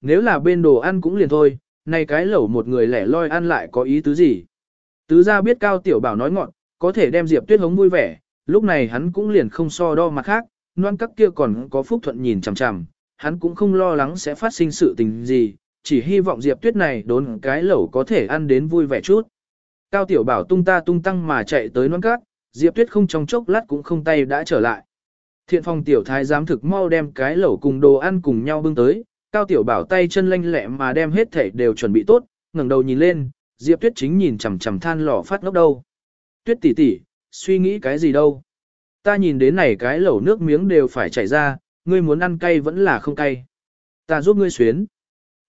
nếu là bên đồ ăn cũng liền thôi, này cái lẩu một người lẻ loi ăn lại có ý tứ gì. Tứ ra biết Cao Tiểu Bảo nói ngọn, có thể đem Diệp Tuyết hống vui vẻ, lúc này hắn cũng liền không so đo mặt khác, noan các kia còn có phúc thuận nhìn chằm chằm, hắn cũng không lo lắng sẽ phát sinh sự tình gì, chỉ hy vọng Diệp Tuyết này đốn cái lẩu có thể ăn đến vui vẻ chút. Cao Tiểu Bảo tung ta tung tăng mà chạy tới noan các, Diệp Tuyết không trong chốc lát cũng không tay đã trở lại. Thiện phòng tiểu thái giám thực mau đem cái lẩu cùng đồ ăn cùng nhau bưng tới, Cao Tiểu Bảo tay chân lanh lẹ mà đem hết thể đều chuẩn bị tốt, ngẩng đầu nhìn lên, Diệp Tuyết chính nhìn chằm chằm than lò phát ngốc đâu. Tuyết tỷ tỷ, suy nghĩ cái gì đâu? Ta nhìn đến này cái lẩu nước miếng đều phải chảy ra, ngươi muốn ăn cay vẫn là không cay. Ta giúp ngươi xuyến.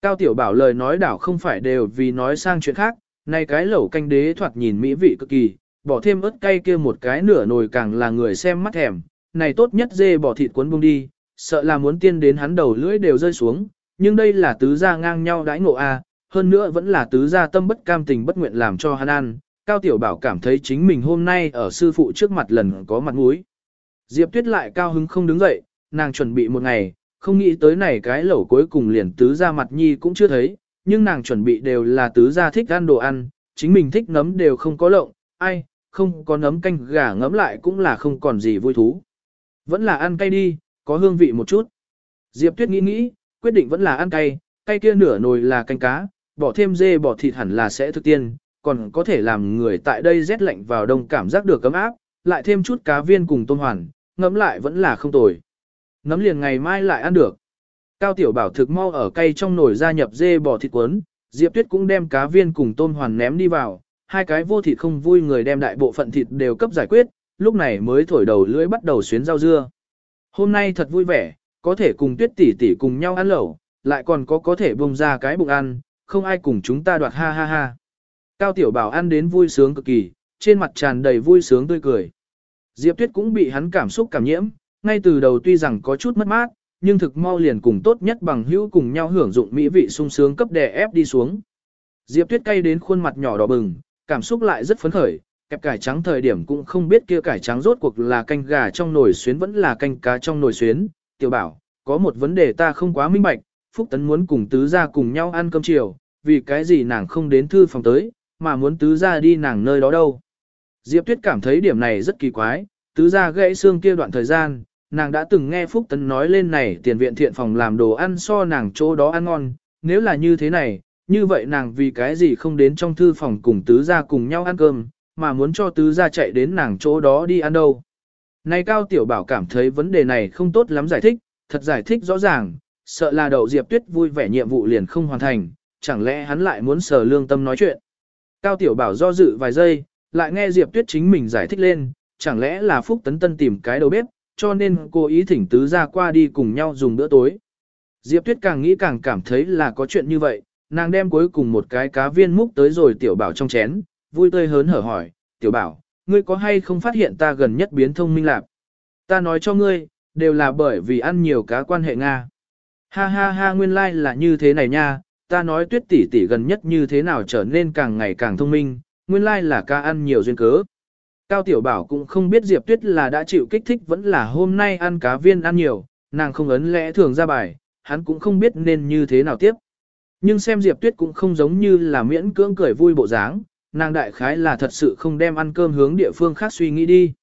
Cao Tiểu Bảo lời nói đảo không phải đều vì nói sang chuyện khác, này cái lẩu canh đế thoạt nhìn mỹ vị cực kỳ, bỏ thêm ớt cay kia một cái nửa nồi càng là người xem mắt thèm, này tốt nhất dê bỏ thịt cuốn bung đi, sợ là muốn tiên đến hắn đầu lưỡi đều rơi xuống, nhưng đây là tứ gia ngang nhau đãi ngộ a, hơn nữa vẫn là tứ gia tâm bất cam tình bất nguyện làm cho hắn ăn. Cao Tiểu Bảo cảm thấy chính mình hôm nay ở sư phụ trước mặt lần có mặt mũi. Diệp Tuyết lại cao hứng không đứng dậy, nàng chuẩn bị một ngày, không nghĩ tới này cái lẩu cuối cùng liền tứ gia mặt nhi cũng chưa thấy, nhưng nàng chuẩn bị đều là tứ gia thích ăn đồ ăn, chính mình thích nấm đều không có lộng, ai, không có nấm canh gà ngấm lại cũng là không còn gì vui thú. Vẫn là ăn cay đi, có hương vị một chút. Diệp Tuyết nghĩ nghĩ, quyết định vẫn là ăn cay, cay kia nửa nồi là canh cá, bỏ thêm dê bỏ thịt hẳn là sẽ thực tiên, còn có thể làm người tại đây rét lạnh vào đông cảm giác được cấm áp, lại thêm chút cá viên cùng tôm hoàn, ngấm lại vẫn là không tồi. Ngấm liền ngày mai lại ăn được. Cao Tiểu Bảo thực mau ở cay trong nồi gia nhập dê bò thịt cuốn, Diệp Tuyết cũng đem cá viên cùng tôm hoàn ném đi vào, hai cái vô thịt không vui người đem đại bộ phận thịt đều cấp giải quyết, lúc này mới thổi đầu lưỡi bắt đầu xuyến rau dưa. Hôm nay thật vui vẻ, có thể cùng Tuyết tỷ tỷ cùng nhau ăn lẩu, lại còn có có thể bông ra cái bụng ăn, không ai cùng chúng ta đoạt ha ha ha. Cao Tiểu Bảo ăn đến vui sướng cực kỳ, trên mặt tràn đầy vui sướng tươi cười. Diệp Tuyết cũng bị hắn cảm xúc cảm nhiễm, ngay từ đầu tuy rằng có chút mất mát, nhưng thực mau liền cùng tốt nhất bằng hữu cùng nhau hưởng dụng mỹ vị sung sướng cấp đè ép đi xuống. Diệp Tuyết cay đến khuôn mặt nhỏ đỏ bừng, cảm xúc lại rất phấn khởi, kẹp cải trắng thời điểm cũng không biết kia cải trắng rốt cuộc là canh gà trong nồi xuyến vẫn là canh cá trong nồi xuyến. Tiểu bảo, có một vấn đề ta không quá minh bạch, Phúc Tấn muốn cùng tứ gia cùng nhau ăn cơm chiều, vì cái gì nàng không đến thư phòng tới, mà muốn tứ gia đi nàng nơi đó đâu. Diệp Tuyết cảm thấy điểm này rất kỳ quái, tứ gia gãy xương kia đoạn thời gian, nàng đã từng nghe Phúc Tấn nói lên này tiền viện thiện phòng làm đồ ăn so nàng chỗ đó ăn ngon, nếu là như thế này, như vậy nàng vì cái gì không đến trong thư phòng cùng tứ gia cùng nhau ăn cơm, mà muốn cho tứ gia chạy đến nàng chỗ đó đi ăn đâu. Này Cao Tiểu Bảo cảm thấy vấn đề này không tốt lắm giải thích, thật giải thích rõ ràng, sợ là đậu Diệp Tuyết vui vẻ nhiệm vụ liền không hoàn thành, chẳng lẽ hắn lại muốn sờ lương tâm nói chuyện. Cao Tiểu Bảo do dự vài giây, lại nghe Diệp Tuyết chính mình giải thích lên, chẳng lẽ là Phúc Tấn Tân tìm cái đầu bếp, cho nên cô ý thỉnh tứ gia qua đi cùng nhau dùng bữa tối. Diệp Tuyết càng nghĩ càng cảm thấy là có chuyện như vậy, nàng đem cuối cùng một cái cá viên múc tới rồi Tiểu Bảo trong chén, vui tươi hớn hở hỏi, Tiểu Bảo, ngươi có hay không phát hiện ta gần nhất biến thông minh lạc? Ta nói cho ngươi, đều là bởi vì ăn nhiều cá quan hệ Nga. Ha ha ha nguyên lai like là như thế này nha, ta nói tuyết tỷ tỷ gần nhất như thế nào trở nên càng ngày càng thông minh, nguyên lai like là ca ăn nhiều duyên cớ. Cao Tiểu Bảo cũng không biết Diệp Tuyết là đã chịu kích thích vẫn là hôm nay ăn cá viên ăn nhiều, nàng không ấn lẽ thường ra bài, hắn cũng không biết nên như thế nào tiếp. Nhưng xem Diệp Tuyết cũng không giống như là miễn cưỡng cười vui bộ dáng, nàng đại khái là thật sự không đem ăn cơm hướng địa phương khác suy nghĩ đi.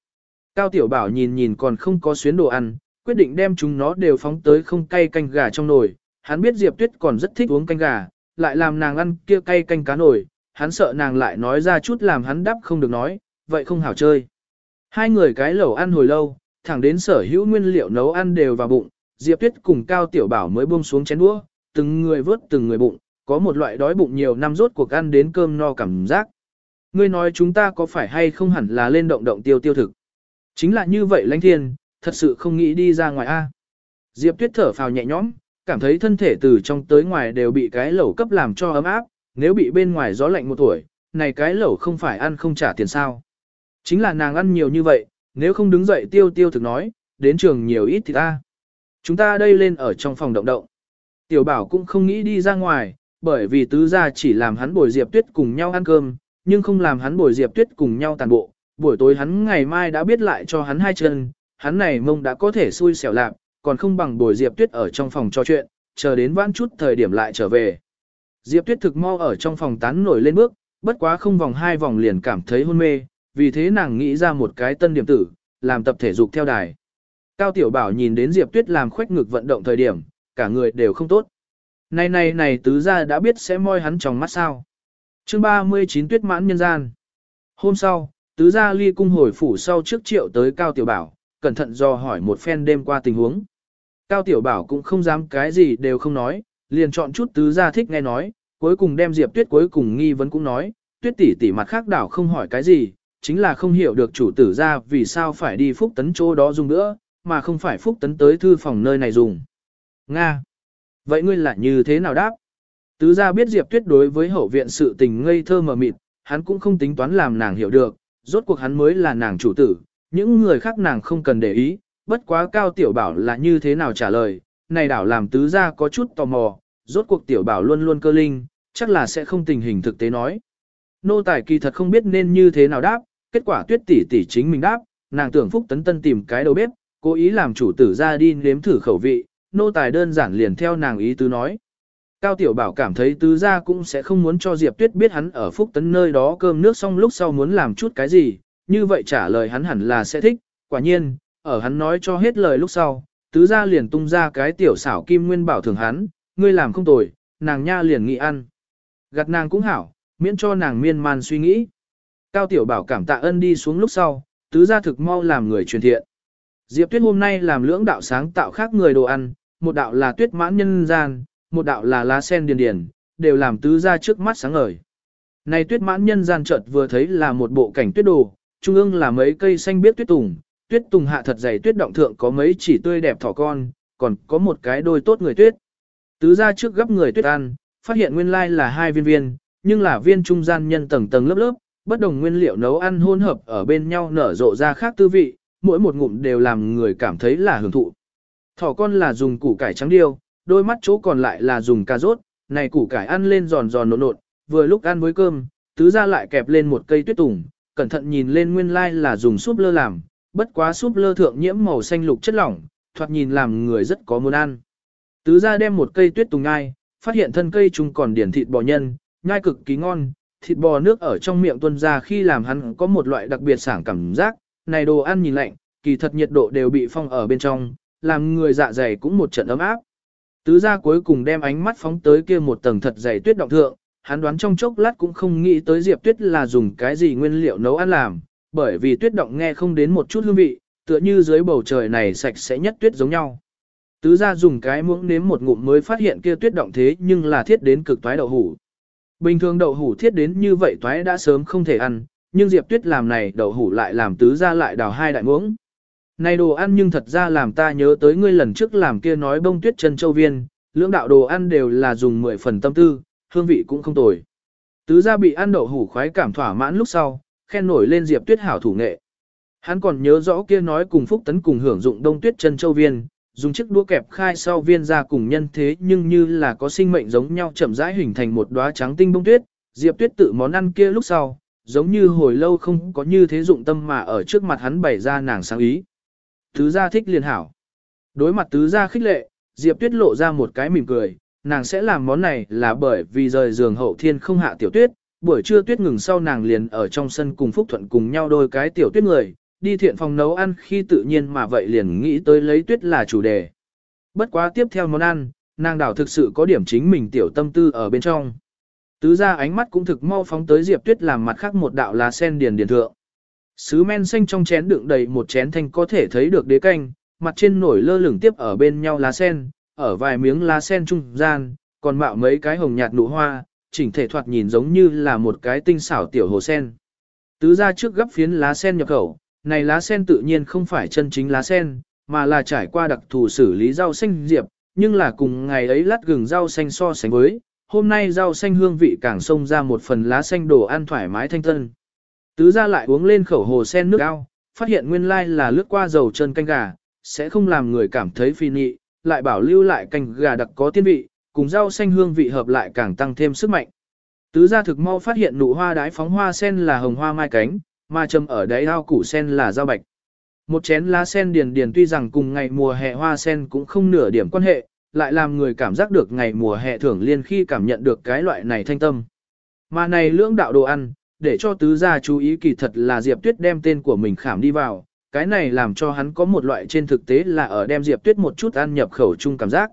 Cao Tiểu Bảo nhìn nhìn còn không có xuyến đồ ăn, quyết định đem chúng nó đều phóng tới không cay canh gà trong nồi. Hắn biết Diệp Tuyết còn rất thích uống canh gà, lại làm nàng ăn kia cay canh cá nồi, hắn sợ nàng lại nói ra chút làm hắn đắp không được nói, vậy không hảo chơi. Hai người cái lẩu ăn hồi lâu, thẳng đến sở hữu nguyên liệu nấu ăn đều vào bụng, Diệp Tuyết cùng Cao Tiểu Bảo mới buông xuống chén đũa, từng người vớt từng người bụng, có một loại đói bụng nhiều năm rốt cuộc ăn đến cơm no cảm giác. Ngươi nói chúng ta có phải hay không hẳn là lên động động tiêu tiêu thực. Chính là như vậy lãnh thiên, thật sự không nghĩ đi ra ngoài a. Diệp Tuyết thở phào nhẹ nhõm, cảm thấy thân thể từ trong tới ngoài đều bị cái lẩu cấp làm cho ấm áp, nếu bị bên ngoài gió lạnh một tuổi, này cái lẩu không phải ăn không trả tiền sao. Chính là nàng ăn nhiều như vậy, nếu không đứng dậy tiêu tiêu thực nói, đến trường nhiều ít thì ta. Chúng ta đây lên ở trong phòng động động. Tiểu bảo cũng không nghĩ đi ra ngoài, bởi vì tứ gia chỉ làm hắn bồi Diệp Tuyết cùng nhau ăn cơm, nhưng không làm hắn bồi Diệp Tuyết cùng nhau tàn bộ. Buổi tối hắn ngày mai đã biết lại cho hắn hai chân, hắn này mông đã có thể xui xẻo lạc, còn không bằng bồi Diệp Tuyết ở trong phòng trò chuyện, chờ đến vãn chút thời điểm lại trở về. Diệp Tuyết thực mau ở trong phòng tán nổi lên bước, bất quá không vòng hai vòng liền cảm thấy hôn mê, vì thế nàng nghĩ ra một cái tân điểm tử, làm tập thể dục theo đài. Cao Tiểu Bảo nhìn đến Diệp Tuyết làm khoách ngực vận động thời điểm, cả người đều không tốt. Này này này tứ gia đã biết sẽ moi hắn trong mắt sao chương 39 Tuyết mãn nhân gian. Hôm sau, tứ gia ly cung hồi phủ sau trước triệu tới Cao Tiểu Bảo, cẩn thận do hỏi một phen đêm qua tình huống. Cao Tiểu Bảo cũng không dám cái gì đều không nói, liền chọn chút tứ gia thích nghe nói, cuối cùng đem Diệp Tuyết cuối cùng nghi vấn cũng nói, Tuyết tỷ tỷ mặt khác đảo không hỏi cái gì, chính là không hiểu được chủ tử gia vì sao phải đi phúc tấn chỗ đó dùng nữa, mà không phải phúc tấn tới thư phòng nơi này dùng. Nga! Vậy ngươi là như thế nào đáp? Tứ gia biết Diệp Tuyết đối với hậu viện sự tình ngây thơ mờ mịt, hắn cũng không tính toán làm nàng hiểu được, rốt cuộc hắn mới là nàng chủ tử, những người khác nàng không cần để ý, bất quá cao tiểu bảo là như thế nào trả lời, này đảo làm tứ gia có chút tò mò, rốt cuộc tiểu bảo luôn luôn cơ linh, chắc là sẽ không tình hình thực tế nói. Nô tài kỳ thật không biết nên như thế nào đáp, kết quả tuyết tỷ tỷ chính mình đáp, nàng tưởng phúc tấn tân tìm cái đầu bếp, cố ý làm chủ tử ra đi nếm thử khẩu vị, nô tài đơn giản liền theo nàng ý tứ nói. Cao Tiểu Bảo cảm thấy tứ gia cũng sẽ không muốn cho Diệp Tuyết biết hắn ở Phúc Tấn nơi đó cơm nước xong lúc sau muốn làm chút cái gì, như vậy trả lời hắn hẳn là sẽ thích, quả nhiên, ở hắn nói cho hết lời lúc sau, tứ gia liền tung ra cái tiểu xảo kim nguyên bảo thường hắn, ngươi làm không tồi, nàng nha liền nghĩ ăn. Gặt nàng cũng hảo, miễn cho nàng miên man suy nghĩ. Cao Tiểu Bảo cảm tạ ân đi xuống lúc sau, tứ gia thực mau làm người truyền thiện. Diệp Tuyết hôm nay làm lưỡng đạo sáng tạo khác người đồ ăn, một đạo là tuyết mãn nhân gian, một đạo là lá sen điền điền, đều làm tứ gia trước mắt sáng ngời. Này tuyết mãn nhân gian chợt vừa thấy là một bộ cảnh tuyết đồ, trung ương là mấy cây xanh biếc tuyết tùng, tuyết tùng hạ thật dày tuyết động thượng có mấy chỉ tươi đẹp thỏ con, còn có một cái đôi tốt người tuyết. Tứ gia trước gấp người tuyết ăn, phát hiện nguyên lai là hai viên viên, nhưng là viên trung gian nhân tầng tầng lớp lớp, bất đồng nguyên liệu nấu ăn hỗn hợp ở bên nhau nở rộ ra khác tư vị, mỗi một ngụm đều làm người cảm thấy là hưởng thụ. Thỏ con là dùng củ cải trắng điêu, đôi mắt chỗ còn lại là dùng cà rốt, này củ cải ăn lên giòn giòn nộn nộn, vừa lúc ăn với cơm, tứ ra lại kẹp lên một cây tuyết tùng, cẩn thận nhìn lên nguyên lai là dùng súp lơ làm, bất quá súp lơ thượng nhiễm màu xanh lục chất lỏng, thoạt nhìn làm người rất có muốn ăn. Tứ ra đem một cây tuyết tùng ngai, phát hiện thân cây chúng còn điển thịt bò nhân, nhai cực kỳ ngon, thịt bò nước ở trong miệng tuôn ra khi làm hắn có một loại đặc biệt sảng cảm giác, này đồ ăn nhìn lạnh, kỳ thật nhiệt độ đều bị phong ở bên trong, làm người dạ dày cũng một trận ấm áp. Tứ gia cuối cùng đem ánh mắt phóng tới kia một tầng thật dày tuyết động thượng, hắn đoán trong chốc lát cũng không nghĩ tới Diệp Tuyết là dùng cái gì nguyên liệu nấu ăn làm, bởi vì tuyết động nghe không đến một chút hương vị, tựa như dưới bầu trời này sạch sẽ nhất tuyết giống nhau. Tứ gia dùng cái muỗng nếm một ngụm mới phát hiện kia tuyết động thế nhưng là thiết đến cực toái đậu hủ. Bình thường đậu hủ thiết đến như vậy toái đã sớm không thể ăn, nhưng Diệp Tuyết làm này đậu hủ lại làm tứ gia lại đào hai đại muỗng. Này đồ ăn nhưng thật ra làm ta nhớ tới ngươi lần trước làm kia nói bông tuyết chân châu viên, lưỡng đạo đồ ăn đều là dùng 10 phần tâm tư, hương vị cũng không tồi. Tứ gia bị ăn đậu hủ khoái cảm thỏa mãn lúc sau, khen nổi lên Diệp Tuyết hảo thủ nghệ. Hắn còn nhớ rõ kia nói cùng Phúc Tấn cùng hưởng dụng đông tuyết chân châu viên, dùng chiếc đũa kẹp khai sau viên ra cùng nhân thế nhưng như là có sinh mệnh giống nhau chậm rãi hình thành một đóa trắng tinh bông tuyết, Diệp Tuyết tự món ăn kia lúc sau, giống như hồi lâu không có như thế dụng tâm mà ở trước mặt hắn bày ra nàng sáng ý. Tứ gia thích liền hảo. Đối mặt tứ gia khích lệ, Diệp Tuyết lộ ra một cái mỉm cười, nàng sẽ làm món này là bởi vì rời giường hậu thiên không hạ tiểu tuyết, buổi trưa tuyết ngừng sau nàng liền ở trong sân cùng Phúc Thuận cùng nhau đôi cái tiểu tuyết người, đi thiện phòng nấu ăn khi tự nhiên mà vậy liền nghĩ tới lấy tuyết là chủ đề. Bất quá tiếp theo món ăn, nàng đảo thực sự có điểm chính mình tiểu tâm tư ở bên trong. Tứ ra ánh mắt cũng thực mau phóng tới Diệp Tuyết làm mặt khác một đạo lá sen điền điền thượng. Sứ men xanh trong chén đựng đầy một chén thanh có thể thấy được đế canh, mặt trên nổi lơ lửng tiếp ở bên nhau lá sen, ở vài miếng lá sen trung gian, còn mạo mấy cái hồng nhạt nụ hoa, chỉnh thể thoạt nhìn giống như là một cái tinh xảo tiểu hồ sen. Tứ ra trước gấp phiến lá sen nhập khẩu, này lá sen tự nhiên không phải chân chính lá sen, mà là trải qua đặc thù xử lý rau xanh diệp, nhưng là cùng ngày ấy lát gừng rau xanh so sánh với, hôm nay rau xanh hương vị càng xông ra một phần lá xanh đồ ăn thoải mái thanh tân. Tứ ra lại uống lên khẩu hồ sen nước ao, phát hiện nguyên lai là lướt qua dầu chân canh gà, sẽ không làm người cảm thấy phi nhị, lại bảo lưu lại canh gà đặc có tiên vị, cùng rau xanh hương vị hợp lại càng tăng thêm sức mạnh. Tứ gia thực mau phát hiện nụ hoa đái phóng hoa sen là hồng hoa mai cánh, mà châm ở đáy ao củ sen là rau bạch. Một chén lá sen điền điền tuy rằng cùng ngày mùa hè hoa sen cũng không nửa điểm quan hệ, lại làm người cảm giác được ngày mùa hè thưởng liên khi cảm nhận được cái loại này thanh tâm. Mà này lưỡng đạo đồ ăn, để cho tứ gia chú ý kỳ thật là Diệp Tuyết đem tên của mình khảm đi vào, cái này làm cho hắn có một loại trên thực tế là ở đem Diệp Tuyết một chút ăn nhập khẩu chung cảm giác.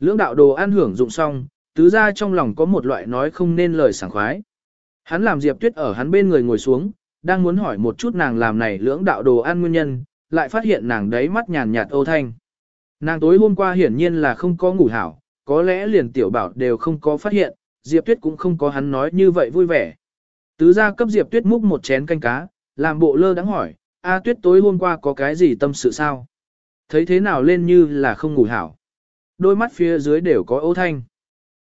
Lưỡng đạo đồ ăn hưởng dụng xong, tứ gia trong lòng có một loại nói không nên lời sảng khoái. Hắn làm Diệp Tuyết ở hắn bên người ngồi xuống, đang muốn hỏi một chút nàng làm này lưỡng đạo đồ ăn nguyên nhân, lại phát hiện nàng đấy mắt nhàn nhạt ô thanh. Nàng tối hôm qua hiển nhiên là không có ngủ hảo, có lẽ liền tiểu bảo đều không có phát hiện, Diệp Tuyết cũng không có hắn nói như vậy vui vẻ. Tứ gia cấp Diệp Tuyết múc một chén canh cá, làm bộ lơ đắng hỏi, A Tuyết tối hôm qua có cái gì tâm sự sao? Thấy thế nào lên như là không ngủ hảo. Đôi mắt phía dưới đều có ấu thanh.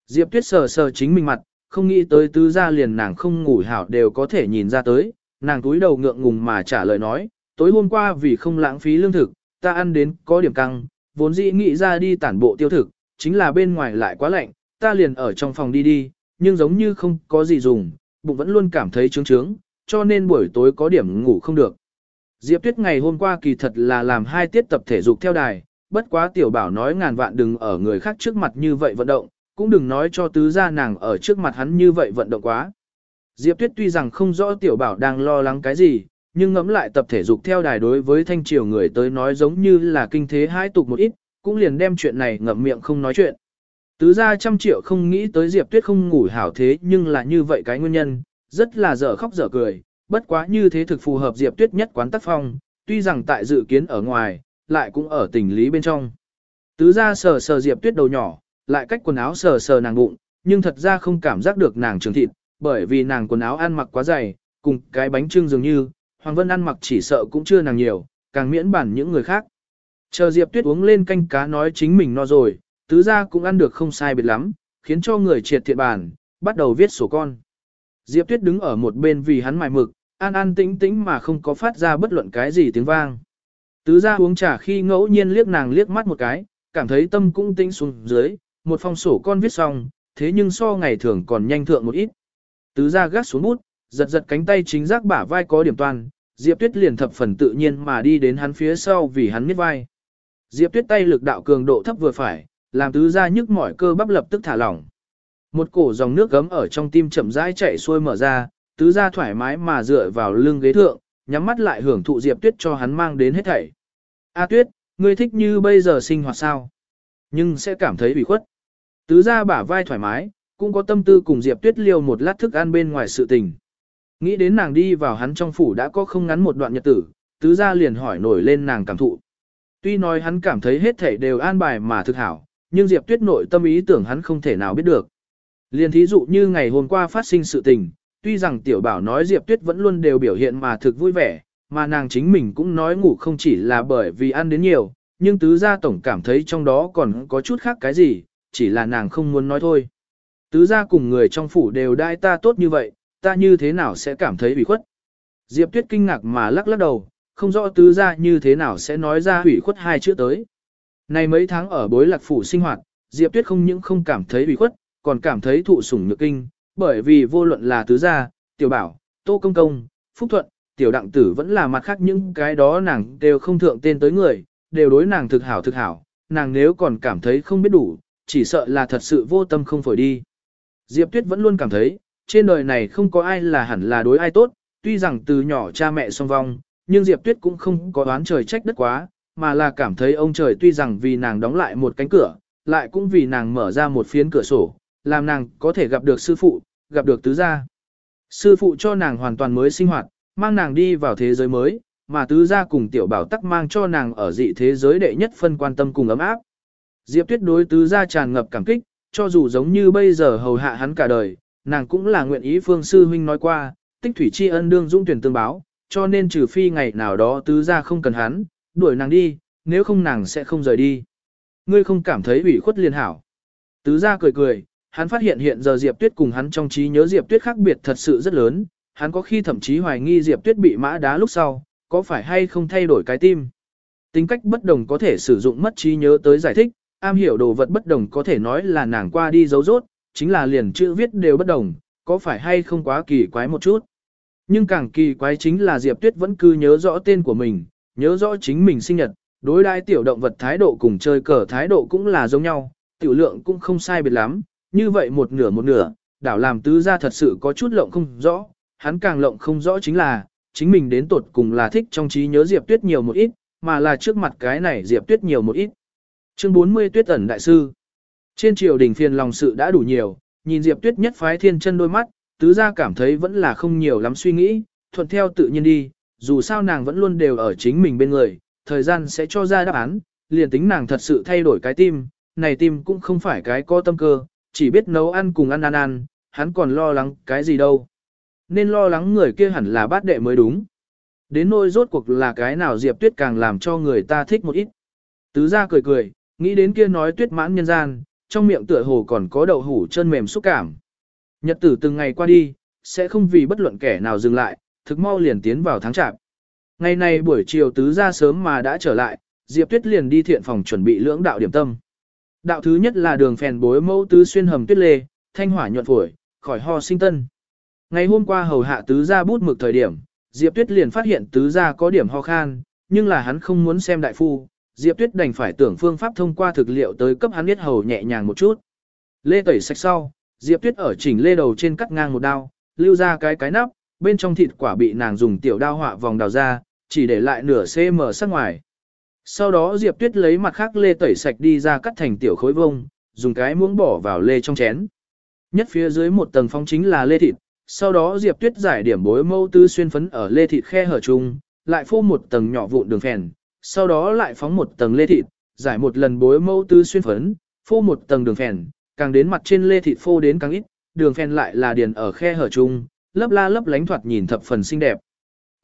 Diệp Tuyết sờ sờ chính mình mặt, không nghĩ tới tứ gia liền nàng không ngủ hảo đều có thể nhìn ra tới, nàng túi đầu ngượng ngùng mà trả lời nói, tối hôm qua vì không lãng phí lương thực, ta ăn đến có điểm căng, vốn dĩ nghĩ ra đi tản bộ tiêu thực, chính là bên ngoài lại quá lạnh, ta liền ở trong phòng đi đi, nhưng giống như không có gì dùng, bụng vẫn luôn cảm thấy trướng trướng, cho nên buổi tối có điểm ngủ không được. Diệp Tuyết ngày hôm qua kỳ thật là làm hai tiết tập thể dục theo đài, bất quá tiểu bảo nói ngàn vạn đừng ở người khác trước mặt như vậy vận động, cũng đừng nói cho tứ gia nàng ở trước mặt hắn như vậy vận động quá. Diệp Tuyết tuy rằng không rõ tiểu bảo đang lo lắng cái gì, nhưng ngẫm lại tập thể dục theo đài đối với thanh triều người tới nói giống như là kinh thế hai tục một ít, cũng liền đem chuyện này ngậm miệng không nói chuyện. Tứ gia trăm triệu không nghĩ tới Diệp Tuyết không ngủ hảo thế nhưng là như vậy cái nguyên nhân, rất là dở khóc dở cười, bất quá như thế thực phù hợp Diệp Tuyết nhất quán tác phong, tuy rằng tại dự kiến ở ngoài, lại cũng ở tình lý bên trong. Tứ gia sờ sờ Diệp Tuyết đầu nhỏ, lại cách quần áo sờ sờ nàng bụng, nhưng thật ra không cảm giác được nàng trường thịt, bởi vì nàng quần áo ăn mặc quá dày, cùng cái bánh trưng dường như, Hoàng Vân ăn mặc chỉ sợ cũng chưa nàng nhiều, càng miễn bản những người khác. Chờ Diệp Tuyết uống lên canh cá nói chính mình no rồi, tứ gia cũng ăn được không sai biệt lắm, khiến cho người triệt thiện bản, bắt đầu viết sổ con. Diệp Tuyết đứng ở một bên vì hắn mài mực, an an tĩnh tĩnh mà không có phát ra bất luận cái gì tiếng vang. Tứ gia uống trà khi ngẫu nhiên liếc nàng liếc mắt một cái, cảm thấy tâm cũng tĩnh xuống dưới, một phong sổ con viết xong, thế nhưng so ngày thường còn nhanh thượng một ít. Tứ gia gác xuống bút, giật giật cánh tay chính giác bả vai có điểm toàn, Diệp Tuyết liền thập phần tự nhiên mà đi đến hắn phía sau vì hắn miết vai. Diệp Tuyết tay lực đạo cường độ thấp vừa phải, làm tứ gia nhức mỏi cơ bắp lập tức thả lỏng. Một cổ dòng nước gấm ở trong tim chậm rãi chạy xuôi mở ra, tứ gia thoải mái mà dựa vào lưng ghế thượng, nhắm mắt lại hưởng thụ Diệp Tuyết cho hắn mang đến hết thảy. A Tuyết, ngươi thích như bây giờ sinh hoạt sao? Nhưng sẽ cảm thấy bị khuất. Tứ gia bả vai thoải mái, cũng có tâm tư cùng Diệp Tuyết liêu một lát thức ăn bên ngoài sự tình. Nghĩ đến nàng đi vào hắn trong phủ đã có không ngắn một đoạn nhật tử, tứ gia liền hỏi nổi lên nàng cảm thụ. Tuy nói hắn cảm thấy hết thảy đều an bài mà thực hảo, nhưng Diệp Tuyết nội tâm ý tưởng hắn không thể nào biết được. Liên thí dụ như ngày hôm qua phát sinh sự tình, tuy rằng tiểu bảo nói Diệp Tuyết vẫn luôn đều biểu hiện mà thực vui vẻ, mà nàng chính mình cũng nói ngủ không chỉ là bởi vì ăn đến nhiều, nhưng tứ gia tổng cảm thấy trong đó còn có chút khác cái gì, chỉ là nàng không muốn nói thôi. Tứ gia cùng người trong phủ đều đai ta tốt như vậy, ta như thế nào sẽ cảm thấy ủy khuất. Diệp Tuyết kinh ngạc mà lắc lắc đầu, không rõ tứ gia như thế nào sẽ nói ra ủy khuất hai chữ tới. Này mấy tháng ở bối lạc phủ sinh hoạt, Diệp Tuyết không những không cảm thấy ủy khuất, còn cảm thấy thụ sủng nhược kinh, bởi vì vô luận là tứ gia, tiểu bảo, tô công công, phúc thuận, tiểu đặng tử vẫn là mặt khác những cái đó nàng đều không thượng tên tới người, đều đối nàng thực hảo thực hảo, nàng nếu còn cảm thấy không biết đủ, chỉ sợ là thật sự vô tâm không phổi đi. Diệp Tuyết vẫn luôn cảm thấy, trên đời này không có ai là hẳn là đối ai tốt, tuy rằng từ nhỏ cha mẹ song vong, nhưng Diệp Tuyết cũng không có đoán trời trách đất quá, mà là cảm thấy ông trời tuy rằng vì nàng đóng lại một cánh cửa, lại cũng vì nàng mở ra một phiến cửa sổ, làm nàng có thể gặp được sư phụ, gặp được tứ gia. Sư phụ cho nàng hoàn toàn mới sinh hoạt, mang nàng đi vào thế giới mới, mà tứ gia cùng tiểu bảo tắc mang cho nàng ở dị thế giới đệ nhất phân quan tâm cùng ấm áp. Diệp Tuyết đối tứ gia tràn ngập cảm kích, cho dù giống như bây giờ hầu hạ hắn cả đời, nàng cũng là nguyện ý phương sư huynh nói qua, tích thủy tri ân đương dung tuyển tương báo, cho nên trừ phi ngày nào đó tứ gia không cần hắn, đuổi nàng đi, nếu không nàng sẽ không rời đi. Ngươi không cảm thấy ủy khuất liền hảo. Tứ gia cười cười, hắn phát hiện hiện giờ Diệp Tuyết cùng hắn trong trí nhớ Diệp Tuyết khác biệt thật sự rất lớn, hắn có khi thậm chí hoài nghi Diệp Tuyết bị mã đá lúc sau, có phải hay không thay đổi cái tim. Tính cách bất đồng có thể sử dụng mất trí nhớ tới giải thích, am hiểu đồ vật bất đồng có thể nói là nàng qua đi dấu rốt, chính là liền chữ viết đều bất đồng, có phải hay không quá kỳ quái một chút. Nhưng càng kỳ quái chính là Diệp Tuyết vẫn cứ nhớ rõ tên của mình, nhớ rõ chính mình sinh nhật, đối đãi tiểu động vật thái độ cùng chơi cờ thái độ cũng là giống nhau, tiểu lượng cũng không sai biệt lắm, như vậy một nửa một nửa, đảo làm tứ gia thật sự có chút lộng không rõ, hắn càng lộng không rõ chính là, chính mình đến tột cùng là thích trong trí nhớ Diệp Tuyết nhiều một ít, mà là trước mặt cái này Diệp Tuyết nhiều một ít. Chương 40 Tuyết ẩn đại sư Trên triều đình phiền lòng sự đã đủ nhiều, nhìn Diệp Tuyết nhất phái thiên chân đôi mắt, tứ gia cảm thấy vẫn là không nhiều lắm suy nghĩ, thuận theo tự nhiên đi, dù sao nàng vẫn luôn đều ở chính mình bên người, thời gian sẽ cho ra đáp án, liền tính nàng thật sự thay đổi cái tim, này tim cũng không phải cái có tâm cơ, chỉ biết nấu ăn cùng ăn ăn ăn, hắn còn lo lắng cái gì đâu. Nên lo lắng người kia hẳn là bát đệ mới đúng. Đến nỗi rốt cuộc là cái nào Diệp Tuyết càng làm cho người ta thích một ít. Tứ gia cười cười, nghĩ đến kia nói tuyết mãn nhân gian, trong miệng tựa hồ còn có đậu hủ chân mềm xúc cảm. Nhật tử từng ngày qua đi, sẽ không vì bất luận kẻ nào dừng lại, thực mau liền tiến vào tháng chạp. Ngày này buổi chiều tứ ra sớm mà đã trở lại, Diệp Tuyết liền đi thiện phòng chuẩn bị lưỡng đạo điểm tâm. Đạo thứ nhất là đường phèn bối mẫu tứ xuyên hầm tuyết lê, thanh hỏa nhuận phổi, khỏi ho sinh tân. Ngày hôm qua hầu hạ tứ ra bút mực thời điểm, Diệp Tuyết liền phát hiện tứ ra có điểm ho khan, nhưng là hắn không muốn xem đại phu, Diệp Tuyết đành phải tưởng phương pháp thông qua thực liệu tới cấp hắn biết hầu nhẹ nhàng một chút. Lê tẩy sạch sau, Diệp Tuyết ở chỉnh lê đầu trên cắt ngang một đao, lưu ra cái cái nắp, bên trong thịt quả bị nàng dùng tiểu đao họa vòng đào ra, chỉ để lại nửa cm sắc ngoài. Sau đó Diệp Tuyết lấy mặt khác lê tẩy sạch đi ra cắt thành tiểu khối vông, dùng cái muỗng bỏ vào lê trong chén. Nhất phía dưới một tầng phong chính là lê thịt, sau đó Diệp Tuyết giải điểm bối mâu tư xuyên phấn ở lê thịt khe hở chung, lại phô một tầng nhỏ vụn đường phèn, sau đó lại phóng một tầng lê thịt, giải một lần bối mâu tư xuyên phấn, phô một tầng đường phèn, càng đến mặt trên lê thịt phô đến càng ít, đường phèn lại là điền ở khe hở chung, lấp la lấp lánh thoạt nhìn thập phần xinh đẹp.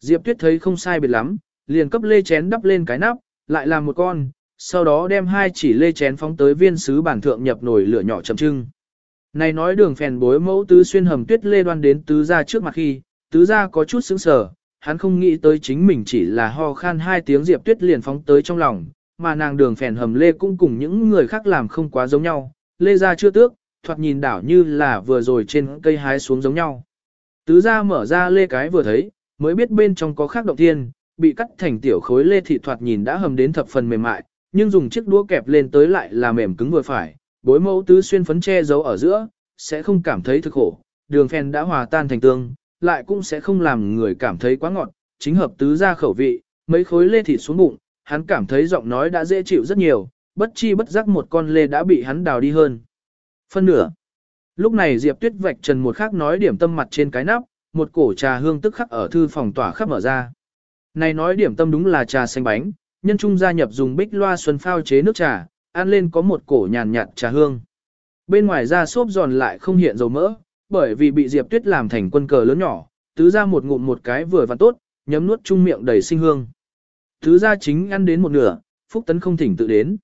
Diệp Tuyết thấy không sai biệt lắm, liền cấp lê chén đắp lên cái nắp, lại làm một con, sau đó đem hai chỉ lê chén phóng tới viên sứ bản thượng nhập nồi lửa nhỏ chậm trưng. Này nói đường phèn bối mẫu tứ xuyên hầm tuyết lê đoan đến tứ gia trước mặt khi, tứ gia có chút sững sờ, hắn không nghĩ tới chính mình chỉ là ho khan hai tiếng Diệp Tuyết liền phóng tới trong lòng, mà nàng đường phèn hầm lê cũng cùng những người khác làm không quá giống nhau, lê ra chưa tước, thoạt nhìn đảo như là vừa rồi trên cây hái xuống giống nhau. Tứ gia mở ra lê cái vừa thấy, mới biết bên trong có khác động thiên, bị cắt thành tiểu khối lê thị thoạt nhìn đã hầm đến thập phần mềm mại, nhưng dùng chiếc đũa kẹp lên tới lại là mềm cứng vừa phải, bối mẫu tứ xuyên phấn che giấu ở giữa, sẽ không cảm thấy thực khổ, đường phèn đã hòa tan thành tương, lại cũng sẽ không làm người cảm thấy quá ngọt, chính hợp tứ gia khẩu vị, mấy khối lê thịt xuống bụng, hắn cảm thấy giọng nói đã dễ chịu rất nhiều, bất chi bất giác một con lê đã bị hắn đào đi hơn. Phân nửa. Lúc này Diệp Tuyết vạch trần một khắc nói điểm tâm mặt trên cái nắp, một cổ trà hương tức khắc ở thư phòng tỏa khắp mở ra. Này nói điểm tâm đúng là trà xanh bánh, nhân trung gia nhập dùng bích loa xuân phao chế nước trà, ăn lên có một cổ nhàn nhạt trà hương. Bên ngoài ra xốp giòn lại không hiện dầu mỡ, bởi vì bị Diệp Tuyết làm thành quân cờ lớn nhỏ, tứ ra một ngụm một cái vừa và tốt, nhấm nuốt chung miệng đầy sinh hương. Tứ gia chính ăn đến một nửa, Phúc Tấn không thỉnh tự đến.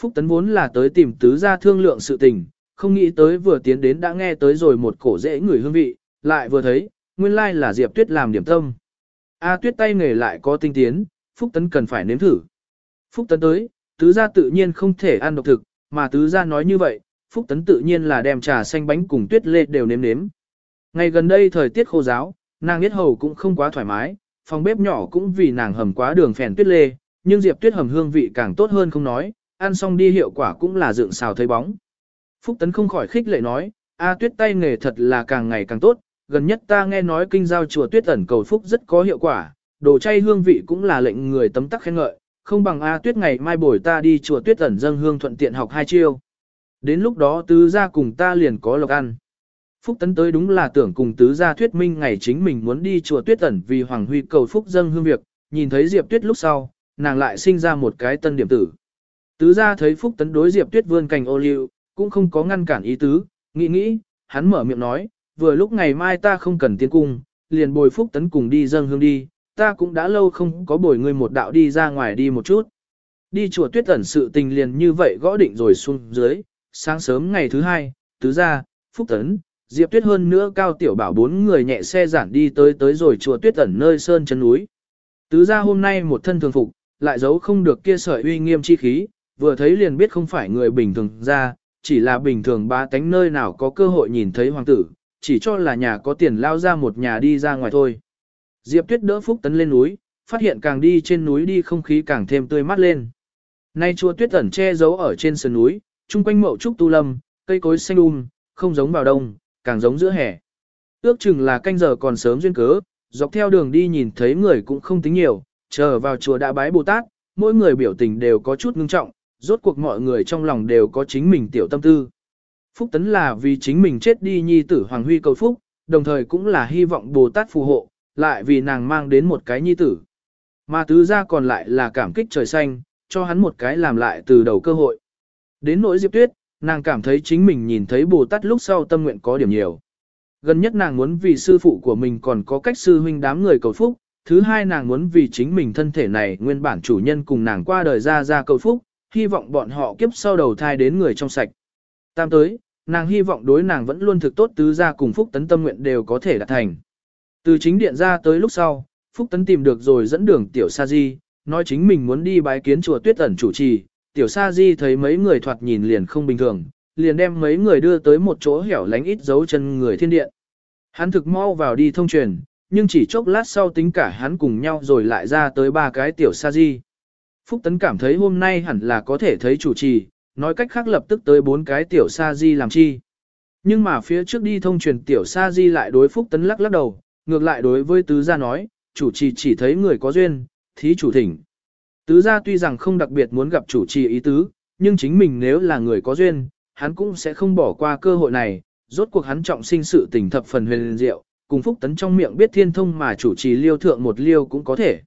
Phúc Tấn vốn là tới tìm tứ gia thương lượng sự tình, không nghĩ tới vừa tiến đến đã nghe tới rồi một cổ dễ người hương vị, lại vừa thấy, nguyên lai là Diệp Tuyết làm điểm tâm. A Tuyết tay nghề lại có tinh tiến, Phúc Tấn cần phải nếm thử. Phúc Tấn tới, tứ gia tự nhiên không thể ăn độc thực, mà tứ gia nói như vậy, Phúc Tấn tự nhiên là đem trà xanh bánh cùng tuyết lê đều nếm nếm. Ngày gần đây thời tiết khô giáo, nàng biết hầu cũng không quá thoải mái, phòng bếp nhỏ cũng vì nàng hầm quá đường phèn tuyết lê, nhưng Diệp Tuyết hầm hương vị càng tốt hơn không nói, ăn xong đi hiệu quả cũng là dựng xào thấy bóng. Phúc Tấn không khỏi khích lệ nói, A Tuyết tay nghề thật là càng ngày càng tốt, gần nhất ta nghe nói kinh giao chùa Tuyết ẩn cầu phúc rất có hiệu quả, đồ chay hương vị cũng là lệnh người tấm tắc khen ngợi, không bằng A Tuyết ngày mai bồi ta đi chùa Tuyết ẩn dâng hương thuận tiện học hai chiêu. Đến lúc đó tứ gia cùng ta liền có lộc ăn. Phúc Tấn tới đúng là tưởng cùng tứ gia thuyết minh ngày chính mình muốn đi chùa Tuyết ẩn vì Hoàng Huy cầu phúc dâng hương việc, nhìn thấy Diệp Tuyết lúc sau, nàng lại sinh ra một cái tân điểm tử. Tứ gia thấy Phúc Tấn đối Diệp Tuyết vươn cành ô liu, cũng không có ngăn cản ý tứ, nghĩ nghĩ, hắn mở miệng nói, vừa lúc ngày mai ta không cần tiến cung, liền bồi Phúc Tấn cùng đi dâng hương đi, ta cũng đã lâu không có bồi ngươi một đạo đi ra ngoài đi một chút. Đi chùa tuyết ẩn sự tình liền như vậy gõ định rồi xuống dưới, sáng sớm ngày thứ hai, tứ gia, Phúc Tấn, Diệp Tuyết hơn nữa cao tiểu bảo bốn người nhẹ xe giản đi tới tới rồi chùa tuyết ẩn nơi sơn chân núi. Tứ gia hôm nay một thân thường phục, lại giấu không được kia sợi uy nghiêm chi khí, vừa thấy liền biết không phải người bình thường ra, chỉ là bình thường ba tánh nơi nào có cơ hội nhìn thấy hoàng tử, chỉ cho là nhà có tiền lao ra một nhà đi ra ngoài thôi. Diệp Tuyết đỡ Phúc Tấn lên núi, phát hiện càng đi trên núi đi không khí càng thêm tươi mát lên. Nay chùa Tuyết ẩn che giấu ở trên sườn núi, chung quanh mậu trúc tu lâm, cây cối xanh um, không giống vào đông, càng giống giữa hè. Ước chừng là canh giờ còn sớm duyên cớ, dọc theo đường đi nhìn thấy người cũng không tính nhiều, chờ vào chùa đã bái Bồ Tát, mỗi người biểu tình đều có chút ngưng trọng, rốt cuộc mọi người trong lòng đều có chính mình tiểu tâm tư. Phúc Tấn là vì chính mình chết đi nhi tử Hoàng Huy cầu phúc, đồng thời cũng là hy vọng Bồ Tát phù hộ, lại vì nàng mang đến một cái nhi tử. Mà tứ gia còn lại là cảm kích trời xanh, cho hắn một cái làm lại từ đầu cơ hội. Đến nỗi Diệp Tuyết, nàng cảm thấy chính mình nhìn thấy Bồ Tát lúc sau tâm nguyện có điểm nhiều. Gần nhất nàng muốn vì sư phụ của mình còn có cách sư huynh đám người cầu phúc, thứ hai nàng muốn vì chính mình thân thể này nguyên bản chủ nhân cùng nàng qua đời ra ra cầu phúc, hy vọng bọn họ kiếp sau đầu thai đến người trong sạch. Tam tới, nàng hy vọng đối nàng vẫn luôn thực tốt tứ gia cùng Phúc Tấn tâm nguyện đều có thể đạt thành. Từ chính điện ra tới lúc sau, Phúc Tấn tìm được rồi dẫn đường Tiểu Sa Di, nói chính mình muốn đi bái kiến chùa Tuyết ẩn chủ trì. Tiểu Sa Di thấy mấy người thoạt nhìn liền không bình thường, liền đem mấy người đưa tới một chỗ hẻo lánh ít dấu chân người thiên điện. Hắn thực mau vào đi thông truyền, nhưng chỉ chốc lát sau tính cả hắn cùng nhau rồi lại ra tới ba cái Tiểu Sa Di. Phúc Tấn cảm thấy hôm nay hẳn là có thể thấy chủ trì, nói cách khác lập tức tới bốn cái Tiểu Sa Di làm chi. Nhưng mà phía trước đi thông truyền Tiểu Sa Di lại đối Phúc Tấn lắc lắc đầu, ngược lại đối với tứ gia nói, chủ trì chỉ thấy người có duyên, thí chủ thỉnh. Tứ gia tuy rằng không đặc biệt muốn gặp chủ trì ý tứ, nhưng chính mình nếu là người có duyên, hắn cũng sẽ không bỏ qua cơ hội này, rốt cuộc hắn trọng sinh sự tình thập phần huyền diệu, cùng phúc tấn trong miệng biết thiên thông mà chủ trì liêu thượng một liêu cũng có thể.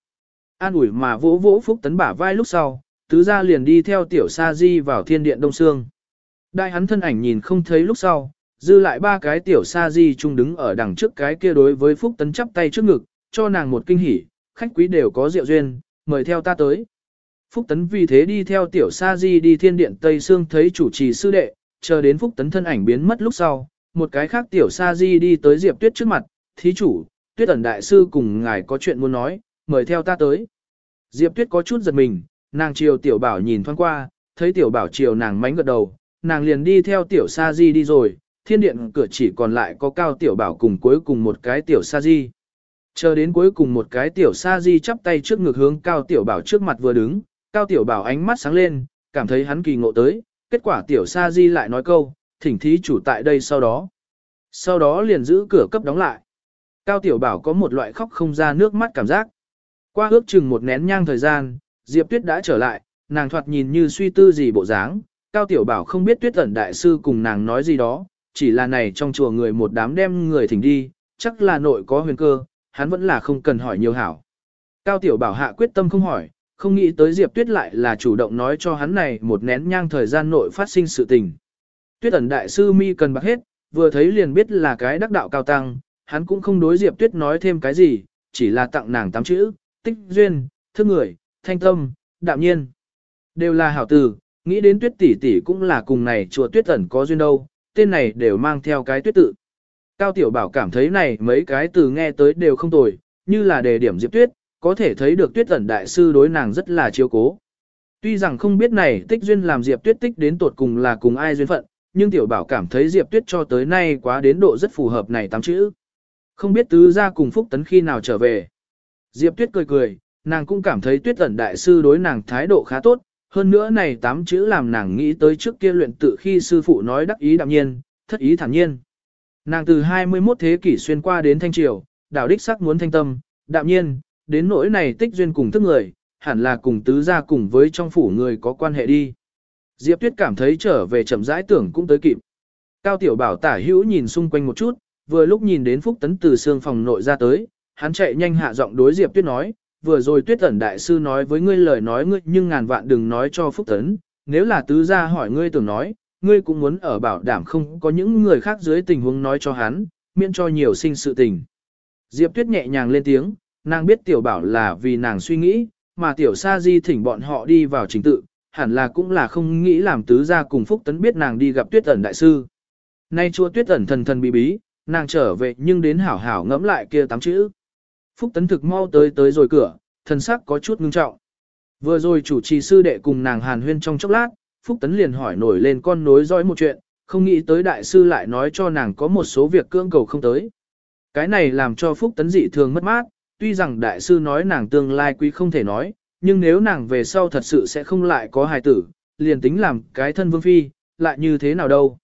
An ủi mà vỗ vỗ phúc tấn bả vai lúc sau, tứ gia liền đi theo tiểu sa di vào thiên điện đông sương. Đại hắn thân ảnh nhìn không thấy lúc sau, dư lại ba cái tiểu sa di chung đứng ở đằng trước cái kia đối với Phúc Tấn chắp tay trước ngực, cho nàng một kinh hỉ, khách quý đều có rượu duyên, mời theo ta tới. Phúc Tấn vì thế đi theo tiểu sa di đi thiên điện Tây Sương thấy chủ trì sư đệ, chờ đến Phúc Tấn thân ảnh biến mất lúc sau, một cái khác tiểu sa di đi tới Diệp Tuyết trước mặt, thí chủ, Tuyết ẩn đại sư cùng ngài có chuyện muốn nói, mời theo ta tới. Diệp Tuyết có chút giật mình, nàng chiều tiểu bảo nhìn thoáng qua, thấy tiểu bảo chiều nàng mánh gật đầu, nàng liền đi theo tiểu sa di đi rồi, thiên điện cửa chỉ còn lại có cao tiểu bảo cùng cuối cùng một cái tiểu sa di. Chờ đến cuối cùng một cái tiểu sa di chắp tay trước ngực hướng cao tiểu bảo trước mặt vừa đứng, cao tiểu bảo ánh mắt sáng lên, cảm thấy hắn kỳ ngộ tới, kết quả tiểu sa di lại nói câu, thỉnh thí chủ tại đây sau đó. Sau đó liền giữ cửa cấp đóng lại. Cao tiểu bảo có một loại khóc không ra nước mắt cảm giác. Qua ước chừng một nén nhang thời gian, Diệp Tuyết đã trở lại, nàng thoạt nhìn như suy tư gì bộ dáng. Cao tiểu bảo không biết Tuyết ẩn đại sư cùng nàng nói gì đó, chỉ là này trong chùa người một đám đem người thỉnh đi, chắc là nội có huyền cơ, hắn vẫn là không cần hỏi nhiều hảo. Cao Tiểu Bảo hạ quyết tâm không hỏi, không nghĩ tới Diệp Tuyết lại là chủ động nói cho hắn này một nén nhang thời gian nội phát sinh sự tình. Tuyết ẩn đại sư mi cần bạc hết, vừa thấy liền biết là cái đắc đạo cao tăng, hắn cũng không đối Diệp Tuyết nói thêm cái gì, chỉ là tặng nàng tám chữ, tích duyên, thương người, thanh tâm, đạm nhiên. Đều là hảo từ, nghĩ đến Tuyết tỷ tỷ cũng là cùng này chùa Tuyết ẩn có duyên đâu, tên này đều mang theo cái tuyết tự. Cao Tiểu Bảo cảm thấy này mấy cái từ nghe tới đều không tồi, như là đề điểm Diệp Tuyết, có thể thấy được Tuyết ẩn đại sư đối nàng rất là chiếu cố. Tuy rằng không biết này tích duyên làm Diệp Tuyết tích đến tột cùng là cùng ai duyên phận, nhưng Tiểu Bảo cảm thấy Diệp Tuyết cho tới nay quá đến độ rất phù hợp này tám chữ. Không biết tứ gia cùng Phúc Tấn khi nào trở về. Diệp Tuyết cười cười, nàng cũng cảm thấy Tuyết ẩn đại sư đối nàng thái độ khá tốt, hơn nữa này tám chữ làm nàng nghĩ tới trước kia luyện tự khi sư phụ nói đắc ý đạm nhiên, thất ý thản nhiên. Nàng từ 21 thế kỷ xuyên qua đến thanh triều, đạo đích sắc muốn thanh tâm, đạm nhiên, đến nỗi này tích duyên cùng thức người, hẳn là cùng tứ gia cùng với trong phủ người có quan hệ đi. Diệp Tuyết cảm thấy trở về chậm rãi tưởng cũng tới kịp. Cao Tiểu Bảo tả hữu nhìn xung quanh một chút, vừa lúc nhìn đến Phúc Tấn từ xương phòng nội ra tới, hắn chạy nhanh hạ giọng đối Diệp Tuyết nói, vừa rồi tuyết ẩn đại sư nói với ngươi lời nói ngươi nhưng ngàn vạn đừng nói cho phúc tấn, nếu là tứ gia hỏi ngươi tưởng nói, ngươi cũng muốn ở bảo đảm không có những người khác dưới tình huống nói cho hắn, miễn cho nhiều sinh sự tình. Diệp tuyết nhẹ nhàng lên tiếng, nàng biết tiểu bảo là vì nàng suy nghĩ, mà tiểu sa di thỉnh bọn họ đi vào trình tự, hẳn là cũng là không nghĩ làm tứ gia cùng phúc tấn biết nàng đi gặp tuyết ẩn đại sư. Nay chua tuyết ẩn thần thần bí bí, nàng trở về nhưng đến hảo hảo ngẫm lại kia tám chữ. Phúc Tấn thực mau tới tới rồi cửa, thần sắc có chút ngưng trọng. Vừa rồi chủ trì sư đệ cùng nàng hàn huyên trong chốc lát, Phúc Tấn liền hỏi nổi lên con nối dõi một chuyện, không nghĩ tới đại sư lại nói cho nàng có một số việc cưỡng cầu không tới. Cái này làm cho Phúc Tấn dị thường mất mát, tuy rằng đại sư nói nàng tương lai quý không thể nói, nhưng nếu nàng về sau thật sự sẽ không lại có hài tử, liền tính làm cái thân vương phi, lại như thế nào đâu.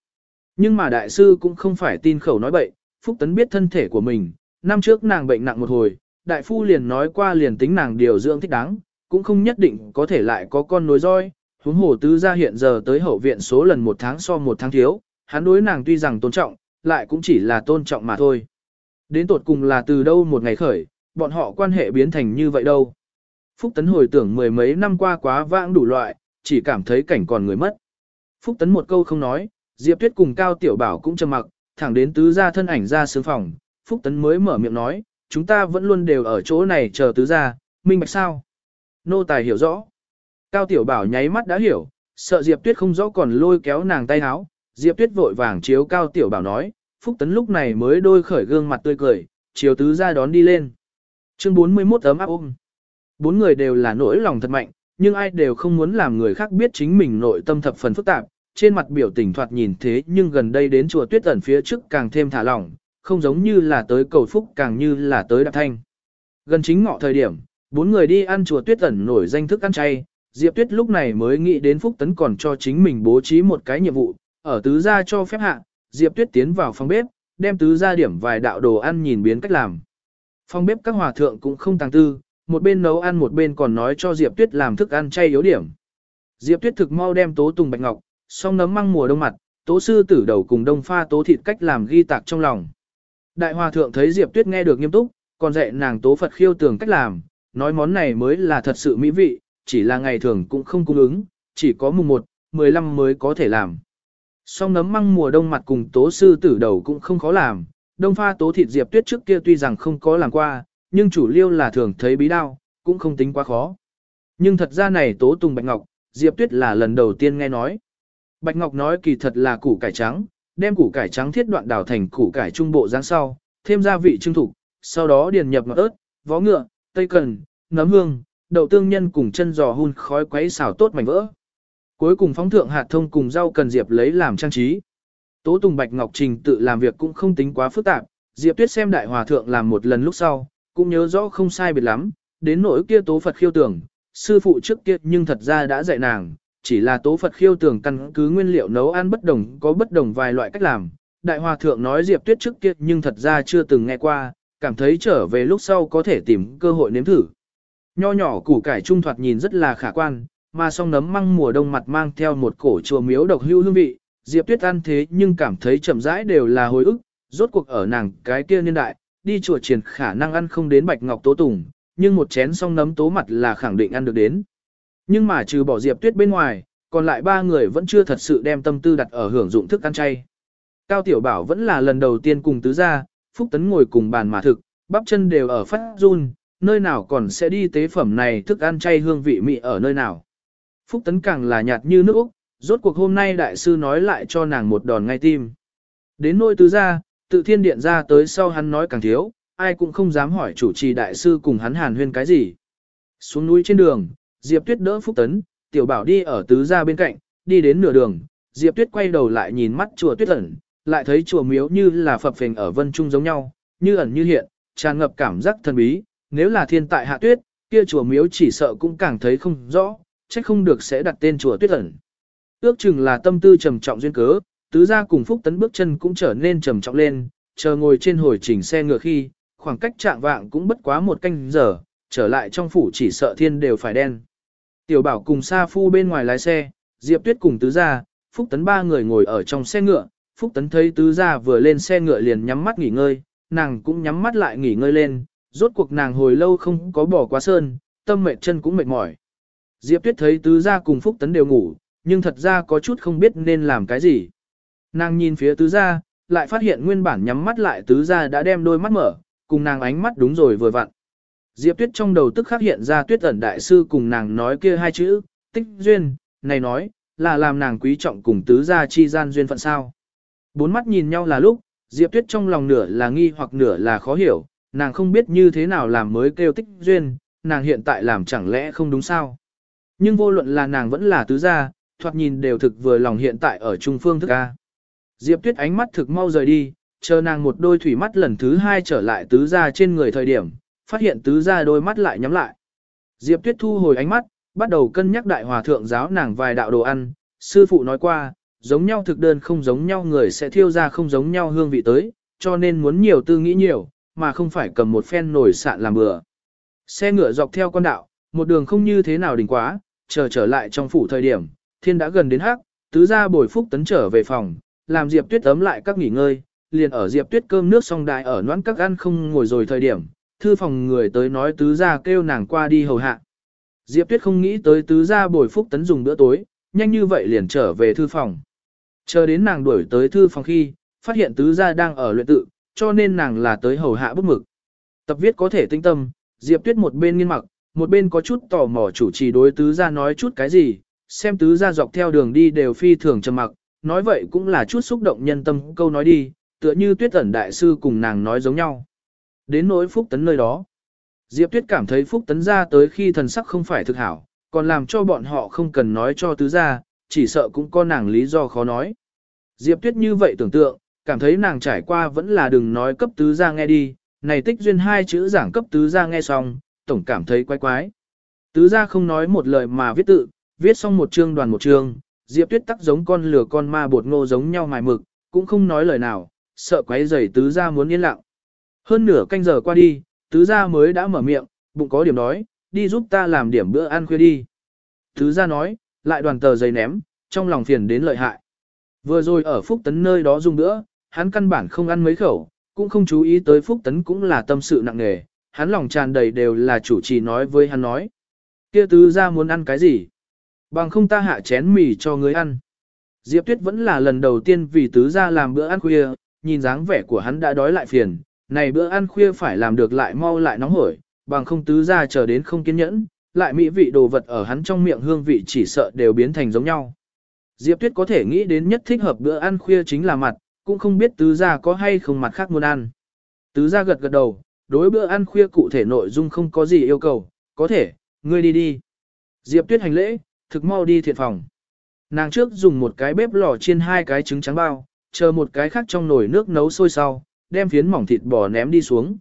Nhưng mà đại sư cũng không phải tin khẩu nói bậy, Phúc Tấn biết thân thể của mình, năm trước nàng bệnh nặng một hồi, đại phu liền nói qua liền tính nàng điều dưỡng thích đáng, cũng không nhất định có thể lại có con nối roi, huống hồ tứ gia hiện giờ tới hậu viện số lần một tháng so một tháng thiếu, hắn đối nàng tuy rằng tôn trọng, lại cũng chỉ là tôn trọng mà thôi. Đến tột cùng là từ đâu một ngày khởi, bọn họ quan hệ biến thành như vậy đâu. Phúc Tấn hồi tưởng mười mấy năm qua quá vãng đủ loại, chỉ cảm thấy cảnh còn người mất. Phúc Tấn một câu không nói, Diệp Tuyết cùng Cao Tiểu Bảo cũng trầm mặc, thẳng đến tứ gia thân ảnh ra sướng phòng, Phúc Tấn mới mở miệng nói, chúng ta vẫn luôn đều ở chỗ này chờ tứ gia, minh bạch sao? Nô tài hiểu rõ. Cao Tiểu Bảo nháy mắt đã hiểu, sợ Diệp Tuyết không rõ còn lôi kéo nàng tay áo, Diệp Tuyết vội vàng chiếu Cao Tiểu Bảo nói, Phúc Tấn lúc này mới đôi khởi gương mặt tươi cười, chiều tứ gia đón đi lên. Chương 41 ấm áp ôm. Bốn người đều là nỗi lòng thật mạnh, nhưng ai đều không muốn làm người khác biết chính mình nội tâm thập phần phức tạp, trên mặt biểu tình thoạt nhìn thế nhưng gần đây đến chùa tuyết ẩn phía trước càng thêm thả lỏng, không giống như là tới cầu phúc càng như là tới đạp thanh. Gần chính ngọ thời điểm, bốn người đi ăn chùa tuyết ẩn nổi danh thức ăn chay, Diệp Tuyết lúc này mới nghĩ đến Phúc Tấn còn cho chính mình bố trí một cái nhiệm vụ, ở tứ gia cho phép hạ, Diệp Tuyết tiến vào phòng bếp, đem tứ gia điểm vài đạo đồ ăn nhìn biến cách làm. Phòng bếp các hòa thượng cũng không tàng tư, một bên nấu ăn một bên còn nói cho Diệp Tuyết làm thức ăn chay yếu điểm. Diệp Tuyết thực mau đem tố tùng bạch ngọc, song nấm măng mùa đông mặt, tố sư tử đầu cùng đông pha tố thịt cách làm ghi tạc trong lòng. Đại hòa thượng thấy Diệp Tuyết nghe được nghiêm túc, còn dạy nàng tố Phật khiêu tường cách làm, nói món này mới là thật sự mỹ vị, chỉ là ngày thường cũng không cung ứng, chỉ có mùng 1, 15 mới có thể làm. Song nấm măng mùa đông mặt cùng tố sư tử đầu cũng không khó làm, đông pha tố thịt Diệp Tuyết trước kia tuy rằng không có làm qua, nhưng chủ liêu là thường thấy bí đao, cũng không tính quá khó. Nhưng thật ra này tố tùng bạch ngọc, Diệp Tuyết là lần đầu tiên nghe nói. Bạch Ngọc nói kỳ thật là củ cải trắng, đem củ cải trắng thiết đoạn đào thành củ cải trung bộ dáng sau, thêm gia vị trưng thủ, sau đó điền nhập ngọt ớt, vó ngựa, tây cần, nấm hương, đậu tương nhân cùng chân giò hun khói quấy xào tốt mảnh vỡ. Cuối cùng phóng thượng hạt thông cùng rau cần Diệp lấy làm trang trí. Tố Tùng Bạch Ngọc Trình tự làm việc cũng không tính quá phức tạp, Diệp Tuyết xem đại hòa thượng làm một lần lúc sau, cũng nhớ rõ không sai biệt lắm, đến nỗi kia tố Phật khiêu tưởng, sư phụ trước kia nhưng thật ra đã dạy nàng, chỉ là tố Phật khiêu tưởng căn cứ nguyên liệu nấu ăn bất đồng có bất đồng vài loại cách làm. Đại hòa thượng nói Diệp Tuyết trước kia nhưng thật ra chưa từng nghe qua, cảm thấy trở về lúc sau có thể tìm cơ hội nếm thử. Nho nhỏ củ cải trung thoạt nhìn rất là khả quan, mà song nấm măng mùa đông mặt mang theo một cổ chùa miếu độc hưu hương vị, Diệp Tuyết ăn thế nhưng cảm thấy chậm rãi đều là hồi ức, rốt cuộc ở nàng cái kia niên đại, đi chùa triển khả năng ăn không đến bạch ngọc tố tùng, nhưng một chén song nấm tố mặt là khẳng định ăn được đến. Nhưng mà trừ bỏ Diệp Tuyết bên ngoài, còn lại ba người vẫn chưa thật sự đem tâm tư đặt ở hưởng dụng thức ăn chay. Cao Tiểu Bảo vẫn là lần đầu tiên cùng tứ gia, Phúc Tấn ngồi cùng bàn mà thực, bắp chân đều ở phát run, nơi nào còn sẽ đi tế phẩm này thức ăn chay hương vị mị ở nơi nào. Phúc Tấn càng là nhạt như nước Úc, rốt cuộc hôm nay đại sư nói lại cho nàng một đòn ngay tim. Đến nỗi tứ gia, tự thiên điện ra tới sau hắn nói càng thiếu, ai cũng không dám hỏi chủ trì đại sư cùng hắn hàn huyên cái gì. Xuống núi trên đường, Diệp Tuyết đỡ Phúc Tấn, tiểu bảo đi ở tứ gia bên cạnh, đi đến nửa đường, Diệp Tuyết quay đầu lại nhìn mắt chùa Tuyết ẩn, lại thấy chùa miếu như là phập phình ở vân trung giống nhau, như ẩn như hiện, tràn ngập cảm giác thần bí, nếu là thiên tại hạ tuyết, kia chùa miếu chỉ sợ cũng càng thấy không rõ, chắc không được sẽ đặt tên chùa Tuyết ẩn. Ước chừng là tâm tư trầm trọng duyên cớ, tứ gia cùng Phúc Tấn bước chân cũng trở nên trầm trọng lên, chờ ngồi trên hồi chỉnh xe ngựa khi, khoảng cách trạng vạng cũng bất quá một canh giờ, trở lại trong phủ chỉ sợ thiên đều phải đen. Tiểu bảo cùng Sa Phu bên ngoài lái xe, Diệp Tuyết cùng tứ gia, Phúc Tấn ba người ngồi ở trong xe ngựa, Phúc Tấn thấy tứ gia vừa lên xe ngựa liền nhắm mắt nghỉ ngơi, nàng cũng nhắm mắt lại nghỉ ngơi lên, rốt cuộc nàng hồi lâu không có bỏ qua sơn, tâm mệt chân cũng mệt mỏi. Diệp Tuyết thấy tứ gia cùng Phúc Tấn đều ngủ, nhưng thật ra có chút không biết nên làm cái gì. Nàng nhìn phía tứ gia, lại phát hiện nguyên bản nhắm mắt lại tứ gia đã đem đôi mắt mở, cùng nàng ánh mắt đúng rồi vừa vặn. Diệp Tuyết trong đầu tức khắc hiện ra Tuyết ẩn đại sư cùng nàng nói kia hai chữ, tích duyên, này nói, là làm nàng quý trọng cùng tứ gia chi gian duyên phận sao. Bốn mắt nhìn nhau là lúc, Diệp Tuyết trong lòng nửa là nghi hoặc nửa là khó hiểu, nàng không biết như thế nào làm mới kêu tích duyên, nàng hiện tại làm chẳng lẽ không đúng sao. Nhưng vô luận là nàng vẫn là tứ gia, thoạt nhìn đều thực vừa lòng hiện tại ở trung phương thức ca. Diệp Tuyết ánh mắt thực mau rời đi, chờ nàng một đôi thủy mắt lần thứ hai trở lại tứ gia trên người thời điểm, phát hiện tứ gia đôi mắt lại nhắm lại. Diệp Tuyết thu hồi ánh mắt, bắt đầu cân nhắc đại hòa thượng giáo nàng vài đạo đồ ăn, sư phụ nói qua, giống nhau thực đơn không giống nhau người sẽ thiêu ra không giống nhau hương vị tới, cho nên muốn nhiều tư nghĩ nhiều, mà không phải cầm một phen nổi sạn làm bừa. Xe ngựa dọc theo con đạo, một đường không như thế nào đỉnh quá, chờ trở lại trong phủ thời điểm, thiên đã gần đến hắc, tứ gia bồi phúc tấn trở về phòng, làm Diệp Tuyết ấm lại các nghỉ ngơi, liền ở Diệp Tuyết cơm nước xong đại ở noãn các ăn không ngồi rồi thời điểm, thư phòng người tới nói tứ gia kêu nàng qua đi hầu hạ. Diệp Tuyết không nghĩ tới tứ gia bồi phúc tấn dùng bữa tối, nhanh như vậy liền trở về thư phòng. Chờ đến nàng đuổi tới thư phòng khi, phát hiện tứ gia đang ở luyện tự, cho nên nàng là tới hầu hạ bút mực. Tập viết có thể tinh tâm, Diệp Tuyết một bên nghiên mặc, một bên có chút tò mò chủ trì đối tứ gia nói chút cái gì, xem tứ gia dọc theo đường đi đều phi thường trầm mặc, nói vậy cũng là chút xúc động nhân tâm câu nói đi, tựa như Tuyết ẩn đại sư cùng nàng nói giống nhau. Đến nỗi Phúc Tấn nơi đó, Diệp Tuyết cảm thấy Phúc Tấn ra tới khi thần sắc không phải thực hảo, còn làm cho bọn họ không cần nói cho tứ gia, chỉ sợ cũng có nàng lý do khó nói. Diệp Tuyết như vậy tưởng tượng, cảm thấy nàng trải qua vẫn là đừng nói cấp tứ gia nghe đi, này tích duyên hai chữ giảng cấp tứ gia nghe xong, tổng cảm thấy quái quái. Tứ gia không nói một lời mà viết tự, viết xong một chương đoàn một chương, Diệp Tuyết tắc giống con lửa con ma bột ngô giống nhau mài mực, cũng không nói lời nào, sợ quấy rầy tứ gia muốn yên lặng. Hơn nửa canh giờ qua đi, tứ gia mới đã mở miệng, bụng có điểm đói, đi giúp ta làm điểm bữa ăn khuya đi. Tứ gia nói, lại đoàn tờ giấy ném, trong lòng phiền đến lợi hại. Vừa rồi ở Phúc Tấn nơi đó dùng bữa, hắn căn bản không ăn mấy khẩu, cũng không chú ý tới Phúc Tấn cũng là tâm sự nặng nề, hắn lòng tràn đầy đều là chủ trì nói với hắn nói. Kia tứ gia muốn ăn cái gì? Bằng không ta hạ chén mì cho người ăn. Diệp Tuyết vẫn là lần đầu tiên vì tứ gia làm bữa ăn khuya, nhìn dáng vẻ của hắn đã đói lại phiền, này bữa ăn khuya phải làm được lại mau lại nóng hổi, bằng không tứ gia chờ đến không kiên nhẫn, lại mỹ vị đồ vật ở hắn trong miệng hương vị chỉ sợ đều biến thành giống nhau. Diệp Tuyết có thể nghĩ đến nhất thích hợp bữa ăn khuya chính là mặt, cũng không biết tứ gia có hay không mặt khác muốn ăn. Tứ gia gật gật đầu, đối bữa ăn khuya cụ thể nội dung không có gì yêu cầu, có thể, ngươi đi đi. Diệp Tuyết hành lễ, thực mau đi thiện phòng. Nàng trước dùng một cái bếp lò chiên hai cái trứng trắng bao, chờ một cái khác trong nồi nước nấu sôi sau, đem phiến mỏng thịt bò ném đi xuống.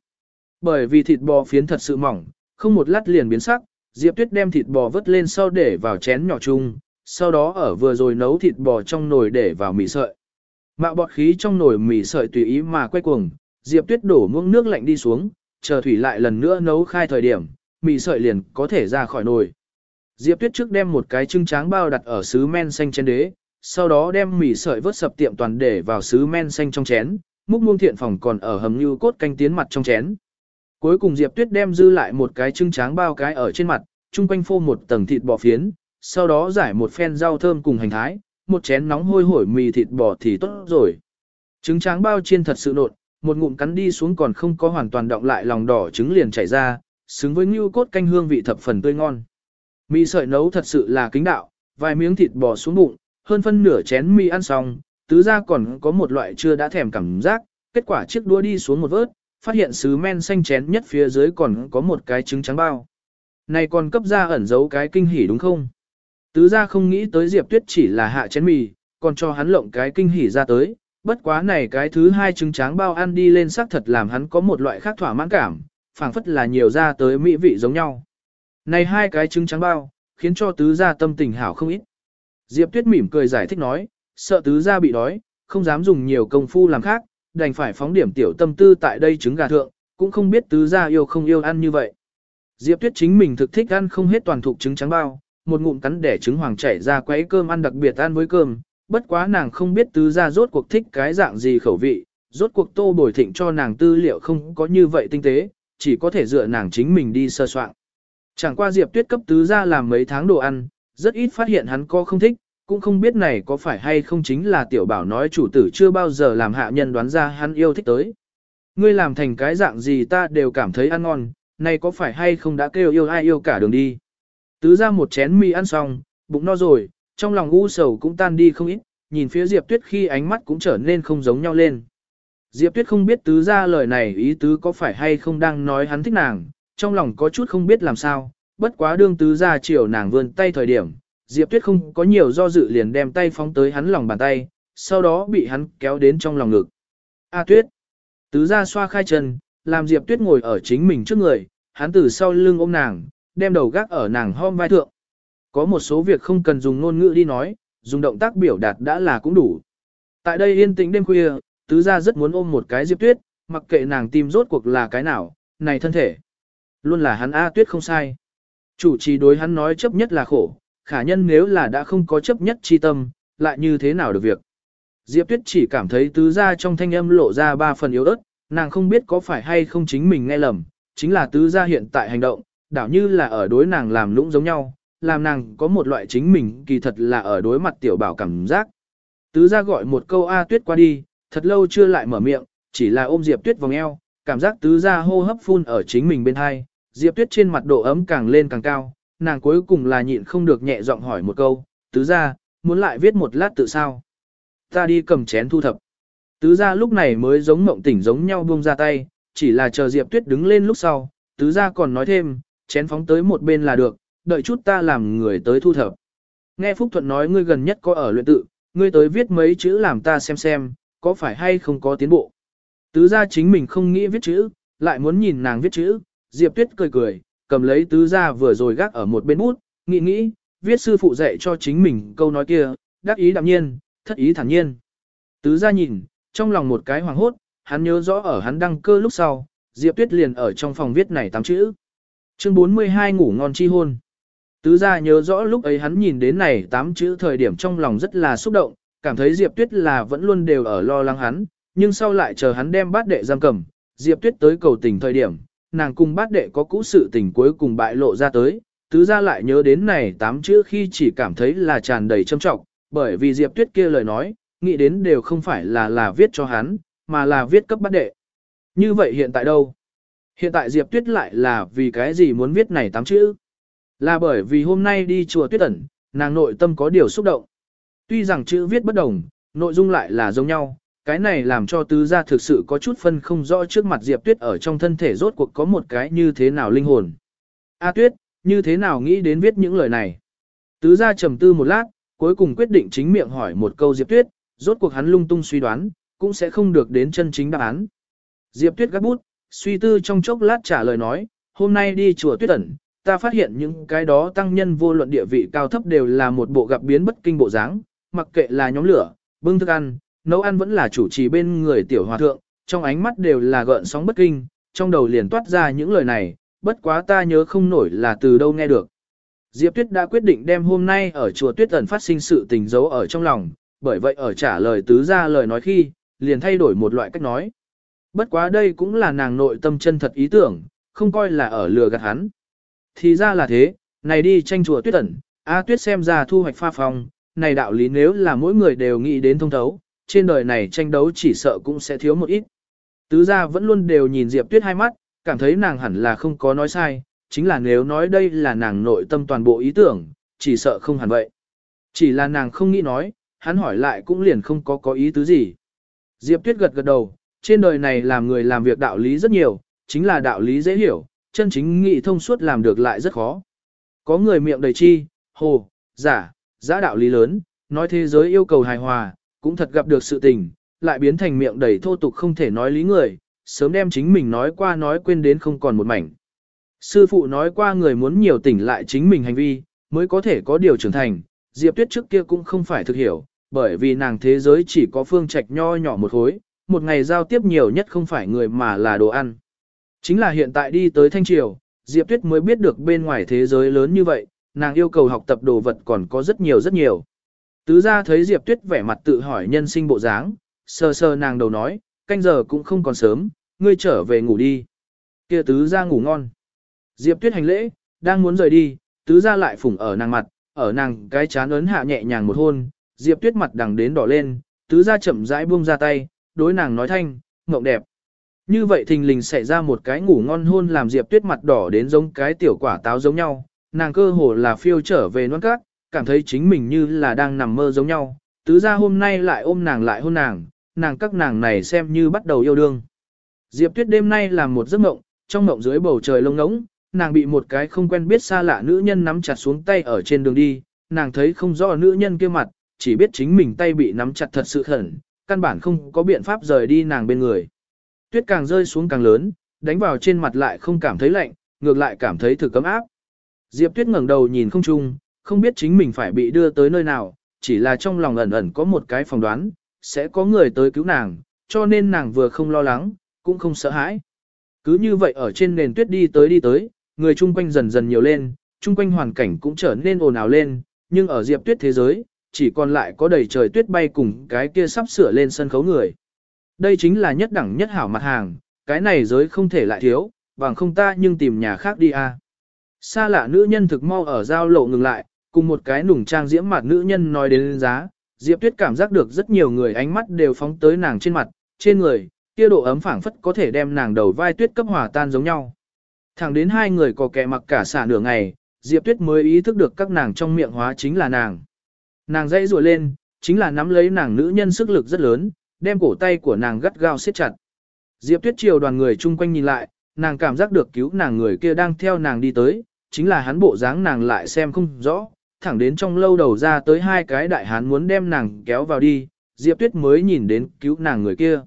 Bởi vì thịt bò phiến thật sự mỏng, không một lát liền biến sắc, Diệp Tuyết đem thịt bò vớt lên sau để vào chén nhỏ chung, sau đó ở vừa rồi nấu thịt bò trong nồi để vào mì sợi. Mạo bọt khí trong nồi mì sợi tùy ý mà quay cuồng, Diệp Tuyết đổ muỗng nước lạnh đi xuống, chờ thủy lại lần nữa nấu khai thời điểm, mì sợi liền có thể ra khỏi nồi. Diệp Tuyết trước đem một cái trứng tráng bao đặt ở sứ men xanh trên đế, sau đó đem mì sợi vớt sập tiệm toàn để vào sứ men xanh trong chén, múc muông thiện phòng còn ở hầm như cốt canh tiến mặt trong chén. Cuối cùng Diệp Tuyết đem dư lại một cái trứng tráng bao cái ở trên mặt, chung quanh phô một tầng thịt bò phiến, sau đó giải một phen rau thơm cùng hành thái, một chén nóng hôi hổi mì thịt bò thì tốt rồi. Trứng tráng bao chiên thật sự nột, một ngụm cắn đi xuống còn không có hoàn toàn động lại lòng đỏ trứng liền chảy ra, xứng với như cốt canh hương vị thập phần tươi ngon. Mì sợi nấu thật sự là kính đạo, vài miếng thịt bò xuống bụng, hơn phân nửa chén mì ăn xong, tứ ra còn có một loại chưa đã thèm cảm giác, kết quả chiếc đũa đi xuống một vớt, phát hiện sứ men xanh chén nhất phía dưới còn có một cái trứng trắng bao. Này còn cấp ra ẩn giấu cái kinh hỉ đúng không? Tứ ra không nghĩ tới Diệp Tuyết chỉ là hạ chén mì, còn cho hắn lộng cái kinh hỉ ra tới, bất quá này cái thứ hai trứng tráng bao ăn đi lên xác thật làm hắn có một loại khác thỏa mãn cảm, phảng phất là nhiều ra tới mỹ vị giống nhau. Này hai cái trứng trắng bao, khiến cho tứ gia tâm tình hảo không ít. Diệp Tuyết mỉm cười giải thích nói, sợ tứ gia bị đói, không dám dùng nhiều công phu làm khác, đành phải phóng điểm tiểu tâm tư tại đây trứng gà thượng, cũng không biết tứ gia yêu không yêu ăn như vậy. Diệp Tuyết chính mình thực thích ăn không hết toàn thuộc trứng trắng bao, một ngụm cắn để trứng hoàng chảy ra quấy cơm ăn đặc biệt ăn với cơm, bất quá nàng không biết tứ gia rốt cuộc thích cái dạng gì khẩu vị, rốt cuộc tô bồi thịnh cho nàng tư liệu không có như vậy tinh tế, chỉ có thể dựa nàng chính mình đi sơ soạn. Chẳng qua Diệp Tuyết cấp tứ gia làm mấy tháng đồ ăn, rất ít phát hiện hắn có không thích, cũng không biết này có phải hay không chính là tiểu bảo nói chủ tử chưa bao giờ làm hạ nhân đoán ra hắn yêu thích tới. Ngươi làm thành cái dạng gì ta đều cảm thấy ăn ngon, này có phải hay không đã kêu yêu ai yêu cả đường đi. Tứ ra một chén mì ăn xong, bụng no rồi, trong lòng u sầu cũng tan đi không ít, nhìn phía Diệp Tuyết khi ánh mắt cũng trở nên không giống nhau lên. Diệp Tuyết không biết tứ ra lời này ý tứ có phải hay không đang nói hắn thích nàng, trong lòng có chút không biết làm sao, bất quá đương tứ ra chiều nàng vươn tay thời điểm, Diệp Tuyết không có nhiều do dự liền đem tay phóng tới hắn lòng bàn tay, sau đó bị hắn kéo đến trong lòng ngực. A Tuyết! Tứ ra xoa khai chân, làm Diệp Tuyết ngồi ở chính mình trước người, hắn từ sau lưng ôm nàng, đem đầu gác ở nàng hôm vai thượng. Có một số việc không cần dùng ngôn ngữ đi nói, dùng động tác biểu đạt đã là cũng đủ. Tại đây yên tĩnh đêm khuya, tứ gia rất muốn ôm một cái Diệp Tuyết, mặc kệ nàng tim rốt cuộc là cái nào, này thân thể. Luôn là hắn A Tuyết không sai. Chủ trì đối hắn nói chấp nhất là khổ, khả nhân nếu là đã không có chấp nhất chi tâm, lại như thế nào được việc. Diệp Tuyết chỉ cảm thấy tứ gia trong thanh âm lộ ra ba phần yếu ớt, nàng không biết có phải hay không chính mình nghe lầm, chính là tứ gia hiện tại hành động, đảo như là ở đối nàng làm lũng giống nhau, làm nàng có một loại chính mình kỳ thật là ở đối mặt tiểu bảo cảm giác. Tứ gia gọi một câu A tuyết qua đi, thật lâu chưa lại mở miệng, chỉ là ôm Diệp tuyết vòng eo, cảm giác tứ gia hô hấp phun ở chính mình bên hai, Diệp tuyết trên mặt độ ấm càng lên càng cao, nàng cuối cùng là nhịn không được nhẹ giọng hỏi một câu, tứ gia, muốn lại viết một lát tự sao? Ta đi cầm chén thu thập. Tứ gia lúc này mới giống mộng tỉnh giống nhau buông ra tay, chỉ là chờ Diệp Tuyết đứng lên lúc sau, tứ gia còn nói thêm, chén phóng tới một bên là được, đợi chút ta làm người tới thu thập. Nghe Phúc Thuận nói ngươi gần nhất có ở luyện tự, ngươi tới viết mấy chữ làm ta xem xem, có phải hay không có tiến bộ. Tứ gia chính mình không nghĩ viết chữ, lại muốn nhìn nàng viết chữ, Diệp Tuyết cười cười, cầm lấy tứ gia vừa rồi gác ở một bên bút, nghĩ nghĩ, viết sư phụ dạy cho chính mình câu nói kia, đắc ý đạm nhiên, thất ý thản nhiên. Tứ gia nhìn, trong lòng một cái hoàng hốt, hắn nhớ rõ ở hắn đăng cơ lúc sau, Diệp Tuyết liền ở trong phòng viết này tám chữ. Chương 42 ngủ ngon chi hôn. Tứ gia nhớ rõ lúc ấy hắn nhìn đến này tám chữ thời điểm trong lòng rất là xúc động, cảm thấy Diệp Tuyết là vẫn luôn đều ở lo lắng hắn, nhưng sau lại chờ hắn đem bát đệ giam cầm, Diệp Tuyết tới cầu tình thời điểm, nàng cùng bát đệ có cũ sự tình cuối cùng bại lộ ra tới, tứ gia lại nhớ đến này tám chữ khi chỉ cảm thấy là tràn đầy trâm trọng, bởi vì Diệp Tuyết kia lời nói, nghĩ đến đều không phải là là viết cho hắn, mà là viết cấp bát đệ. Như vậy hiện tại đâu? Hiện tại Diệp Tuyết lại là vì cái gì muốn viết này tám chữ? Là bởi vì hôm nay đi chùa Tuyết ẩn, nàng nội tâm có điều xúc động. Tuy rằng chữ viết bất đồng, nội dung lại là giống nhau, cái này làm cho tứ gia thực sự có chút phân không rõ trước mặt Diệp Tuyết ở trong thân thể rốt cuộc có một cái như thế nào linh hồn. A Tuyết, như thế nào nghĩ đến viết những lời này? Tứ gia trầm tư một lát, cuối cùng quyết định chính miệng hỏi một câu Diệp Tuyết, rốt cuộc hắn lung tung suy đoán, cũng sẽ không được đến chân chính đáp án. Diệp Tuyết gắt bút, suy tư trong chốc lát trả lời nói, hôm nay đi chùa Tuyết ẩn, ta phát hiện những cái đó tăng nhân vô luận địa vị cao thấp đều là một bộ gặp biến bất kinh bộ dáng, mặc kệ là nhóm lửa, bưng thức ăn, nấu ăn vẫn là chủ trì bên người tiểu hòa thượng, trong ánh mắt đều là gợn sóng bất kinh, trong đầu liền toát ra những lời này, bất quá ta nhớ không nổi là từ đâu nghe được. Diệp Tuyết đã quyết định đem hôm nay ở chùa Tuyết ẩn phát sinh sự tình giấu ở trong lòng, bởi vậy ở trả lời tứ ra lời nói khi, liền thay đổi một loại cách nói. Bất quá đây cũng là nàng nội tâm chân thật ý tưởng, không coi là ở lừa gạt hắn. Thì ra là thế, này đi tranh chùa tuyết ẩn, A tuyết xem ra thu hoạch pha phong, này đạo lý nếu là mỗi người đều nghĩ đến thông thấu, trên đời này tranh đấu chỉ sợ cũng sẽ thiếu một ít. Tứ gia vẫn luôn đều nhìn Diệp Tuyết hai mắt, cảm thấy nàng hẳn là không có nói sai, chính là nếu nói đây là nàng nội tâm toàn bộ ý tưởng, chỉ sợ không hẳn vậy. Chỉ là nàng không nghĩ nói, hắn hỏi lại cũng liền không có có ý tứ gì. Diệp Tuyết gật gật đầu, trên đời này làm người làm việc đạo lý rất nhiều, chính là đạo lý dễ hiểu, chân chính nghị thông suốt làm được lại rất khó. Có người miệng đầy chi, hồ, giả, giả đạo lý lớn, nói thế giới yêu cầu hài hòa, cũng thật gặp được sự tình, lại biến thành miệng đầy thô tục không thể nói lý người, sớm đem chính mình nói qua nói quên đến không còn một mảnh. Sư phụ nói qua người muốn nhiều tỉnh lại chính mình hành vi, mới có thể có điều trưởng thành, Diệp Tuyết trước kia cũng không phải thực hiểu, bởi vì nàng thế giới chỉ có phương trạch nho nhỏ một khối, một ngày giao tiếp nhiều nhất không phải người mà là đồ ăn. Chính là hiện tại đi tới Thanh Triều, Diệp Tuyết mới biết được bên ngoài thế giới lớn như vậy, nàng yêu cầu học tập đồ vật còn có rất nhiều rất nhiều. Tứ ra thấy Diệp Tuyết vẻ mặt tự hỏi nhân sinh bộ dáng, sờ sờ nàng đầu nói, canh giờ cũng không còn sớm, ngươi trở về ngủ đi. Kia tứ ra ngủ ngon. Diệp Tuyết hành lễ, đang muốn rời đi, tứ ra lại phủng ở nàng mặt, ở nàng cái chán ấn hạ nhẹ nhàng một hôn, Diệp Tuyết mặt đằng đến đỏ lên, tứ ra chậm rãi buông ra tay, đối nàng nói thanh, ngộng đẹp. Như vậy thình lình xảy ra một cái ngủ ngon hôn làm Diệp Tuyết mặt đỏ đến giống cái tiểu quả táo giống nhau, nàng cơ hồ là phiêu trở về non cát, cảm thấy chính mình như là đang nằm mơ giống nhau, tứ ra hôm nay lại ôm nàng lại hôn nàng, nàng các nàng này xem như bắt đầu yêu đương. Diệp Tuyết đêm nay làm một giấc mộng, trong mộng dưới bầu trời lông ngỗng, nàng bị một cái không quen biết xa lạ nữ nhân nắm chặt xuống tay ở trên đường đi, nàng thấy không rõ nữ nhân kia mặt, chỉ biết chính mình tay bị nắm chặt thật sự khẩn, căn bản không có biện pháp rời đi nàng bên người. Tuyết càng rơi xuống càng lớn, đánh vào trên mặt lại không cảm thấy lạnh, ngược lại cảm thấy thử cấm áp. Diệp Tuyết ngẩng đầu nhìn không trung, không biết chính mình phải bị đưa tới nơi nào, chỉ là trong lòng ẩn ẩn có một cái phỏng đoán, sẽ có người tới cứu nàng, cho nên nàng vừa không lo lắng, cũng không sợ hãi. Cứ như vậy ở trên nền tuyết đi tới đi tới, người chung quanh dần dần nhiều lên, chung quanh hoàn cảnh cũng trở nên ồn ào lên, nhưng ở diệp tuyết thế giới, chỉ còn lại có đầy trời tuyết bay cùng cái kia sắp sửa lên sân khấu người. Đây chính là nhất đẳng nhất hảo mặt hàng, cái này giới không thể lại thiếu, bằng không ta nhưng tìm nhà khác đi a. À. Xa lạ nữ nhân thực mau ở giao lộ ngừng lại, cùng một cái nùng trang diễm mặt nữ nhân nói đến giá, Diệp Tuyết cảm giác được rất nhiều người ánh mắt đều phóng tới nàng trên mặt, trên người, kia độ ấm phảng phất có thể đem nàng đầu vai tuyết cấp hòa tan giống nhau. Thẳng đến hai người có kẻ mặc cả xả nửa ngày, Diệp Tuyết mới ý thức được các nàng trong miệng hóa chính là nàng. Nàng dãy rùa lên, chính là nắm lấy nàng nữ nhân sức lực rất lớn, đem cổ tay của nàng gắt gao siết chặt. Diệp Tuyết chiều đoàn người chung quanh nhìn lại, nàng cảm giác được cứu nàng người kia đang theo nàng đi tới, chính là hắn bộ dáng nàng lại xem không rõ, thẳng đến trong lâu đầu ra tới hai cái đại hán muốn đem nàng kéo vào đi, Diệp Tuyết mới nhìn đến cứu nàng người kia.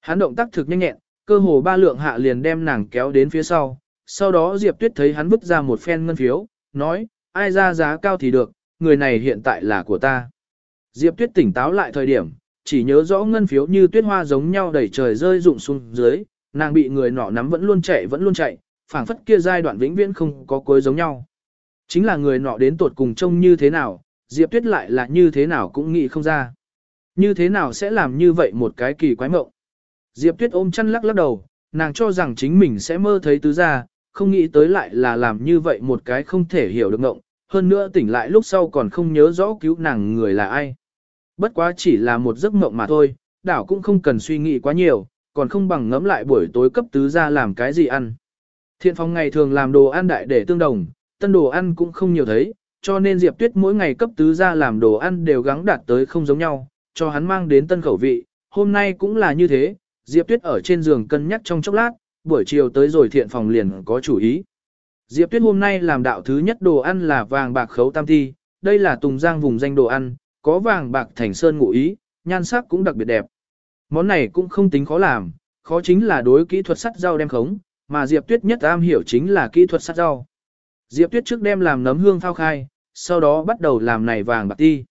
Hắn động tác thực nhanh nhẹn, cơ hồ ba lượng hạ liền đem nàng kéo đến phía sau, sau đó Diệp Tuyết thấy hắn vứt ra một phen ngân phiếu, nói, ai ra giá cao thì được, người này hiện tại là của ta. Diệp Tuyết tỉnh táo lại thời điểm, chỉ nhớ rõ ngân phiếu như tuyết hoa giống nhau đẩy trời rơi rụng xuống dưới, nàng bị người nọ nắm vẫn luôn chạy vẫn luôn chạy, phảng phất kia giai đoạn vĩnh viễn không có cuối giống nhau. Chính là người nọ đến tột cùng trông như thế nào, Diệp Tuyết lại là như thế nào cũng nghĩ không ra. Như thế nào sẽ làm như vậy một cái kỳ quái mộng. Diệp Tuyết ôm chăn lắc lắc đầu, nàng cho rằng chính mình sẽ mơ thấy tứ gia, không nghĩ tới lại là làm như vậy một cái không thể hiểu được mộng, hơn nữa tỉnh lại lúc sau còn không nhớ rõ cứu nàng người là ai. Bất quá chỉ là một giấc mộng mà thôi, đảo cũng không cần suy nghĩ quá nhiều, còn không bằng ngẫm lại buổi tối cấp tứ gia làm cái gì ăn. Thiện phòng ngày thường làm đồ ăn đại để tương đồng, tân đồ ăn cũng không nhiều thấy, cho nên Diệp Tuyết mỗi ngày cấp tứ gia làm đồ ăn đều gắng đạt tới không giống nhau, cho hắn mang đến tân khẩu vị, hôm nay cũng là như thế, Diệp Tuyết ở trên giường cân nhắc trong chốc lát, buổi chiều tới rồi thiện phòng liền có chủ ý. Diệp Tuyết hôm nay làm đạo thứ nhất đồ ăn là vàng bạc khấu tam thi, đây là tùng giang vùng danh đồ ăn, có vàng bạc thành sơn ngụ ý, nhan sắc cũng đặc biệt đẹp. Món này cũng không tính khó làm, khó chính là đối kỹ thuật sắt rau đem khống, mà Diệp Tuyết nhất am hiểu chính là kỹ thuật sắt rau. Diệp Tuyết trước đem làm nấm hương phao khai, sau đó bắt đầu làm này vàng bạc ti.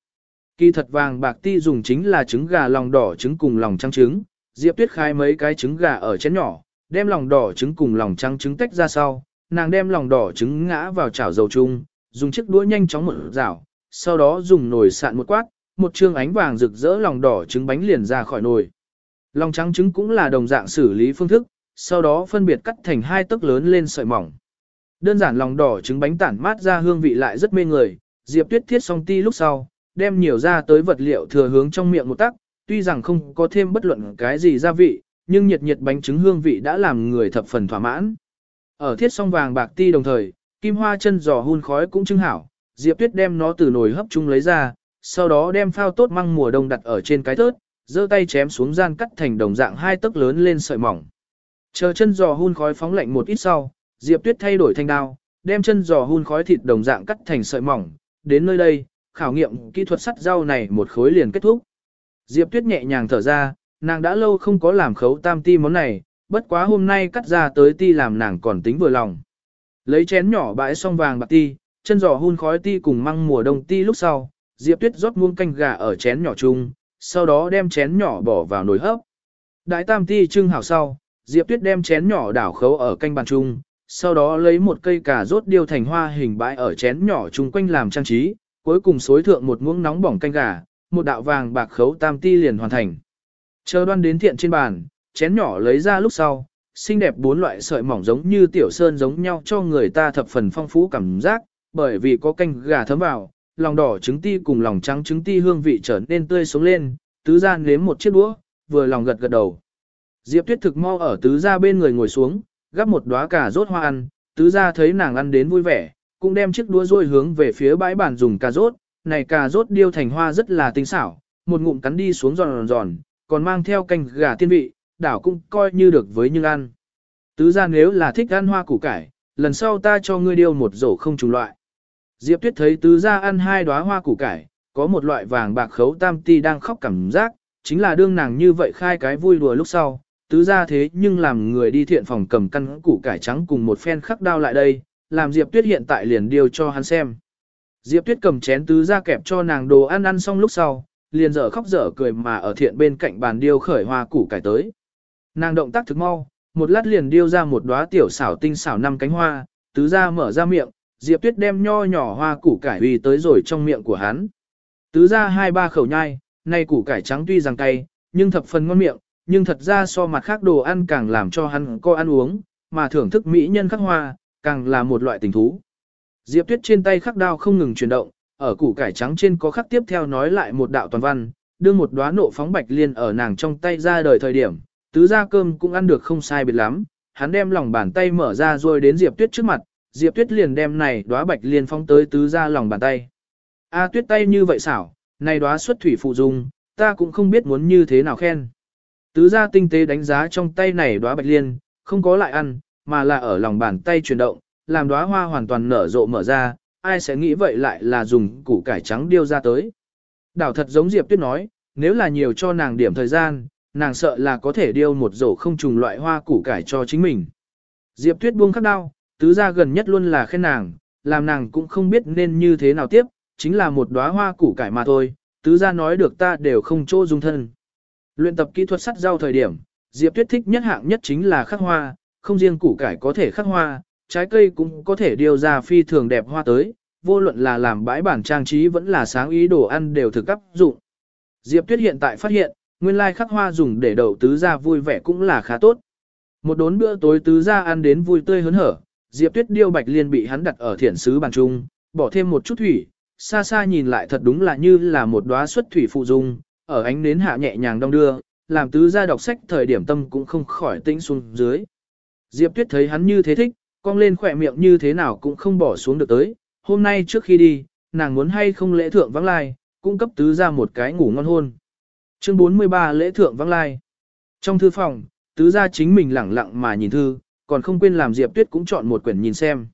Kỳ thật vàng bạc ti dùng chính là trứng gà lòng đỏ trứng cùng lòng trắng trứng. Diệp Tuyết khai mấy cái trứng gà ở chén nhỏ, đem lòng đỏ trứng cùng lòng trắng trứng tách ra sau, nàng đem lòng đỏ trứng ngã vào chảo dầu chung, dùng chiếc đũa nhanh chóng một rảo, sau đó dùng nồi sạn một quát, một trương ánh vàng rực rỡ lòng đỏ trứng bánh liền ra khỏi nồi. Lòng trắng trứng cũng là đồng dạng xử lý phương thức, sau đó phân biệt cắt thành hai tấc lớn lên sợi mỏng. Đơn giản lòng đỏ trứng bánh tản mát ra hương vị lại rất mê người, Diệp Tuyết thiết xong ti lúc sau, đem nhiều ra tới vật liệu thừa hướng trong miệng một tắc, tuy rằng không có thêm bất luận cái gì gia vị, nhưng nhiệt nhiệt bánh trứng hương vị đã làm người thập phần thỏa mãn. Ở thiết xong vàng bạc ti đồng thời, kim hoa chân giò hun khói cũng trưng hảo, Diệp Tuyết đem nó từ nồi hấp chung lấy ra, sau đó đem phao tốt măng mùa đông đặt ở trên cái tớt, giơ tay chém xuống gian cắt thành đồng dạng hai tấc lớn lên sợi mỏng. Chờ chân giò hun khói phóng lạnh một ít sau, Diệp Tuyết thay đổi thanh đao, đem chân giò hun khói thịt đồng dạng cắt thành sợi mỏng, đến nơi đây, khảo nghiệm kỹ thuật sắt rau này một khối liền kết thúc. Diệp Tuyết nhẹ nhàng thở ra, nàng đã lâu không có làm khấu tam ti món này, bất quá hôm nay cắt ra tới ti làm nàng còn tính vừa lòng. Lấy chén nhỏ bãi xong vàng bạc ti, chân giò hun khói ti cùng măng mùa đông ti lúc sau, Diệp Tuyết rót muông canh gà ở chén nhỏ chung, sau đó đem chén nhỏ bỏ vào nồi hấp. Đại tam ti trưng hảo sau, Diệp Tuyết đem chén nhỏ đảo khấu ở canh bàn chung, sau đó lấy một cây cà rốt điêu thành hoa hình bãi ở chén nhỏ chung quanh làm trang trí, cuối cùng xối thượng một muỗng nóng bỏng canh gà, một đạo vàng bạc khấu tam ti liền hoàn thành. Chờ đoan đến thiện trên bàn, chén nhỏ lấy ra lúc sau, xinh đẹp bốn loại sợi mỏng giống như tiểu sơn giống nhau cho người ta thập phần phong phú cảm giác, bởi vì có canh gà thấm vào, lòng đỏ trứng ti cùng lòng trắng trứng ti hương vị trở nên tươi sống lên, tứ gia nếm một chiếc đũa, vừa lòng gật gật đầu. Diệp Tuyết thực mau ở tứ gia bên người ngồi xuống, gắp một đóa cà rốt hoa ăn, tứ gia thấy nàng ăn đến vui vẻ, cũng đem chiếc đũa rôi hướng về phía bãi bàn dùng cà rốt, này cà rốt điêu thành hoa rất là tinh xảo, một ngụm cắn đi xuống giòn giòn, còn mang theo canh gà tiên vị, đảo cũng coi như được với nhưng ăn. Tứ gia nếu là thích ăn hoa củ cải, lần sau ta cho ngươi điêu một rổ không trùng loại. Diệp Tuyết thấy tứ gia ăn hai đóa hoa củ cải, có một loại vàng bạc khấu tam ti đang khóc cảm giác, chính là đương nàng như vậy khai cái vui đùa lúc sau, tứ ra thế nhưng làm người đi thiện phòng cầm căn củ cải trắng cùng một phen khắc đao lại đây, làm Diệp Tuyết hiện tại liền điều cho hắn xem. Diệp Tuyết cầm chén tứ ra kẹp cho nàng đồ ăn ăn xong lúc sau, liền dở khóc dở cười mà ở thiện bên cạnh bàn điêu khởi hoa củ cải tới. Nàng động tác thực mau, một lát liền điêu ra một đóa tiểu xảo tinh xảo năm cánh hoa, tứ ra mở ra miệng, Diệp Tuyết đem nho nhỏ hoa củ cải uy tới rồi trong miệng của hắn. Tứ ra hai ba khẩu nhai, nay củ cải trắng tuy rằng cay, nhưng thập phần ngon miệng, nhưng thật ra so mặt khác đồ ăn càng làm cho hắn co ăn uống, mà thưởng thức mỹ nhân khắc hoa, càng là một loại tình thú. Diệp Tuyết trên tay khắc đao không ngừng chuyển động, ở củ cải trắng trên có khắc tiếp theo nói lại một đạo toàn văn, đưa một đóa nộ phóng bạch liên ở nàng trong tay ra đời thời điểm, tứ gia cơm cũng ăn được không sai biệt lắm, hắn đem lòng bàn tay mở ra rồi đến Diệp Tuyết trước mặt, Diệp Tuyết liền đem này đóa bạch liên phóng tới tứ gia lòng bàn tay. A Tuyết tay như vậy xảo, này đóa xuất thủy phụ dung, ta cũng không biết muốn như thế nào khen. Tứ gia tinh tế đánh giá trong tay này đóa bạch liên, không có lại ăn, mà là ở lòng bàn tay chuyển động, làm đóa hoa hoàn toàn nở rộ mở ra, ai sẽ nghĩ vậy lại là dùng củ cải trắng điêu ra tới. Đảo thật giống Diệp Tuyết nói, nếu là nhiều cho nàng điểm thời gian, nàng sợ là có thể điêu một rổ không trùng loại hoa củ cải cho chính mình. Diệp Tuyết buông khắc đau tứ gia gần nhất luôn là khen nàng, làm nàng cũng không biết nên như thế nào tiếp, chính là một đóa hoa củ cải mà thôi, tứ gia nói được ta đều không chỗ dung thân. Luyện tập kỹ thuật sắt rau thời điểm, Diệp Tuyết thích nhất hạng nhất chính là khắc hoa, không riêng củ cải có thể khắc hoa, trái cây cũng có thể điều ra phi thường đẹp hoa tới, vô luận là làm bãi bản trang trí vẫn là sáng ý đồ ăn đều thực cấp dụng. Diệp Tuyết hiện tại phát hiện, nguyên lai khắc hoa dùng để đậu tứ gia vui vẻ cũng là khá tốt. Một đốn bữa tối tứ gia ăn đến vui tươi hớn hở, Diệp Tuyết điêu bạch liên bị hắn đặt ở thiển sứ bàn trung, bỏ thêm một chút thủy, xa xa nhìn lại thật đúng là như là một đóa xuất thủy phụ dung, ở ánh nến hạ nhẹ nhàng đong đưa, làm tứ gia đọc sách thời điểm tâm cũng không khỏi tĩnh xuống dưới. Diệp Tuyết thấy hắn như thế thích, cong lên khỏe miệng như thế nào cũng không bỏ xuống được tới, hôm nay trước khi đi, nàng muốn hay không lễ thượng vắng lai, cung cấp tứ gia một cái ngủ ngon hôn. Chương 43 lễ thượng vắng lai. Trong thư phòng, tứ gia chính mình lẳng lặng mà nhìn thư, còn không quên làm Diệp Tuyết cũng chọn một quyển nhìn xem.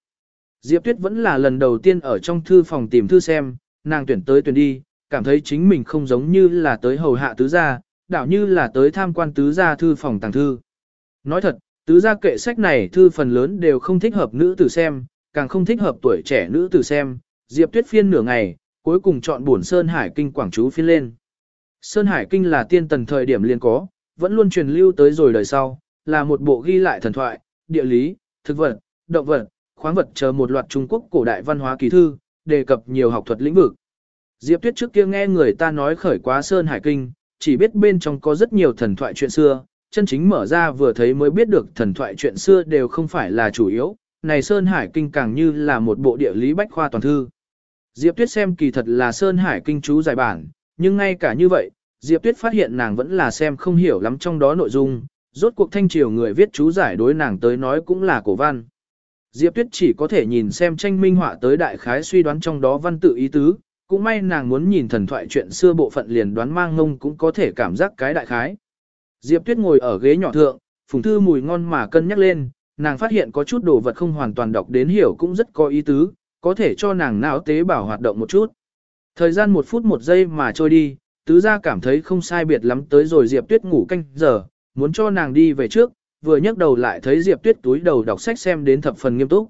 Diệp Tuyết vẫn là lần đầu tiên ở trong thư phòng tìm thư xem, nàng tuyển tới tuyển đi, cảm thấy chính mình không giống như là tới hầu hạ tứ gia, đảo như là tới tham quan tứ gia thư phòng tàng thư. Nói thật, tứ gia kệ sách này thư phần lớn đều không thích hợp nữ tử xem, càng không thích hợp tuổi trẻ nữ tử xem, Diệp Tuyết phiên nửa ngày, cuối cùng chọn buồn Sơn Hải Kinh Quảng Chú phiên lên. Sơn Hải Kinh là tiên tần thời điểm liền có, vẫn luôn truyền lưu tới rồi đời sau, là một bộ ghi lại thần thoại, địa lý, thực vật, động vật, khoáng vật chờ một loạt Trung Quốc cổ đại văn hóa kỳ thư, đề cập nhiều học thuật lĩnh vực. Diệp Tuyết trước kia nghe người ta nói khởi quá Sơn Hải Kinh, chỉ biết bên trong có rất nhiều thần thoại chuyện xưa, chân chính mở ra vừa thấy mới biết được thần thoại chuyện xưa đều không phải là chủ yếu, này Sơn Hải Kinh càng như là một bộ địa lý bách khoa toàn thư. Diệp Tuyết xem kỳ thật là Sơn Hải Kinh chú giải bản, nhưng ngay cả như vậy, Diệp Tuyết phát hiện nàng vẫn là xem không hiểu lắm trong đó nội dung, rốt cuộc thanh triều người viết chú giải đối nàng tới nói cũng là cổ văn. Diệp Tuyết chỉ có thể nhìn xem tranh minh họa tới đại khái suy đoán trong đó văn tự ý tứ, cũng may nàng muốn nhìn thần thoại chuyện xưa bộ phận liền đoán mang ngông cũng có thể cảm giác cái đại khái. Diệp Tuyết ngồi ở ghế nhỏ thượng, phùng thư mùi ngon mà cân nhắc lên, nàng phát hiện có chút đồ vật không hoàn toàn đọc đến hiểu cũng rất có ý tứ, có thể cho nàng não tế bảo hoạt động một chút. Thời gian một phút một giây mà trôi đi, tứ gia cảm thấy không sai biệt lắm tới rồi Diệp Tuyết ngủ canh giờ, muốn cho nàng đi về trước, vừa nhấc đầu lại thấy Diệp Tuyết túi đầu đọc sách xem đến thập phần nghiêm túc.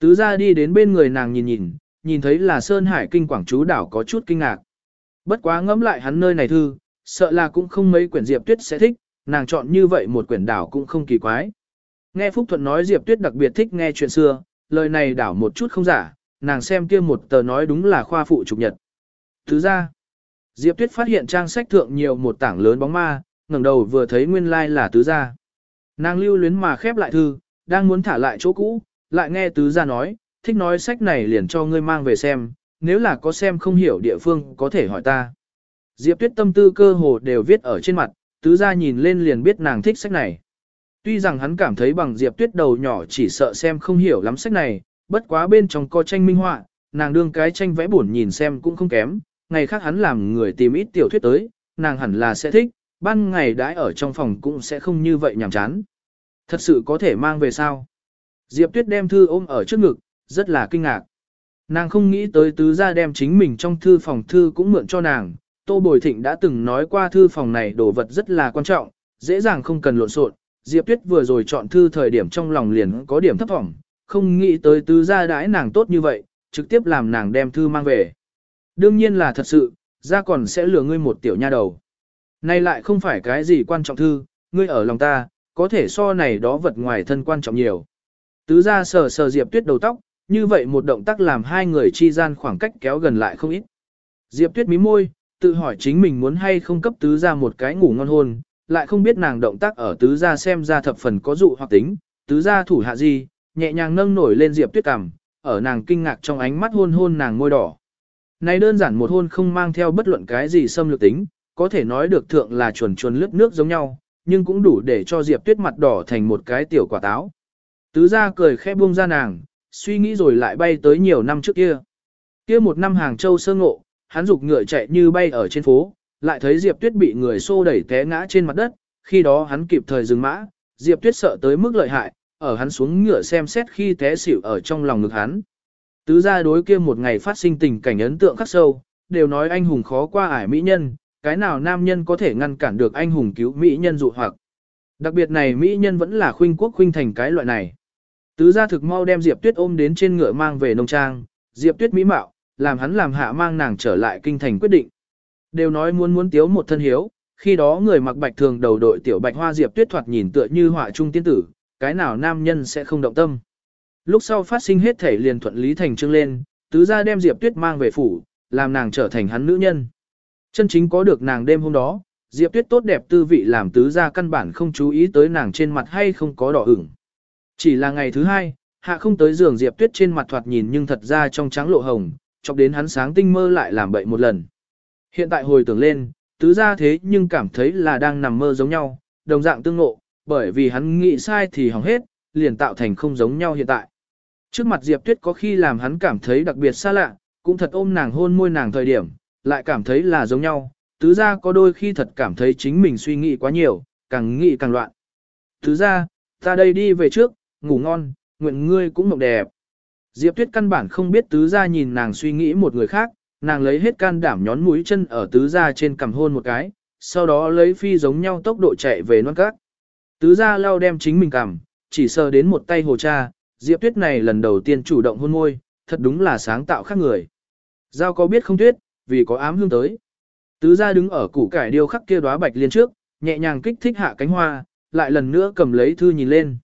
Tứ gia đi đến bên người nàng nhìn nhìn, nhìn thấy là Sơn Hải Kinh Quảng Chú đảo có chút kinh ngạc. Bất quá ngẫm lại hắn nơi này thư, sợ là cũng không mấy quyển Diệp Tuyết sẽ thích, nàng chọn như vậy một quyển đảo cũng không kỳ quái. Nghe Phúc Thuận nói Diệp Tuyết đặc biệt thích nghe chuyện xưa, lời này đảo một chút không giả, nàng xem kia một tờ nói đúng là khoa phụ trục nhật. Thứ ra, Diệp Tuyết phát hiện trang sách thượng nhiều một tảng lớn bóng ma, ngẩng đầu vừa thấy nguyên lai like là tứ gia. Nàng lưu luyến mà khép lại thư, đang muốn thả lại chỗ cũ, lại nghe tứ gia nói, thích nói sách này liền cho ngươi mang về xem, nếu là có xem không hiểu địa phương có thể hỏi ta. Diệp Tuyết tâm tư cơ hồ đều viết ở trên mặt, tứ gia nhìn lên liền biết nàng thích sách này. Tuy rằng hắn cảm thấy bằng Diệp Tuyết đầu nhỏ chỉ sợ xem không hiểu lắm sách này, bất quá bên trong có tranh minh họa, nàng đương cái tranh vẽ buồn nhìn xem cũng không kém, ngày khác hắn làm người tìm ít tiểu thuyết tới, nàng hẳn là sẽ thích, ban ngày đãi ở trong phòng cũng sẽ không như vậy nhàm chán. Thật sự có thể mang về sao? Diệp Tuyết đem thư ôm ở trước ngực, rất là kinh ngạc. Nàng không nghĩ tới tứ gia đem chính mình trong thư phòng thư cũng mượn cho nàng. Tô Bồi Thịnh đã từng nói qua thư phòng này đồ vật rất là quan trọng, dễ dàng không cần lộn xộn. Diệp Tuyết vừa rồi chọn thư thời điểm trong lòng liền có điểm thấp vọng, không nghĩ tới tứ gia đãi nàng tốt như vậy, trực tiếp làm nàng đem thư mang về. Đương nhiên là thật sự, ra còn sẽ lừa ngươi một tiểu nha đầu. Này lại không phải cái gì quan trọng thư, ngươi ở lòng ta, có thể so này đó vật ngoài thân quan trọng nhiều. Tứ gia sờ sờ Diệp Tuyết đầu tóc, như vậy một động tác làm hai người chi gian khoảng cách kéo gần lại không ít. Diệp Tuyết mí môi, tự hỏi chính mình muốn hay không cấp tứ ra một cái ngủ ngon hôn, lại không biết nàng động tác ở tứ ra xem ra thập phần có dụ hoặc tính, tứ ra thủ hạ gì, nhẹ nhàng nâng nổi lên Diệp Tuyết cằm, ở nàng kinh ngạc trong ánh mắt hôn hôn nàng môi đỏ. Này đơn giản một hôn không mang theo bất luận cái gì xâm lược tính, có thể nói được thượng là chuồn chuồn lướt nước giống nhau, nhưng cũng đủ để cho Diệp Tuyết mặt đỏ thành một cái tiểu quả táo. Tứ ra cười khẽ buông ra nàng, suy nghĩ rồi lại bay tới nhiều năm trước kia. Kia một năm hàng châu sơ ngộ, hắn dục ngựa chạy như bay ở trên phố, lại thấy Diệp Tuyết bị người xô đẩy té ngã trên mặt đất, khi đó hắn kịp thời dừng mã, Diệp Tuyết sợ tới mức lợi hại, ở hắn xuống ngựa xem xét khi té xỉu ở trong lòng ngực hắn. Tứ gia đối kia một ngày phát sinh tình cảnh ấn tượng khắc sâu, đều nói anh hùng khó qua ải mỹ nhân, cái nào nam nhân có thể ngăn cản được anh hùng cứu mỹ nhân dụ hoặc. Đặc biệt này mỹ nhân vẫn là khuynh quốc khuynh thành cái loại này. Tứ gia thực mau đem Diệp Tuyết ôm đến trên ngựa mang về nông trang, Diệp Tuyết mỹ mạo, làm hắn làm hạ mang nàng trở lại kinh thành quyết định. Đều nói muốn muốn tiếu một thân hiếu, khi đó người mặc bạch thường đầu đội tiểu bạch hoa Diệp Tuyết thoạt nhìn tựa như họa trung tiên tử, cái nào nam nhân sẽ không động tâm. Lúc sau phát sinh hết thể liền thuận lý thành trương lên, tứ gia đem Diệp Tuyết mang về phủ, làm nàng trở thành hắn nữ nhân. Chân chính có được nàng đêm hôm đó, Diệp Tuyết tốt đẹp tư vị làm tứ gia căn bản không chú ý tới nàng trên mặt hay không có đỏ ửng. Chỉ là ngày thứ hai, hạ không tới giường Diệp Tuyết trên mặt thoạt nhìn nhưng thật ra trong trắng lộ hồng, chọc đến hắn sáng tinh mơ lại làm bậy một lần. Hiện tại hồi tưởng lên, tứ gia thế nhưng cảm thấy là đang nằm mơ giống nhau, đồng dạng tương ngộ, bởi vì hắn nghĩ sai thì hỏng hết, liền tạo thành không giống nhau hiện tại. Trước mặt Diệp Tuyết có khi làm hắn cảm thấy đặc biệt xa lạ, cũng thật ôm nàng hôn môi nàng thời điểm, lại cảm thấy là giống nhau, tứ gia có đôi khi thật cảm thấy chính mình suy nghĩ quá nhiều, càng nghĩ càng loạn. Tứ gia, ta đây đi về trước, ngủ ngon, nguyện ngươi cũng mộng đẹp. Diệp Tuyết căn bản không biết tứ gia nhìn nàng suy nghĩ một người khác, nàng lấy hết can đảm nhón mũi chân ở tứ gia trên cằm hôn một cái, sau đó lấy phi giống nhau tốc độ chạy về non cát. Tứ gia lau đem chính mình cằm, chỉ sờ đến một tay hồ cha, Diệp Tuyết này lần đầu tiên chủ động hôn môi, thật đúng là sáng tạo khác người. Giao có biết không tuyết, vì có ám hương tới. Tứ gia đứng ở củ cải điêu khắc kia đóa bạch liên trước, nhẹ nhàng kích thích hạ cánh hoa, lại lần nữa cầm lấy thư nhìn lên.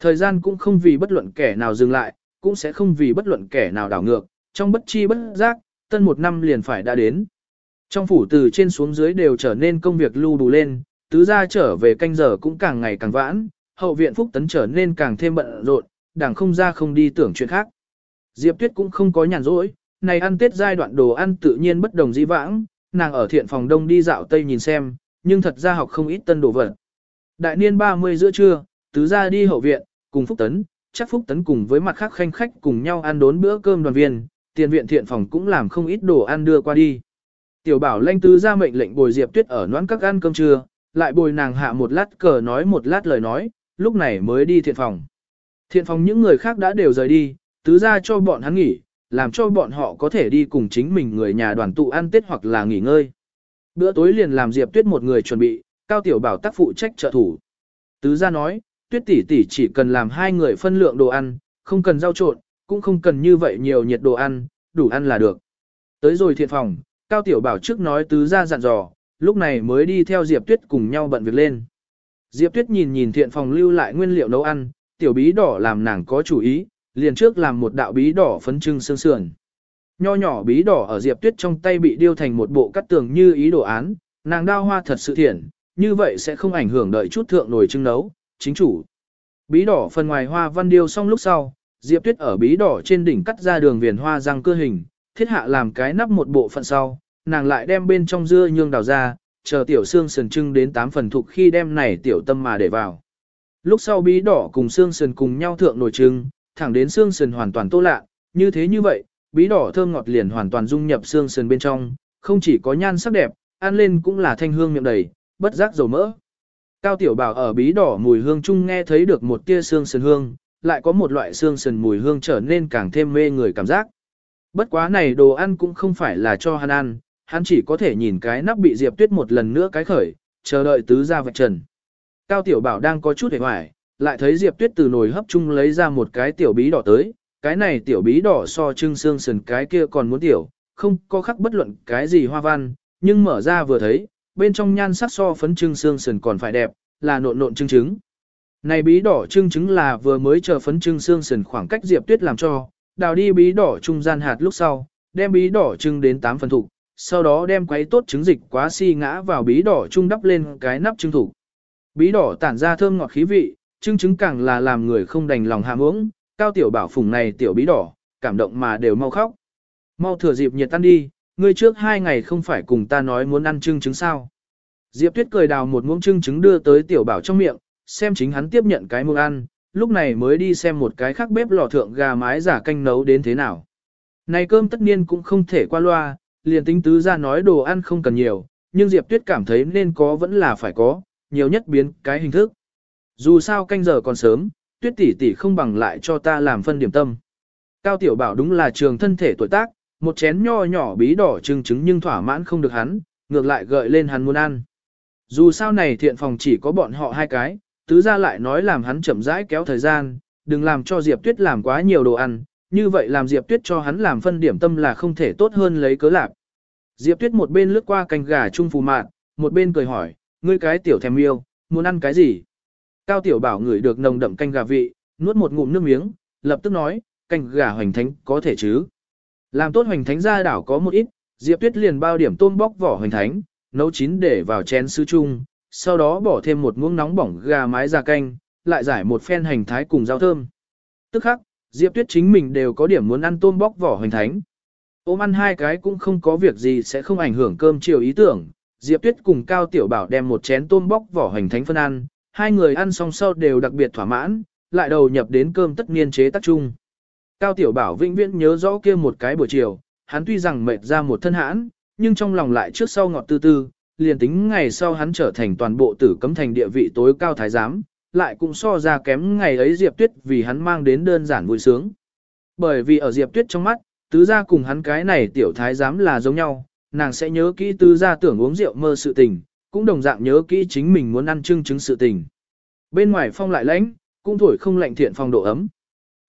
Thời gian cũng không vì bất luận kẻ nào dừng lại, cũng sẽ không vì bất luận kẻ nào đảo ngược, trong bất chi bất giác, tân một năm liền phải đã đến. Trong phủ từ trên xuống dưới đều trở nên công việc lưu đủ lên, tứ gia trở về canh giờ cũng càng ngày càng vãn, hậu viện phúc tấn trở nên càng thêm bận rộn, đảng không ra không đi tưởng chuyện khác. Diệp Tuyết cũng không có nhàn rỗi, này ăn tết giai đoạn đồ ăn tự nhiên bất đồng di vãng, nàng ở thiện phòng đông đi dạo tây nhìn xem, nhưng thật ra học không ít tân đồ vật. Đại niên 30 giữa trưa, tứ gia đi hậu viện, cùng Phúc Tấn, chắc Phúc Tấn cùng với mặt khác khanh khách cùng nhau ăn đốn bữa cơm đoàn viên, tiền viện thiện phòng cũng làm không ít đồ ăn đưa qua đi. Tiểu bảo lanh tứ ra mệnh lệnh bồi Diệp Tuyết ở noãn các ăn cơm trưa, lại bồi nàng hạ một lát cờ nói một lát lời nói, lúc này mới đi thiện phòng. Thiện phòng những người khác đã đều rời đi, tứ ra cho bọn hắn nghỉ, làm cho bọn họ có thể đi cùng chính mình người nhà đoàn tụ ăn tết hoặc là nghỉ ngơi. Bữa tối liền làm Diệp Tuyết một người chuẩn bị, Cao Tiểu Bảo tác phụ trách trợ thủ. Tứ ra nói, Tuyết tỷ tỷ chỉ cần làm hai người phân lượng đồ ăn, không cần rau trộn, cũng không cần như vậy nhiều nhiệt đồ ăn, đủ ăn là được. Tới rồi thiện phòng, Cao Tiểu Bảo trước nói tứ ra dặn dò, lúc này mới đi theo Diệp Tuyết cùng nhau bận việc lên. Diệp Tuyết nhìn nhìn thiện phòng lưu lại nguyên liệu nấu ăn, tiểu bí đỏ làm nàng có chủ ý, liền trước làm một đạo bí đỏ phấn trưng xương sườn. Nho nhỏ bí đỏ ở Diệp Tuyết trong tay bị điêu thành một bộ cắt tường như ý đồ án, nàng đao hoa thật sự thiện, như vậy sẽ không ảnh hưởng đợi chút thượng nồi trưng nấu, chính chủ. Bí đỏ phần ngoài hoa văn điêu xong lúc sau, Diệp Tuyết ở bí đỏ trên đỉnh cắt ra đường viền hoa răng cơ hình, thiết hạ làm cái nắp một bộ phận sau, nàng lại đem bên trong dưa nhương đào ra, chờ tiểu xương sườn trưng đến 8 phần thuộc khi đem này tiểu tâm mà để vào. Lúc sau bí đỏ cùng xương sườn cùng nhau thượng nồi trưng, thẳng đến xương sườn hoàn toàn tô lạ, như thế như vậy, bí đỏ thơm ngọt liền hoàn toàn dung nhập xương sườn bên trong, không chỉ có nhan sắc đẹp, ăn lên cũng là thanh hương miệng đầy, bất giác dầu mỡ. Cao tiểu bảo ở bí đỏ mùi hương chung nghe thấy được một tia xương sườn hương, lại có một loại xương sườn mùi hương trở nên càng thêm mê người cảm giác. Bất quá này đồ ăn cũng không phải là cho hắn ăn, hắn chỉ có thể nhìn cái nắp bị Diệp Tuyết một lần nữa cái khởi, chờ đợi tứ ra vạch trần. Cao Tiểu Bảo đang có chút hề hoài, lại thấy Diệp Tuyết từ nồi hấp chung lấy ra một cái tiểu bí đỏ tới, cái này tiểu bí đỏ so trưng xương sườn cái kia còn muốn tiểu, không có khắc bất luận cái gì hoa văn, nhưng mở ra vừa thấy, bên trong nhan sắc so phấn trưng xương sườn còn phải đẹp, là nộn nộn trưng trứng. Này bí đỏ trưng trứng là vừa mới chờ phấn trưng xương sườn khoảng cách Diệp Tuyết làm cho, đào đi bí đỏ trung gian hạt lúc sau, đem bí đỏ trưng đến 8 phần thủ, sau đó đem quấy tốt trứng dịch quá si ngã vào bí đỏ trung đắp lên cái nắp trưng thủ. Bí đỏ tản ra thơm ngọt khí vị, trưng trứng càng là làm người không đành lòng hạ uống, cao tiểu bảo phùng này tiểu bí đỏ, cảm động mà đều mau khóc. Mau thừa dịp nhiệt tan đi, ngươi trước hai ngày không phải cùng ta nói muốn ăn trưng trứng sao. Diệp Tuyết cười đào một muỗng trưng trứng đưa tới tiểu bảo trong miệng, xem chính hắn tiếp nhận cái muỗng ăn, lúc này mới đi xem một cái khác bếp lò thượng gà mái giả canh nấu đến thế nào. Này cơm tất nhiên cũng không thể qua loa, liền tính tứ ra nói đồ ăn không cần nhiều, nhưng Diệp Tuyết cảm thấy nên có vẫn là phải có, nhiều nhất biến cái hình thức. Dù sao canh giờ còn sớm, Tuyết tỷ tỷ không bằng lại cho ta làm phân điểm tâm. Cao Tiểu Bảo đúng là trường thân thể tuổi tác, một chén nho nhỏ bí đỏ trưng trứng nhưng thỏa mãn không được hắn, ngược lại gợi lên hắn muốn ăn. Dù sao này thiện phòng chỉ có bọn họ hai cái, tứ ra lại nói làm hắn chậm rãi kéo thời gian, đừng làm cho Diệp Tuyết làm quá nhiều đồ ăn, như vậy làm Diệp Tuyết cho hắn làm phân điểm tâm là không thể tốt hơn lấy cớ lạc. Diệp Tuyết một bên lướt qua canh gà trung phù mạn, một bên cười hỏi, ngươi cái tiểu thèm yêu, muốn ăn cái gì? Cao tiểu bảo ngửi được nồng đậm canh gà vị, nuốt một ngụm nước miếng, lập tức nói, canh gà hoành thánh có thể chứ? Làm tốt hoành thánh ra đảo có một ít, Diệp Tuyết liền bao điểm tôm bóc vỏ hoành thánh, nấu chín để vào chén sứ chung, sau đó bỏ thêm một muỗng nóng bỏng gà mái ra canh, lại giải một phen hành thái cùng rau thơm. Tức khắc, Diệp Tuyết chính mình đều có điểm muốn ăn tôm bóc vỏ hoành thánh. Ôm ăn hai cái cũng không có việc gì sẽ không ảnh hưởng cơm chiều ý tưởng. Diệp Tuyết cùng Cao Tiểu Bảo đem một chén tôm bóc vỏ hoành thánh phân ăn, hai người ăn xong sau đều đặc biệt thỏa mãn, lại đầu nhập đến cơm tất niên chế tác chung. Cao Tiểu Bảo vĩnh viễn nhớ rõ kia một cái buổi chiều, hắn tuy rằng mệt ra một thân hãn, nhưng trong lòng lại trước sau ngọt tư tư, liền tính ngày sau hắn trở thành toàn bộ tử cấm thành địa vị tối cao thái giám, lại cũng so ra kém ngày ấy Diệp Tuyết vì hắn mang đến đơn giản vui sướng. Bởi vì ở Diệp Tuyết trong mắt, tứ gia cùng hắn cái này tiểu thái giám là giống nhau, nàng sẽ nhớ kỹ tứ gia tưởng uống rượu mơ sự tình, cũng đồng dạng nhớ kỹ chính mình muốn ăn trưng chứng sự tình. Bên ngoài phong lại lãnh, cũng thổi không lạnh thiện phong độ ấm.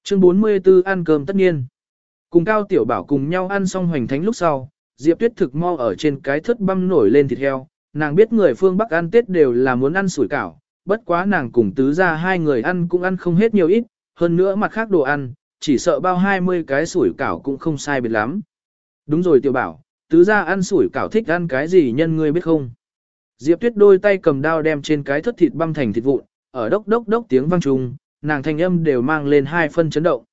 Chương 44 ăn cơm tất nhiên. Cùng Cao Tiểu Bảo cùng nhau ăn xong hoành thánh lúc sau, Diệp Tuyết thực mo ở trên cái thất băm nổi lên thịt heo, nàng biết người phương Bắc ăn Tết đều là muốn ăn sủi cảo, bất quá nàng cùng tứ ra hai người ăn cũng ăn không hết nhiều ít, hơn nữa mặt khác đồ ăn, chỉ sợ bao 20 cái sủi cảo cũng không sai biệt lắm. Đúng rồi Tiểu Bảo, tứ ra ăn sủi cảo thích ăn cái gì nhân ngươi biết không? Diệp Tuyết đôi tay cầm dao đem trên cái thất thịt băm thành thịt vụn, ở đốc đốc đốc tiếng vang trùng, nàng thanh âm đều mang lên hai phân chấn động.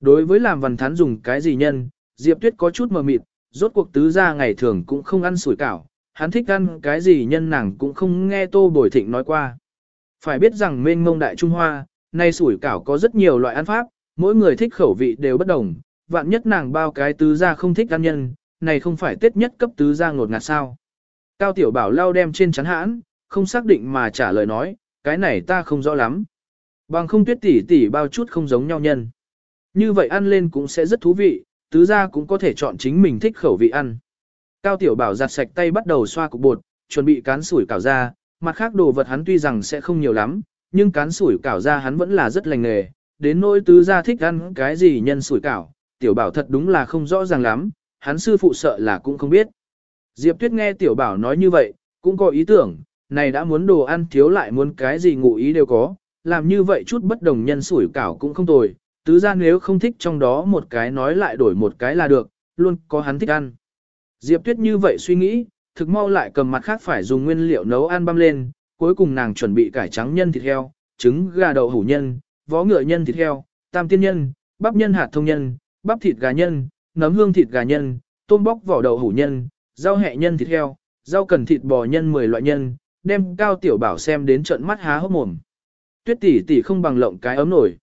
Đối với làm văn thán dùng cái gì nhân, Diệp Tuyết có chút mờ mịt, rốt cuộc tứ gia ngày thường cũng không ăn sủi cảo, hắn thích ăn cái gì nhân nàng cũng không nghe Tô Bồi Thịnh nói qua. Phải biết rằng mênh mông đại Trung Hoa, nay sủi cảo có rất nhiều loại ăn pháp, mỗi người thích khẩu vị đều bất đồng, vạn nhất nàng bao cái tứ gia không thích ăn nhân, này không phải tết nhất cấp tứ gia ngột ngạt sao. Cao Tiểu Bảo lao đem trên chắn hãn, không xác định mà trả lời nói, cái này ta không rõ lắm. Bằng không tuyết tỷ tỷ bao chút không giống nhau nhân. Như vậy ăn lên cũng sẽ rất thú vị, tứ gia cũng có thể chọn chính mình thích khẩu vị ăn. Cao Tiểu Bảo giặt sạch tay bắt đầu xoa cục bột, chuẩn bị cán sủi cảo ra, mặt khác đồ vật hắn tuy rằng sẽ không nhiều lắm, nhưng cán sủi cảo ra hắn vẫn là rất lành nghề, đến nỗi tứ gia thích ăn cái gì nhân sủi cảo, Tiểu Bảo thật đúng là không rõ ràng lắm, hắn sư phụ sợ là cũng không biết. Diệp Tuyết nghe Tiểu Bảo nói như vậy, cũng có ý tưởng, này đã muốn đồ ăn thiếu lại muốn cái gì ngụ ý đều có, làm như vậy chút bất đồng nhân sủi cảo cũng không tồi, tứ ra nếu không thích trong đó một cái nói lại đổi một cái là được, luôn có hắn thích ăn. Diệp Tuyết như vậy suy nghĩ, thực mau lại cầm mặt khác phải dùng nguyên liệu nấu ăn băm lên, cuối cùng nàng chuẩn bị cải trắng nhân thịt heo, trứng gà đậu hủ nhân, vó ngựa nhân thịt heo, tam tiên nhân, bắp nhân hạt thông nhân, bắp thịt gà nhân, nấm hương thịt gà nhân, tôm bóc vỏ đậu hủ nhân, rau hẹ nhân thịt heo, rau cần thịt bò nhân 10 loại nhân, đem cao tiểu bảo xem đến trận mắt há hốc mồm. Tuyết tỷ tỷ không bằng lộng cái ấm nổi.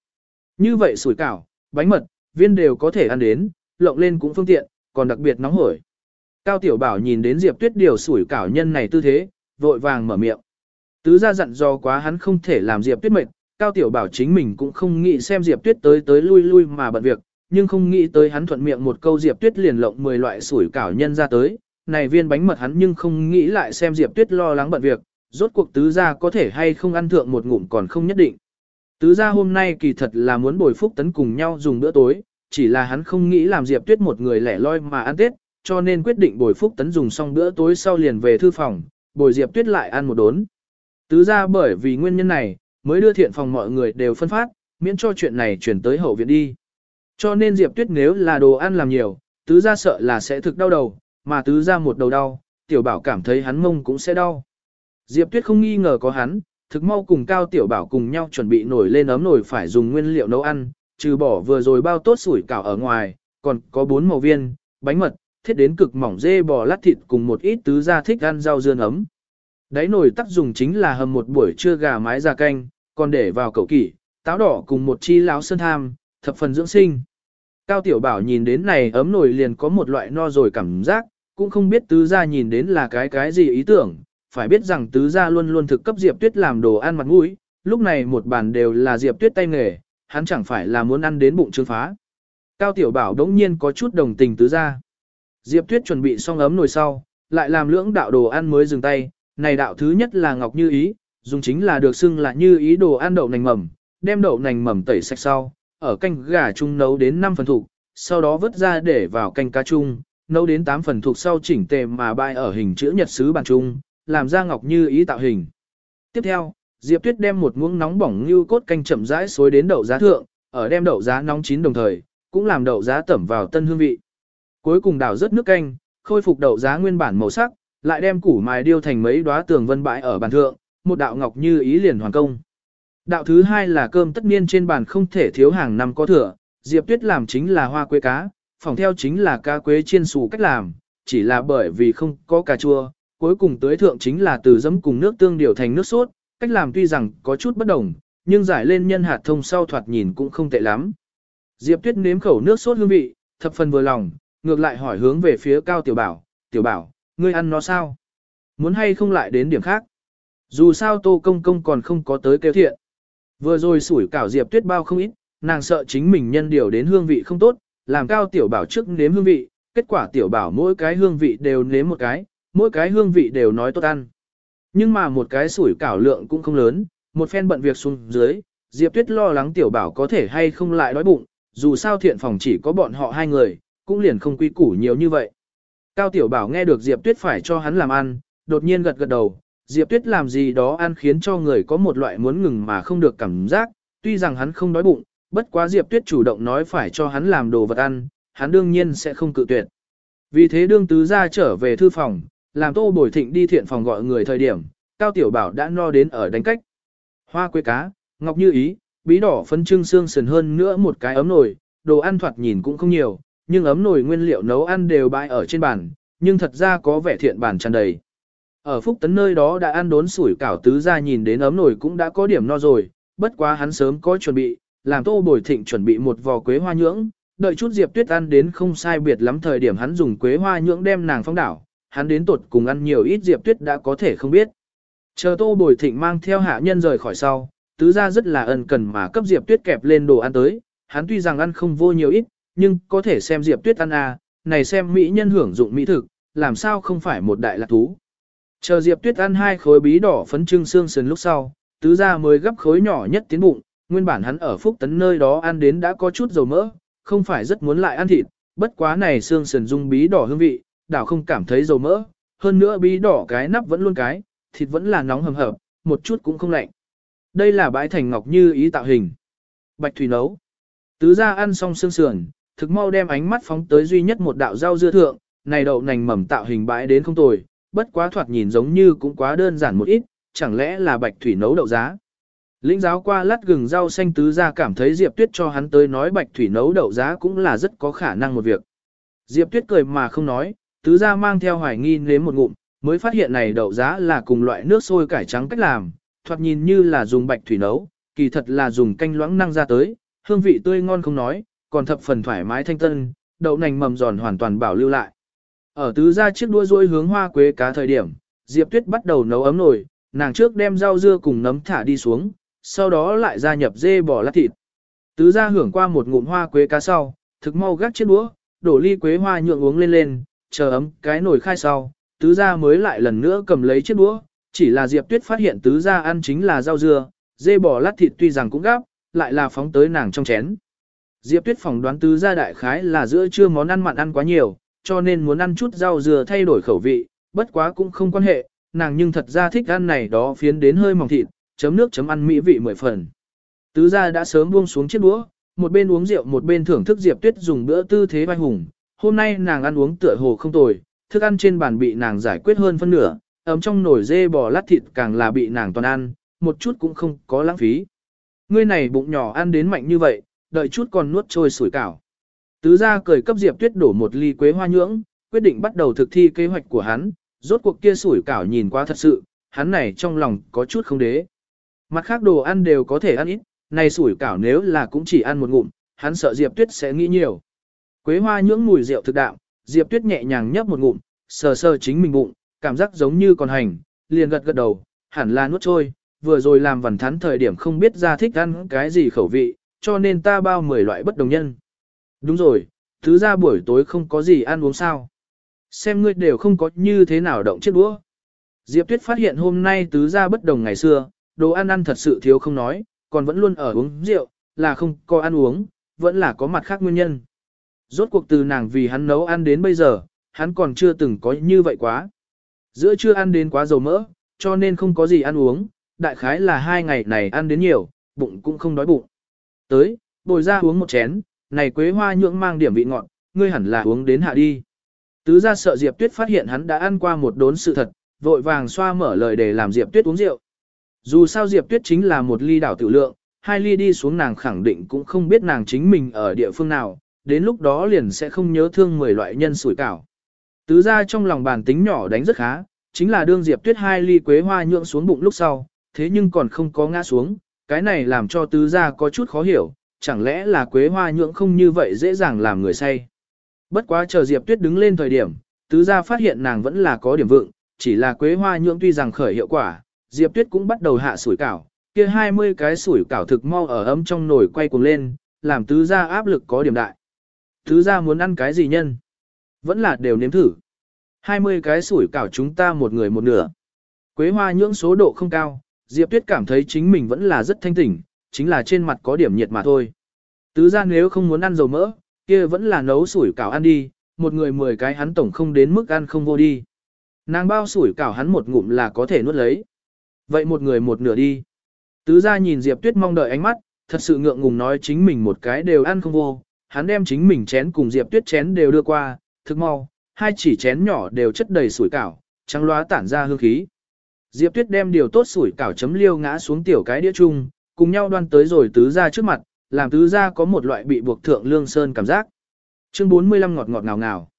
Như vậy sủi cảo, bánh mật, viên đều có thể ăn đến, lộng lên cũng phương tiện, còn đặc biệt nóng hổi. Cao Tiểu Bảo nhìn đến Diệp Tuyết điều sủi cảo nhân này tư thế, vội vàng mở miệng. Tứ gia dặn do quá hắn không thể làm Diệp Tuyết mệt, Cao Tiểu Bảo chính mình cũng không nghĩ xem Diệp Tuyết tới tới lui lui mà bận việc, nhưng không nghĩ tới hắn thuận miệng một câu Diệp Tuyết liền lộng 10 loại sủi cảo nhân ra tới, này viên bánh mật hắn nhưng không nghĩ lại xem Diệp Tuyết lo lắng bận việc, rốt cuộc tứ gia có thể hay không ăn thượng một ngụm còn không nhất định. Tứ gia hôm nay kỳ thật là muốn bồi phúc tấn cùng nhau dùng bữa tối, chỉ là hắn không nghĩ làm Diệp Tuyết một người lẻ loi mà ăn Tết, cho nên quyết định bồi Phúc Tấn dùng xong bữa tối sau liền về thư phòng, bồi Diệp Tuyết lại ăn một đốn. Tứ gia bởi vì nguyên nhân này, mới đưa thiện phòng mọi người đều phân phát, miễn cho chuyện này chuyển tới hậu viện đi. Cho nên Diệp Tuyết nếu là đồ ăn làm nhiều, tứ gia sợ là sẽ thực đau đầu, mà tứ gia một đầu đau, tiểu bảo cảm thấy hắn mông cũng sẽ đau. Diệp Tuyết không nghi ngờ có hắn, thực mau cùng Cao Tiểu Bảo cùng nhau chuẩn bị nổi lên ấm nồi phải dùng nguyên liệu nấu ăn, trừ bỏ vừa rồi bao tốt sủi cảo ở ngoài, còn có bốn màu viên, bánh mật, thiết đến cực mỏng dê bò lát thịt cùng một ít tứ gia thích ăn rau dưa ấm. Đáy nồi tác dùng chính là hầm một buổi trưa gà mái già canh, còn để vào cậu kỷ, táo đỏ cùng một chi láo sơn tham, thập phần dưỡng sinh. Cao Tiểu Bảo nhìn đến này ấm nồi liền có một loại no rồi cảm giác, cũng không biết tứ gia nhìn đến là cái cái gì ý tưởng, phải biết rằng tứ gia luôn luôn thực cấp Diệp Tuyết làm đồ ăn mặt mũi, lúc này một bàn đều là Diệp Tuyết tay nghề, hắn chẳng phải là muốn ăn đến bụng trương phá. Cao Tiểu Bảo đống nhiên có chút đồng tình tứ gia. Diệp Tuyết chuẩn bị xong ấm nồi sau, lại làm lưỡng đạo đồ ăn mới dừng tay, này đạo thứ nhất là ngọc như ý, dùng chính là được xưng là như ý đồ ăn đậu nành mầm, đem đậu nành mầm tẩy sạch sau, ở canh gà chung nấu đến 5 phần thuộc, sau đó vớt ra để vào canh cá chung, nấu đến 8 phần thuộc sau chỉnh tề mà bày ở hình chữ nhật sứ bàn chung, làm ra ngọc như ý tạo hình. Tiếp theo, Diệp Tuyết đem một muỗng nóng bỏng như cốt canh chậm rãi xối đến đậu giá thượng, ở đem đậu giá nóng chín đồng thời, cũng làm đậu giá tẩm vào tân hương vị. Cuối cùng đảo rất nước canh, khôi phục đậu giá nguyên bản màu sắc, lại đem củ mài điêu thành mấy đóa tường vân bãi ở bàn thượng, một đạo ngọc như ý liền hoàn công. Đạo thứ hai là cơm tất niên trên bàn không thể thiếu hàng năm có thừa, Diệp Tuyết làm chính là hoa quế cá, phòng theo chính là cá quế chiên xù cách làm, chỉ là bởi vì không có cà chua, cuối cùng tới thượng chính là từ giấm cùng nước tương điều thành nước sốt, cách làm tuy rằng có chút bất đồng, nhưng giải lên nhân hạt thông sau thoạt nhìn cũng không tệ lắm. Diệp Tuyết nếm khẩu nước sốt hương vị, thập phần vừa lòng, ngược lại hỏi hướng về phía Cao Tiểu Bảo, Tiểu Bảo, ngươi ăn nó sao? Muốn hay không lại đến điểm khác? Dù sao Tô Công Công còn không có tới kêu thiện. Vừa rồi sủi cảo Diệp Tuyết bao không ít, nàng sợ chính mình nhân điều đến hương vị không tốt, làm Cao Tiểu Bảo trước nếm hương vị, kết quả Tiểu Bảo mỗi cái hương vị đều nếm một cái, mỗi cái hương vị đều nói tốt ăn. Nhưng mà một cái sủi cảo lượng cũng không lớn, một phen bận việc xuống dưới, Diệp Tuyết lo lắng tiểu bảo có thể hay không lại đói bụng, dù sao thiện phòng chỉ có bọn họ hai người, cũng liền không quy củ nhiều như vậy. Cao tiểu bảo nghe được Diệp Tuyết phải cho hắn làm ăn, đột nhiên gật gật đầu, Diệp Tuyết làm gì đó ăn khiến cho người có một loại muốn ngừng mà không được cảm giác, tuy rằng hắn không đói bụng, bất quá Diệp Tuyết chủ động nói phải cho hắn làm đồ vật ăn, hắn đương nhiên sẽ không cự tuyệt. Vì thế đương tứ ra trở về thư phòng, làm tô bồi thịnh đi thiện phòng gọi người thời điểm, Cao Tiểu Bảo đã no đến ở đánh cách. Hoa quế cá, ngọc như ý, bí đỏ phân trưng xương sườn hơn nữa một cái ấm nồi, đồ ăn thoạt nhìn cũng không nhiều, nhưng ấm nồi nguyên liệu nấu ăn đều bãi ở trên bàn, nhưng thật ra có vẻ thiện bàn tràn đầy. Ở Phúc Tấn nơi đó đã ăn đốn sủi cảo tứ ra nhìn đến ấm nồi cũng đã có điểm no rồi, bất quá hắn sớm có chuẩn bị, làm tô bồi thịnh chuẩn bị một vò quế hoa nhưỡng, đợi chút Diệp Tuyết ăn đến không sai biệt lắm thời điểm hắn dùng quế hoa nhưỡng đem nàng phong đảo, hắn đến tột cùng ăn nhiều ít Diệp Tuyết đã có thể không biết. Chờ Tô Bồi Thịnh mang theo hạ nhân rời khỏi sau, tứ gia rất là ân cần mà cấp Diệp Tuyết kẹp lên đồ ăn tới, hắn tuy rằng ăn không vô nhiều ít, nhưng có thể xem Diệp Tuyết ăn à, này xem mỹ nhân hưởng dụng mỹ thực, làm sao không phải một đại lạc thú. Chờ Diệp Tuyết ăn hai khối bí đỏ phấn trưng xương sườn lúc sau, tứ gia mới gấp khối nhỏ nhất tiến bụng, nguyên bản hắn ở Phúc Tấn nơi đó ăn đến đã có chút dầu mỡ, không phải rất muốn lại ăn thịt, bất quá này xương sườn dung bí đỏ hương vị, đảo không cảm thấy dầu mỡ, hơn nữa bí đỏ cái nắp vẫn luôn cái, thịt vẫn là nóng hầm hập, một chút cũng không lạnh. Đây là bãi thành ngọc như ý tạo hình. Bạch thủy nấu. Tứ gia ăn xong xương sườn, thực mau đem ánh mắt phóng tới duy nhất một đạo rau dưa thượng, này đậu nành mầm tạo hình bãi đến không tồi, bất quá thoạt nhìn giống như cũng quá đơn giản một ít, chẳng lẽ là bạch thủy nấu đậu giá. Lĩnh giáo qua lát gừng rau xanh tứ gia cảm thấy Diệp Tuyết cho hắn tới nói bạch thủy nấu đậu giá cũng là rất có khả năng một việc. Diệp Tuyết cười mà không nói, tứ gia mang theo hoài nghi nếm một ngụm, mới phát hiện này đậu giá là cùng loại nước sôi cải trắng cách làm, thoạt nhìn như là dùng bạch thủy nấu, kỳ thật là dùng canh loãng năng ra tới, hương vị tươi ngon không nói, còn thập phần thoải mái thanh tân, đậu nành mầm giòn hoàn toàn bảo lưu lại. Ở tứ gia chiếc đua rôi hướng hoa quế cá thời điểm, Diệp Tuyết bắt đầu nấu ấm nồi, nàng trước đem rau dưa cùng nấm thả đi xuống, sau đó lại gia nhập dê bò lát thịt. Tứ gia hưởng qua một ngụm hoa quế cá sau, thực mau gắt chiếc đũa, đổ ly quế hoa nhượng uống lên lên, chờ ấm cái nồi khai sau, tứ gia mới lại lần nữa cầm lấy chiếc đũa, chỉ là Diệp Tuyết phát hiện tứ gia ăn chính là rau dưa, dê bò lát thịt tuy rằng cũng gắp, lại là phóng tới nàng trong chén. Diệp Tuyết phỏng đoán tứ gia đại khái là giữa trưa món ăn mặn ăn quá nhiều, cho nên muốn ăn chút rau dừa thay đổi khẩu vị, bất quá cũng không quan hệ, nàng nhưng thật ra thích ăn này đó phiến đến hơi mỏng thịt, chấm nước chấm ăn mỹ vị mười phần. Tứ gia đã sớm buông xuống chiếc đũa, một bên uống rượu một bên thưởng thức Diệp Tuyết dùng bữa tư thế vai hùng. Hôm nay nàng ăn uống tựa hồ không tồi, thức ăn trên bàn bị nàng giải quyết hơn phân nửa, ấm trong nồi dê bò lát thịt càng là bị nàng toàn ăn, một chút cũng không có lãng phí. Ngươi này bụng nhỏ ăn đến mạnh như vậy, đợi chút còn nuốt trôi sủi cảo. Tứ gia cười cấp Diệp Tuyết đổ một ly quế hoa nhưỡng, quyết định bắt đầu thực thi kế hoạch của hắn, rốt cuộc kia sủi cảo nhìn quá thật sự, hắn này trong lòng có chút không đế. Mặt khác đồ ăn đều có thể ăn ít, này sủi cảo nếu là cũng chỉ ăn một ngụm, hắn sợ Diệp Tuyết sẽ nghĩ nhiều. Quế hoa nhưỡng mùi rượu thực đạo, Diệp Tuyết nhẹ nhàng nhấp một ngụm, sờ sờ chính mình bụng, cảm giác giống như còn hành, liền gật gật đầu, hẳn là nuốt trôi, vừa rồi làm vần thắn thời điểm không biết ra thích ăn cái gì khẩu vị, cho nên ta bao 10 loại bất đồng nhân. Đúng rồi, thứ ra buổi tối không có gì ăn uống sao. Xem ngươi đều không có như thế nào động chiếc đũa. Diệp Tuyết phát hiện hôm nay tứ ra bất đồng ngày xưa, đồ ăn ăn thật sự thiếu không nói, còn vẫn luôn ở uống rượu, là không có ăn uống, vẫn là có mặt khác nguyên nhân. Rốt cuộc từ nàng vì hắn nấu ăn đến bây giờ, hắn còn chưa từng có như vậy quá. Giữa chưa ăn đến quá dầu mỡ, cho nên không có gì ăn uống, đại khái là hai ngày này ăn đến nhiều, bụng cũng không đói bụng. Tới, bồi ra uống một chén, này quế hoa nhưỡng mang điểm vị ngọt, ngươi hẳn là uống đến hạ đi. Tứ ra sợ Diệp Tuyết phát hiện hắn đã ăn qua một đốn sự thật, vội vàng xoa mở lời để làm Diệp Tuyết uống rượu. Dù sao Diệp Tuyết chính là một ly đảo tự lượng, hai ly đi xuống nàng khẳng định cũng không biết nàng chính mình ở địa phương nào, đến lúc đó liền sẽ không nhớ thương 10 loại nhân sủi cảo. Tứ ra trong lòng bàn tính nhỏ đánh rất khá, chính là đương Diệp Tuyết hai ly quế hoa nhượng xuống bụng lúc sau, thế nhưng còn không có ngã xuống, cái này làm cho tứ gia có chút khó hiểu, chẳng lẽ là quế hoa nhượng không như vậy dễ dàng làm người say. Bất quá chờ Diệp Tuyết đứng lên thời điểm, tứ gia phát hiện nàng vẫn là có điểm vượng, chỉ là quế hoa nhượng tuy rằng khởi hiệu quả, Diệp Tuyết cũng bắt đầu hạ sủi cảo, kia 20 cái sủi cảo thực mau ở ấm trong nồi quay cuồng lên, làm tứ gia áp lực có điểm đại. Tứ gia muốn ăn cái gì nhân? Vẫn là đều nếm thử. 20 cái sủi cảo chúng ta một người một nửa. Quế hoa nhưỡng số độ không cao, Diệp Tuyết cảm thấy chính mình vẫn là rất thanh tỉnh, chính là trên mặt có điểm nhiệt mà thôi. Tứ ra nếu không muốn ăn dầu mỡ, kia vẫn là nấu sủi cảo ăn đi, một người 10 cái hắn tổng không đến mức ăn không vô đi. Nàng bao sủi cảo hắn một ngụm là có thể nuốt lấy. Vậy một người một nửa đi. Tứ ra nhìn Diệp Tuyết mong đợi ánh mắt, thật sự ngượng ngùng nói chính mình một cái đều ăn không vô. Hắn đem chính mình chén cùng Diệp Tuyết chén đều đưa qua, thực mau, hai chỉ chén nhỏ đều chất đầy sủi cảo, trắng loá tản ra hương khí. Diệp Tuyết đem điều tốt sủi cảo chấm liêu ngã xuống tiểu cái đĩa chung, cùng nhau đoan tới rồi tứ ra trước mặt, làm tứ ra có một loại bị buộc thượng lương sơn cảm giác. Chương 45 ngọt ngọt ngào ngào.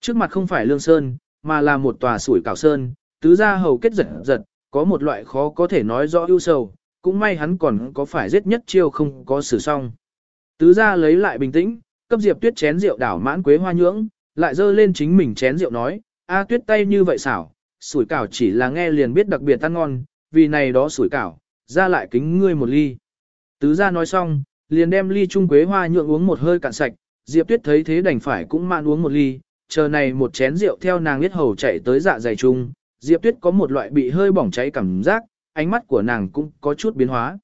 Trước mặt không phải lương sơn, mà là một tòa sủi cảo sơn, tứ ra hầu kết giật giật, có một loại khó có thể nói rõ ưu sầu, cũng may hắn còn có phải giết nhất chiêu không có xử xong. Tứ ra lấy lại bình tĩnh, cấp Diệp Tuyết chén rượu đảo mãn quế hoa nhưỡng, lại dơ lên chính mình chén rượu nói, a Tuyết tay như vậy xảo, sủi cảo chỉ là nghe liền biết đặc biệt ăn ngon, vì này đó sủi cảo, ra lại kính ngươi một ly. Tứ ra nói xong, liền đem ly trung quế hoa nhượng uống một hơi cạn sạch, Diệp Tuyết thấy thế đành phải cũng mạn uống một ly, chờ này một chén rượu theo nàng huyết hầu chạy tới dạ dày trung, Diệp Tuyết có một loại bị hơi bỏng cháy cảm giác, ánh mắt của nàng cũng có chút biến hóa.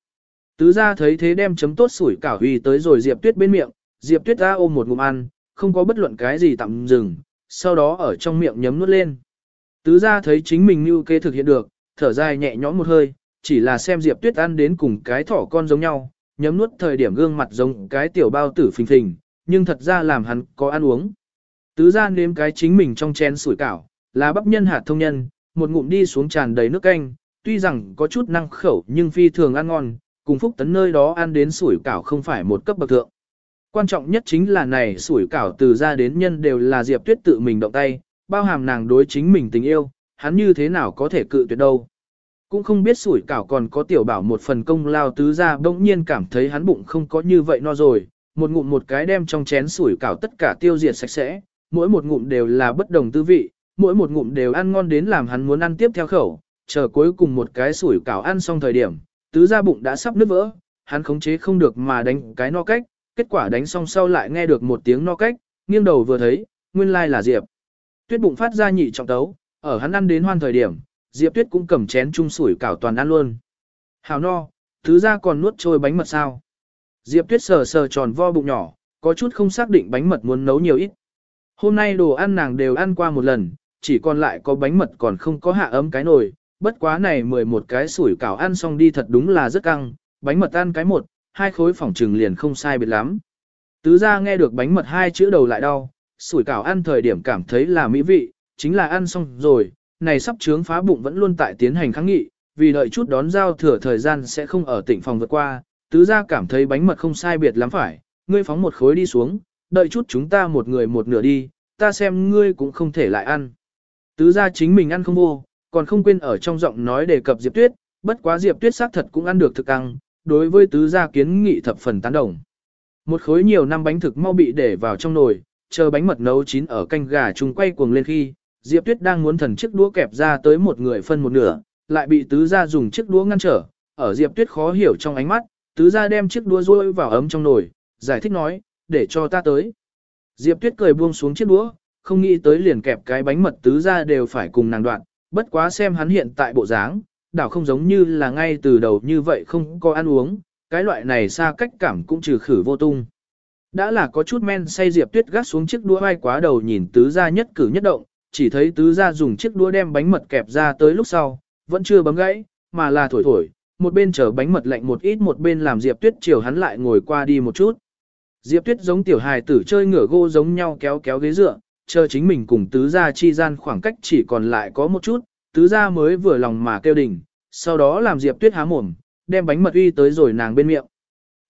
Tứ ra thấy thế đem chấm tốt sủi cảo huy tới rồi Diệp Tuyết bên miệng, Diệp Tuyết ra ôm một ngụm ăn, không có bất luận cái gì tạm dừng, sau đó ở trong miệng nhấm nuốt lên. Tứ ra thấy chính mình như kế thực hiện được, thở dài nhẹ nhõm một hơi, chỉ là xem Diệp Tuyết ăn đến cùng cái thỏ con giống nhau, nhấm nuốt thời điểm gương mặt giống cái tiểu bao tử phình phình, nhưng thật ra làm hắn có ăn uống. Tứ ra nếm cái chính mình trong chén sủi cảo, là bắp nhân hạt thông nhân, một ngụm đi xuống tràn đầy nước canh, tuy rằng có chút năng khẩu nhưng phi thường ăn ngon, cùng phúc tấn nơi đó ăn đến sủi cảo không phải một cấp bậc thượng. Quan trọng nhất chính là này sủi cảo từ ra đến nhân đều là Diệp Tuyết tự mình động tay, bao hàm nàng đối chính mình tình yêu, hắn như thế nào có thể cự tuyệt đâu. Cũng không biết sủi cảo còn có tiểu bảo một phần công lao tứ ra bỗng nhiên cảm thấy hắn bụng không có như vậy no rồi, một ngụm một cái đem trong chén sủi cảo tất cả tiêu diệt sạch sẽ, mỗi một ngụm đều là bất đồng tư vị, mỗi một ngụm đều ăn ngon đến làm hắn muốn ăn tiếp theo khẩu, chờ cuối cùng một cái sủi cảo ăn xong thời điểm, tứ ra bụng đã sắp nứt vỡ, hắn khống chế không được mà đánh cái no cách, kết quả đánh xong sau lại nghe được một tiếng no cách, nghiêng đầu vừa thấy, nguyên lai là Diệp. Tuyết bụng phát ra nhị trọng tấu, ở hắn ăn đến hoan thời điểm, Diệp Tuyết cũng cầm chén chung sủi cảo toàn ăn luôn. Hào no, thứ ra còn nuốt trôi bánh mật sao. Diệp Tuyết sờ sờ tròn vo bụng nhỏ, có chút không xác định bánh mật muốn nấu nhiều ít. Hôm nay đồ ăn nàng đều ăn qua một lần, chỉ còn lại có bánh mật còn không có hạ ấm cái nồi, bất quá này 11 cái sủi cảo ăn xong đi thật đúng là rất căng, bánh mật ăn cái một, hai khối phỏng trừng liền không sai biệt lắm. Tứ ra nghe được bánh mật hai chữ đầu lại đau, sủi cảo ăn thời điểm cảm thấy là mỹ vị, chính là ăn xong rồi, này sắp trướng phá bụng vẫn luôn tại tiến hành kháng nghị, vì đợi chút đón giao thừa thời gian sẽ không ở tỉnh phòng vượt qua, tứ ra cảm thấy bánh mật không sai biệt lắm phải, ngươi phóng một khối đi xuống, đợi chút chúng ta một người một nửa đi, ta xem ngươi cũng không thể lại ăn. Tứ ra chính mình ăn không vô, còn không quên ở trong giọng nói đề cập Diệp Tuyết, bất quá Diệp Tuyết xác thật cũng ăn được thực ăn, đối với tứ gia kiến nghị thập phần tán đồng. Một khối nhiều năm bánh thực mau bị để vào trong nồi, chờ bánh mật nấu chín ở canh gà chung quay cuồng lên khi, Diệp Tuyết đang muốn thần chiếc đũa kẹp ra tới một người phân một nửa, lại bị tứ gia dùng chiếc đũa ngăn trở, ở Diệp Tuyết khó hiểu trong ánh mắt, tứ gia đem chiếc đũa rôi vào ấm trong nồi, giải thích nói, để cho ta tới. Diệp Tuyết cười buông xuống chiếc đũa, không nghĩ tới liền kẹp cái bánh mật tứ gia đều phải cùng nàng đoạn, bất quá xem hắn hiện tại bộ dáng, đảo không giống như là ngay từ đầu như vậy không có ăn uống, cái loại này xa cách cảm cũng trừ khử vô tung. Đã là có chút men say Diệp Tuyết gác xuống chiếc đũa vai quá đầu nhìn tứ gia nhất cử nhất động, chỉ thấy tứ gia dùng chiếc đũa đem bánh mật kẹp ra tới lúc sau, vẫn chưa bấm gãy, mà là thổi thổi, một bên chở bánh mật lạnh một ít một bên làm Diệp Tuyết chiều hắn lại ngồi qua đi một chút. Diệp Tuyết giống tiểu hài tử chơi ngửa gô giống nhau kéo kéo ghế dựa, chờ chính mình cùng tứ gia chi gian khoảng cách chỉ còn lại có một chút, tứ gia mới vừa lòng mà kêu đỉnh, sau đó làm Diệp Tuyết há mồm, đem bánh mật uy tới rồi nàng bên miệng.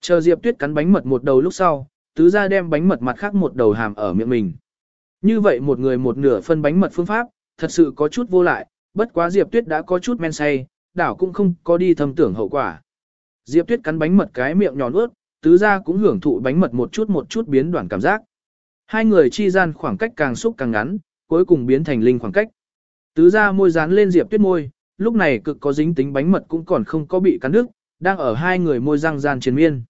Chờ Diệp Tuyết cắn bánh mật một đầu lúc sau, tứ gia đem bánh mật mặt khác một đầu hàm ở miệng mình. Như vậy một người một nửa phân bánh mật phương pháp, thật sự có chút vô lại, bất quá Diệp Tuyết đã có chút men say, đảo cũng không có đi thầm tưởng hậu quả. Diệp Tuyết cắn bánh mật cái miệng nhỏ nuốt, tứ gia cũng hưởng thụ bánh mật một chút một chút biến đoạn cảm giác. Hai người chi gian khoảng cách càng xúc càng ngắn, cuối cùng biến thành linh khoảng cách. Tứ gia môi dán lên Diệp Tuyết môi, lúc này cực có dính tính bánh mật cũng còn không có bị cắn nước. đang ở hai người môi răng gian triền miên.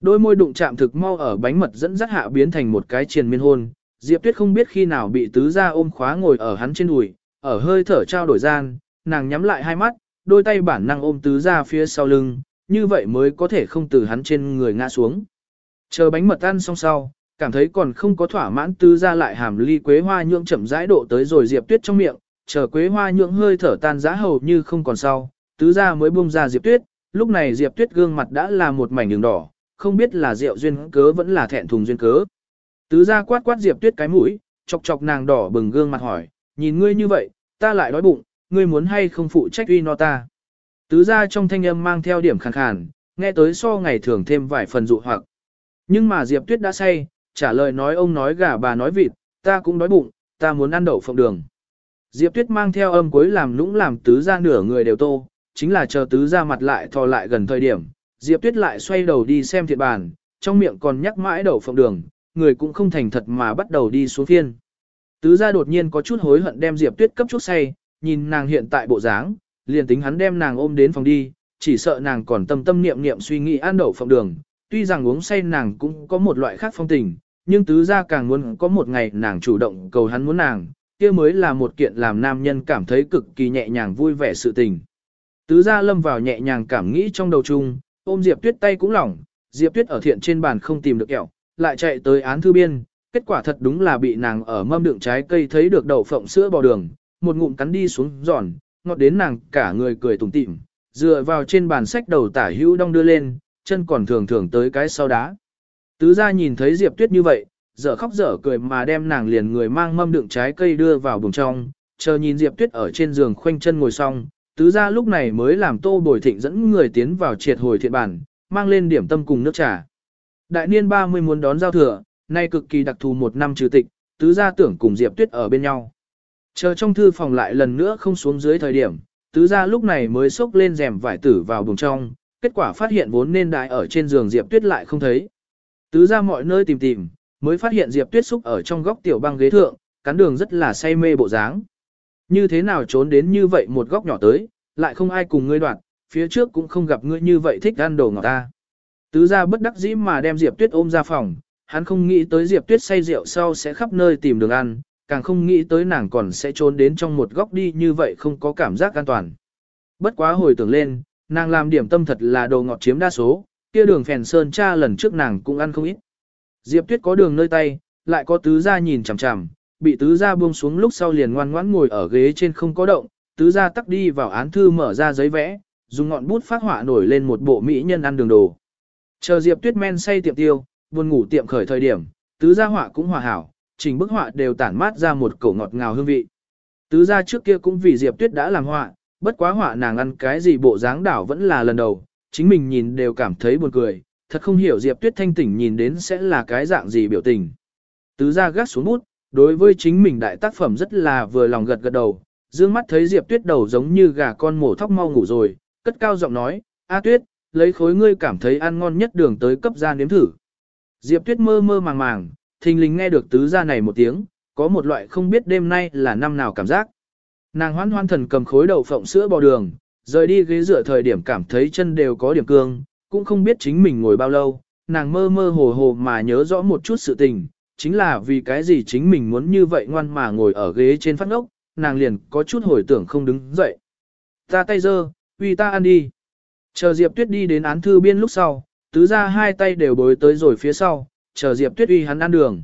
Đôi môi đụng chạm thực mau ở bánh mật dẫn dắt hạ biến thành một cái triền miên hôn, Diệp Tuyết không biết khi nào bị tứ gia ôm khóa ngồi ở hắn trên đùi, ở hơi thở trao đổi gian, nàng nhắm lại hai mắt, đôi tay bản năng ôm tứ gia phía sau lưng, như vậy mới có thể không từ hắn trên người ngã xuống. Chờ bánh mật ăn xong sau, cảm thấy còn không có thỏa mãn tứ gia lại hàm ly quế hoa nhượng chậm rãi độ tới rồi Diệp Tuyết trong miệng, chờ quế hoa nhượng hơi thở tan giá hầu như không còn sau, tứ gia mới buông ra Diệp Tuyết, lúc này Diệp Tuyết gương mặt đã là một mảnh đường đỏ, không biết là rượu duyên cớ vẫn là thẹn thùng duyên cớ. Tứ gia quát quát Diệp Tuyết cái mũi, chọc chọc nàng đỏ bừng gương mặt hỏi, nhìn ngươi như vậy, ta lại đói bụng, ngươi muốn hay không phụ trách uy no ta. Tứ gia trong thanh âm mang theo điểm khàn khàn, nghe tới so ngày thường thêm vài phần dụ hoặc. Nhưng mà Diệp Tuyết đã say, trả lời nói ông nói gà bà nói vịt, ta cũng đói bụng, ta muốn ăn đậu phộng đường. Diệp Tuyết mang theo âm cuối làm lũng làm tứ gia nửa người đều tô, chính là chờ tứ gia mặt lại thò lại gần thời điểm, Diệp Tuyết lại xoay đầu đi xem thiện bàn, trong miệng còn nhắc mãi đậu phộng đường, người cũng không thành thật mà bắt đầu đi xuống phiên. Tứ gia đột nhiên có chút hối hận đem Diệp Tuyết cấp chút say, nhìn nàng hiện tại bộ dáng, liền tính hắn đem nàng ôm đến phòng đi, chỉ sợ nàng còn tâm tâm niệm niệm suy nghĩ ăn đậu phộng đường, tuy rằng uống say nàng cũng có một loại khác phong tình, nhưng tứ gia càng muốn có một ngày nàng chủ động cầu hắn muốn nàng, kia mới là một kiện làm nam nhân cảm thấy cực kỳ nhẹ nhàng vui vẻ sự tình. Tứ gia lâm vào nhẹ nhàng cảm nghĩ trong đầu chung, ôm Diệp Tuyết tay cũng lỏng, Diệp Tuyết ở thiện trên bàn không tìm được kẹo, lại chạy tới án thư biên, kết quả thật đúng là bị nàng ở mâm đựng trái cây thấy được đậu phộng sữa bò đường, một ngụm cắn đi xuống giòn, ngọt đến nàng cả người cười tủm tỉm, dựa vào trên bàn sách đầu tả hữu đong đưa lên, chân còn thường thường tới cái sau đá. Tứ gia nhìn thấy Diệp Tuyết như vậy, dở khóc dở cười mà đem nàng liền người mang mâm đựng trái cây đưa vào buồng trong, chờ nhìn Diệp Tuyết ở trên giường khoanh chân ngồi xong, tứ gia lúc này mới làm tô bồi thịnh dẫn người tiến vào triệt hồi thiện bản, mang lên điểm tâm cùng nước trà. Đại niên 30 muốn đón giao thừa, nay cực kỳ đặc thù một năm trừ tịch, tứ gia tưởng cùng Diệp Tuyết ở bên nhau. Chờ trong thư phòng lại lần nữa không xuống dưới thời điểm, tứ gia lúc này mới xốc lên rèm vải tử vào buồng trong, kết quả phát hiện vốn nên đại ở trên giường Diệp Tuyết lại không thấy. Tứ gia mọi nơi tìm tìm, mới phát hiện Diệp Tuyết xúc ở trong góc tiểu băng ghế thượng, cắn đường rất là say mê bộ dáng. Như thế nào trốn đến như vậy một góc nhỏ tới, lại không ai cùng ngươi đoạn, phía trước cũng không gặp ngươi như vậy thích ăn đồ ngọt ta. Tứ gia bất đắc dĩ mà đem Diệp Tuyết ôm ra phòng, hắn không nghĩ tới Diệp Tuyết say rượu sau sẽ khắp nơi tìm đường ăn, càng không nghĩ tới nàng còn sẽ trốn đến trong một góc đi như vậy không có cảm giác an toàn. Bất quá hồi tưởng lên, nàng làm điểm tâm thật là đồ ngọt chiếm đa số, kia đường phèn sơn cha lần trước nàng cũng ăn không ít. Diệp Tuyết có đường nơi tay, lại có tứ gia nhìn chằm chằm, bị tứ gia buông xuống lúc sau liền ngoan ngoãn ngồi ở ghế trên không có động, tứ gia tắc đi vào án thư mở ra giấy vẽ, dùng ngọn bút phát họa nổi lên một bộ mỹ nhân ăn đường đồ. Chờ Diệp Tuyết men say tiệm tiêu, buồn ngủ tiệm khởi thời điểm, tứ gia họa cũng hòa hảo, trình bức họa đều tản mát ra một cổ ngọt ngào hương vị. Tứ gia trước kia cũng vì Diệp Tuyết đã làm họa, bất quá họa nàng ăn cái gì bộ dáng đảo vẫn là lần đầu, chính mình nhìn đều cảm thấy buồn cười, thật không hiểu Diệp Tuyết thanh tỉnh nhìn đến sẽ là cái dạng gì biểu tình. Tứ gia gác xuống bút, đối với chính mình đại tác phẩm rất là vừa lòng gật gật đầu, dương mắt thấy Diệp Tuyết đầu giống như gà con mổ thóc mau ngủ rồi, cất cao giọng nói, A Tuyết, lấy khối ngươi cảm thấy ăn ngon nhất đường tới cấp ra nếm thử. Diệp Tuyết mơ mơ màng màng, thình lình nghe được tứ gia này một tiếng, có một loại không biết đêm nay là năm nào cảm giác. Nàng hoan hoan thần cầm khối đậu phộng sữa bò đường, rời đi ghế dựa thời điểm cảm thấy chân đều có điểm cương, cũng không biết chính mình ngồi bao lâu, nàng mơ mơ hồ hồ mà nhớ rõ một chút sự tình, chính là vì cái gì chính mình muốn như vậy ngoan mà ngồi ở ghế trên phát ngốc, nàng liền có chút hồi tưởng không đứng dậy. Ta tay dơ, uy ta ăn đi. Chờ Diệp Tuyết đi đến án thư biên lúc sau, tứ ra hai tay đều bối tới rồi phía sau, chờ Diệp Tuyết uy hắn ăn đường.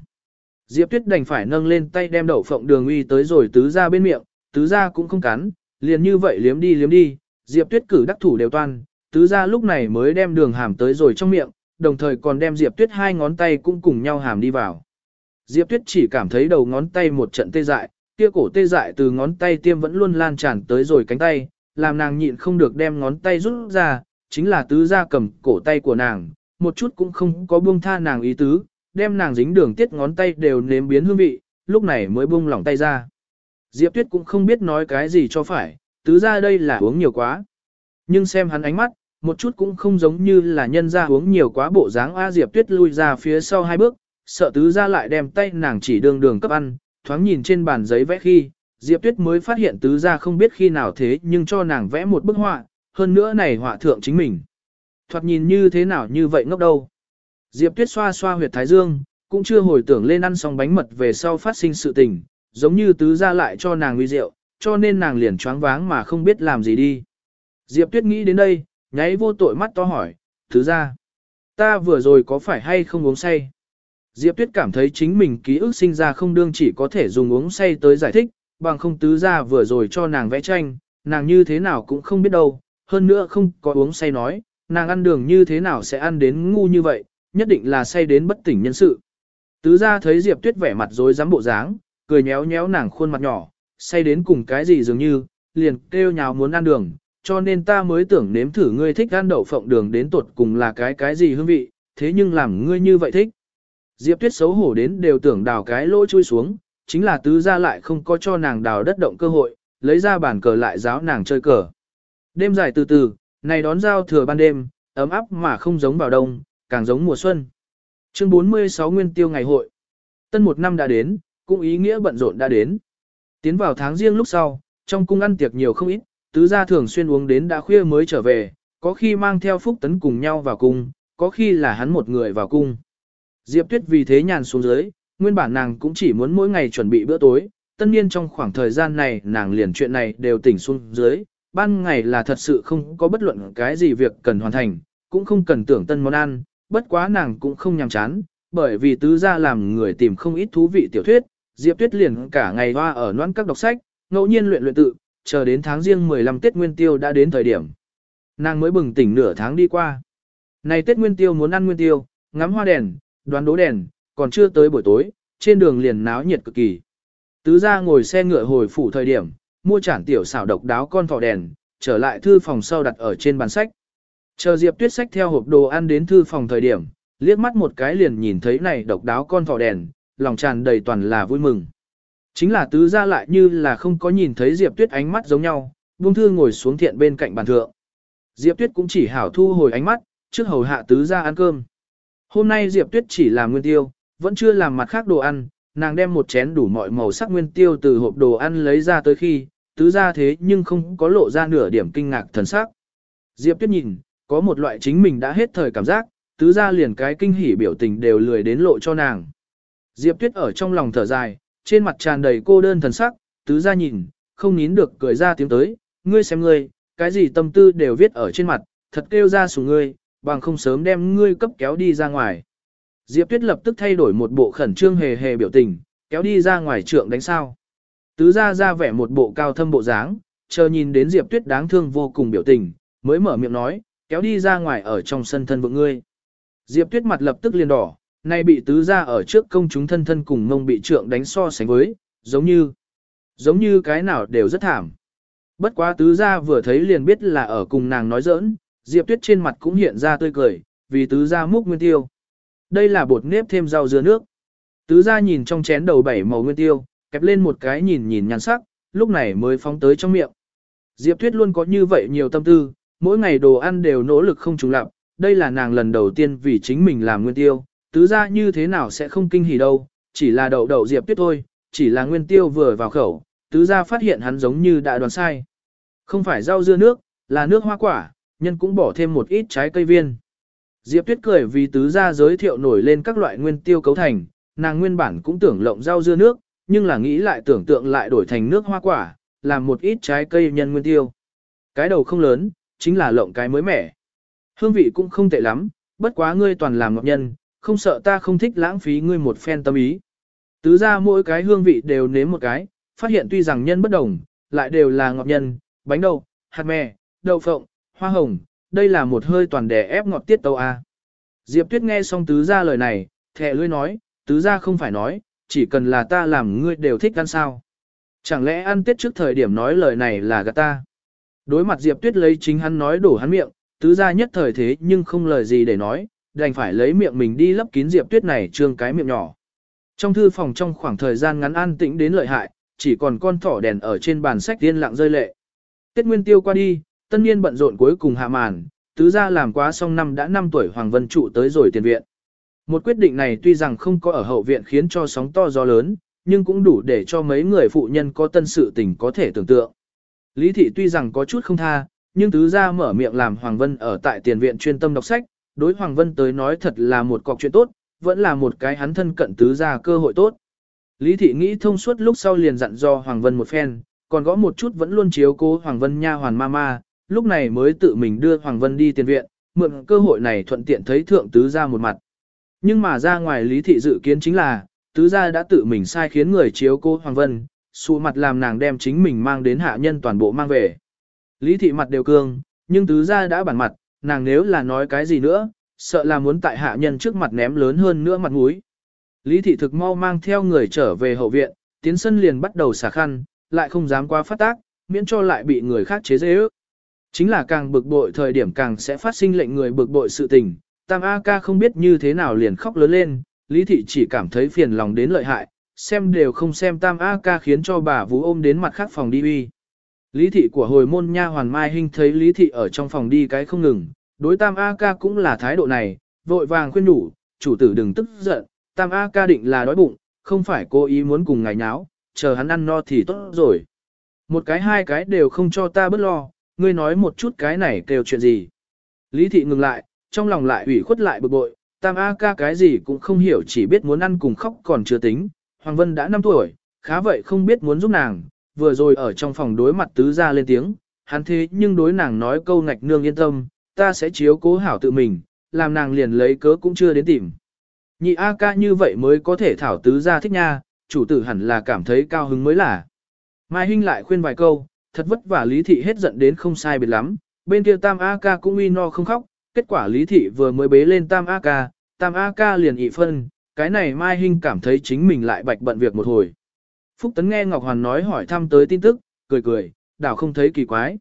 Diệp Tuyết đành phải nâng lên tay đem đậu phộng đường uy tới rồi tứ ra bên miệng, tứ ra cũng không cắn, liền như vậy liếm đi liếm đi, Diệp Tuyết cử đắc thủ đều toan, tứ gia lúc này mới đem đường hàm tới rồi trong miệng, đồng thời còn đem Diệp Tuyết hai ngón tay cũng cùng nhau hàm đi vào. Diệp Tuyết chỉ cảm thấy đầu ngón tay một trận tê dại, kia cổ tê dại từ ngón tay tiêm vẫn luôn lan tràn tới rồi cánh tay, làm nàng nhịn không được đem ngón tay rút ra, chính là tứ gia cầm cổ tay của nàng, một chút cũng không có buông tha nàng ý tứ, đem nàng dính đường tiết ngón tay đều nếm biến hương vị, lúc này mới buông lỏng tay ra. Diệp Tuyết cũng không biết nói cái gì cho phải, tứ ra đây là uống nhiều quá. Nhưng xem hắn ánh mắt, một chút cũng không giống như là nhân ra uống nhiều quá bộ dáng A Diệp Tuyết lui ra phía sau hai bước, sợ tứ ra lại đem tay nàng chỉ đường đường cấp ăn, thoáng nhìn trên bàn giấy vẽ khi, Diệp Tuyết mới phát hiện tứ ra không biết khi nào thế nhưng cho nàng vẽ một bức họa, hơn nữa này họa thượng chính mình. Thoạt nhìn như thế nào như vậy ngốc đâu. Diệp Tuyết xoa xoa huyệt thái dương, cũng chưa hồi tưởng lên ăn xong bánh mật về sau phát sinh sự tình, giống như tứ ra lại cho nàng uy rượu, cho nên nàng liền choáng váng mà không biết làm gì đi. Diệp Tuyết nghĩ đến đây, nháy vô tội mắt to hỏi, tứ ra, ta vừa rồi có phải hay không uống say? Diệp Tuyết cảm thấy chính mình ký ức sinh ra không đương chỉ có thể dùng uống say tới giải thích, bằng không tứ ra vừa rồi cho nàng vẽ tranh, nàng như thế nào cũng không biết đâu, hơn nữa không có uống say nói, nàng ăn đường như thế nào sẽ ăn đến ngu như vậy, nhất định là say đến bất tỉnh nhân sự. Tứ ra thấy Diệp Tuyết vẻ mặt rối rắm bộ dáng, cười nhéo nhéo nàng khuôn mặt nhỏ, say đến cùng cái gì dường như, liền kêu nhào muốn ăn đường, cho nên ta mới tưởng nếm thử ngươi thích ăn đậu phộng đường đến tuột cùng là cái cái gì hương vị, thế nhưng làm ngươi như vậy thích. Diệp Tuyết xấu hổ đến đều tưởng đào cái lỗ chui xuống, chính là tứ ra lại không có cho nàng đào đất động cơ hội, lấy ra bàn cờ lại giáo nàng chơi cờ. Đêm dài từ từ, này đón giao thừa ban đêm, ấm áp mà không giống vào đông, càng giống mùa xuân. Chương 46 Nguyên tiêu ngày hội. Tân một năm đã đến, cũng ý nghĩa bận rộn đã đến. Tiến vào tháng riêng lúc sau, trong cung ăn tiệc nhiều không ít, tứ gia thường xuyên uống đến đã khuya mới trở về, có khi mang theo phúc tấn cùng nhau vào cung, có khi là hắn một người vào cung. Diệp Tuyết vì thế nhàn xuống dưới, nguyên bản nàng cũng chỉ muốn mỗi ngày chuẩn bị bữa tối, tất nhiên trong khoảng thời gian này nàng liền chuyện này đều tỉnh xuống dưới, ban ngày là thật sự không có bất luận cái gì việc cần hoàn thành, cũng không cần tưởng tân món ăn, bất quá nàng cũng không nhàm chán, bởi vì tứ gia làm người tìm không ít thú vị tiểu thuyết, Diệp Tuyết liền cả ngày hoa ở noãn các đọc sách, ngẫu nhiên luyện luyện tự, chờ đến tháng riêng 15 Tết Nguyên Tiêu đã đến thời điểm. Nàng mới bừng tỉnh nửa tháng đi qua. Này Tết Nguyên Tiêu muốn ăn Nguyên Tiêu, ngắm hoa đèn, đoán đố đèn, còn chưa tới buổi tối, trên đường liền náo nhiệt cực kỳ. Tứ gia ngồi xe ngựa hồi phủ thời điểm, mua chản tiểu xảo độc đáo con thỏ đèn, trở lại thư phòng sau đặt ở trên bàn sách. Chờ Diệp Tuyết sách theo hộp đồ ăn đến thư phòng thời điểm, liếc mắt một cái liền nhìn thấy này độc đáo con thỏ đèn, lòng tràn đầy toàn là vui mừng. Chính là tứ gia lại như là không có nhìn thấy Diệp Tuyết ánh mắt giống nhau, buông thư ngồi xuống thiện bên cạnh bàn thượng. Diệp Tuyết cũng chỉ hảo thu hồi ánh mắt, trước hầu hạ tứ gia ăn cơm. Hôm nay Diệp Tuyết chỉ làm nguyên tiêu, vẫn chưa làm mặt khác đồ ăn, nàng đem một chén đủ mọi màu sắc nguyên tiêu từ hộp đồ ăn lấy ra tới khi, tứ gia thế nhưng không có lộ ra nửa điểm kinh ngạc thần sắc. Diệp Tuyết nhìn, có một loại chính mình đã hết thời cảm giác, tứ gia liền cái kinh hỉ biểu tình đều lười đến lộ cho nàng. Diệp Tuyết ở trong lòng thở dài, trên mặt tràn đầy cô đơn thần sắc, tứ gia nhìn, không nín được cười ra tiếng tới, ngươi xem ngươi, cái gì tâm tư đều viết ở trên mặt, thật kêu ra sủng ngươi, bằng không sớm đem ngươi cấp kéo đi ra ngoài. Diệp Tuyết lập tức thay đổi một bộ khẩn trương hề hề biểu tình, kéo đi ra ngoài trượng đánh sao. Tứ ra ra vẻ một bộ cao thâm bộ dáng, chờ nhìn đến Diệp Tuyết đáng thương vô cùng biểu tình, mới mở miệng nói, kéo đi ra ngoài ở trong sân thân vượng ngươi. Diệp Tuyết mặt lập tức liền đỏ, nay bị tứ ra ở trước công chúng thân thân cùng mông bị trượng đánh so sánh với, giống như, giống như cái nào đều rất thảm. Bất quá tứ ra vừa thấy liền biết là ở cùng nàng nói giỡn, Diệp Tuyết trên mặt cũng hiện ra tươi cười, vì tứ ra múc nguyên tiêu. Đây là bột nếp thêm rau dưa nước. Tứ ra nhìn trong chén đầu bảy màu nguyên tiêu, kẹp lên một cái nhìn nhìn nhàn sắc, lúc này mới phóng tới trong miệng. Diệp Tuyết luôn có như vậy nhiều tâm tư, mỗi ngày đồ ăn đều nỗ lực không trùng lặp, đây là nàng lần đầu tiên vì chính mình làm nguyên tiêu, tứ ra như thế nào sẽ không kinh hỉ đâu, chỉ là đậu đậu Diệp Tuyết thôi, chỉ là nguyên tiêu vừa vào khẩu, tứ ra phát hiện hắn giống như đã đoán sai. Không phải rau dưa nước, là nước hoa quả, nhân cũng bỏ thêm một ít trái cây viên. Diệp Tuyết cười vì tứ gia giới thiệu nổi lên các loại nguyên tiêu cấu thành, nàng nguyên bản cũng tưởng lộng rau dưa nước, nhưng là nghĩ lại tưởng tượng lại đổi thành nước hoa quả, làm một ít trái cây nhân nguyên tiêu. Cái đầu không lớn, chính là lộng cái mới mẻ. Hương vị cũng không tệ lắm, bất quá ngươi toàn làm ngọc nhân, không sợ ta không thích lãng phí ngươi một phen tâm ý. Tứ ra mỗi cái hương vị đều nếm một cái, phát hiện tuy rằng nhân bất đồng, lại đều là ngọt nhân, bánh đậu, hạt mè, đậu phộng, hoa hồng, đây là một hơi toàn đè ép ngọt tiết tâu A. Diệp Tuyết nghe xong tứ ra lời này, thẻ lưỡi nói, tứ ra không phải nói, chỉ cần là ta làm ngươi đều thích ăn sao. Chẳng lẽ ăn tiết trước thời điểm nói lời này là gạt ta. Đối mặt Diệp Tuyết lấy chính hắn nói đổ hắn miệng, tứ ra nhất thời thế nhưng không lời gì để nói, đành phải lấy miệng mình đi lấp kín Diệp Tuyết này trương cái miệng nhỏ. Trong thư phòng trong khoảng thời gian ngắn an tĩnh đến lợi hại, chỉ còn con thỏ đèn ở trên bàn sách tiên lặng rơi lệ. Tết Nguyên Tiêu qua đi, tân niên bận rộn cuối cùng hạ màn, tứ gia làm quá xong năm đã 5 tuổi Hoàng Vân trụ tới rồi tiền viện. Một quyết định này tuy rằng không có ở hậu viện khiến cho sóng to gió lớn, nhưng cũng đủ để cho mấy người phụ nhân có tân sự tình có thể tưởng tượng. Lý thị tuy rằng có chút không tha, nhưng tứ gia mở miệng làm Hoàng Vân ở tại tiền viện chuyên tâm đọc sách, đối Hoàng Vân tới nói thật là một cọc chuyện tốt, vẫn là một cái hắn thân cận tứ gia cơ hội tốt. Lý thị nghĩ thông suốt lúc sau liền dặn do Hoàng Vân một phen, còn gõ một chút vẫn luôn chiếu cố Hoàng Vân nha hoàn mama, lúc này mới tự mình đưa Hoàng Vân đi tiền viện, mượn cơ hội này thuận tiện thấy thượng tứ gia một mặt. Nhưng mà ra ngoài lý thị dự kiến chính là, tứ gia đã tự mình sai khiến người chiếu cố Hoàng Vân, sụ mặt làm nàng đem chính mình mang đến hạ nhân toàn bộ mang về. Lý thị mặt đều cương, nhưng tứ gia đã bản mặt, nàng nếu là nói cái gì nữa, sợ là muốn tại hạ nhân trước mặt ném lớn hơn nữa mặt mũi. Lý thị thực mau mang theo người trở về hậu viện, tiến sân liền bắt đầu xả khăn, lại không dám qua phát tác, miễn cho lại bị người khác chế dễ ước. Chính là càng bực bội thời điểm càng sẽ phát sinh lệnh người bực bội sự tình. Tam A ca không biết như thế nào liền khóc lớn lên, Lý thị chỉ cảm thấy phiền lòng đến lợi hại, xem đều không xem Tam A ca khiến cho bà vú ôm đến mặt khác phòng đi uy. Lý thị của hồi môn nha hoàn mai hình thấy Lý thị ở trong phòng đi cái không ngừng, đối Tam A ca cũng là thái độ này, vội vàng khuyên nhủ, chủ tử đừng tức giận, Tam A ca định là đói bụng, không phải cố ý muốn cùng ngài nháo, chờ hắn ăn no thì tốt rồi. Một cái hai cái đều không cho ta bớt lo, ngươi nói một chút cái này kêu chuyện gì. Lý thị ngừng lại, trong lòng lại ủy khuất lại bực bội, tam A ca cái gì cũng không hiểu chỉ biết muốn ăn cùng khóc còn chưa tính. Hoàng Vân đã 5 tuổi, khá vậy không biết muốn giúp nàng, vừa rồi ở trong phòng đối mặt tứ ra lên tiếng, hắn thế nhưng đối nàng nói câu ngạch nương yên tâm, ta sẽ chiếu cố hảo tự mình, làm nàng liền lấy cớ cũng chưa đến tìm. Nhị A ca như vậy mới có thể thảo tứ ra thích nha, chủ tử hẳn là cảm thấy cao hứng mới là. Mai Hinh lại khuyên vài câu, thật vất vả Lý Thị hết giận đến không sai biệt lắm, bên kia Tam A ca cũng uy no không khóc, kết quả Lý Thị vừa mới bế lên Tam A ca, Tam A ca liền ị phân, cái này Mai Hinh cảm thấy chính mình lại bạch bận việc một hồi. Phúc Tấn nghe Ngọc Hoàn nói hỏi thăm tới tin tức, cười cười, đảo không thấy kỳ quái.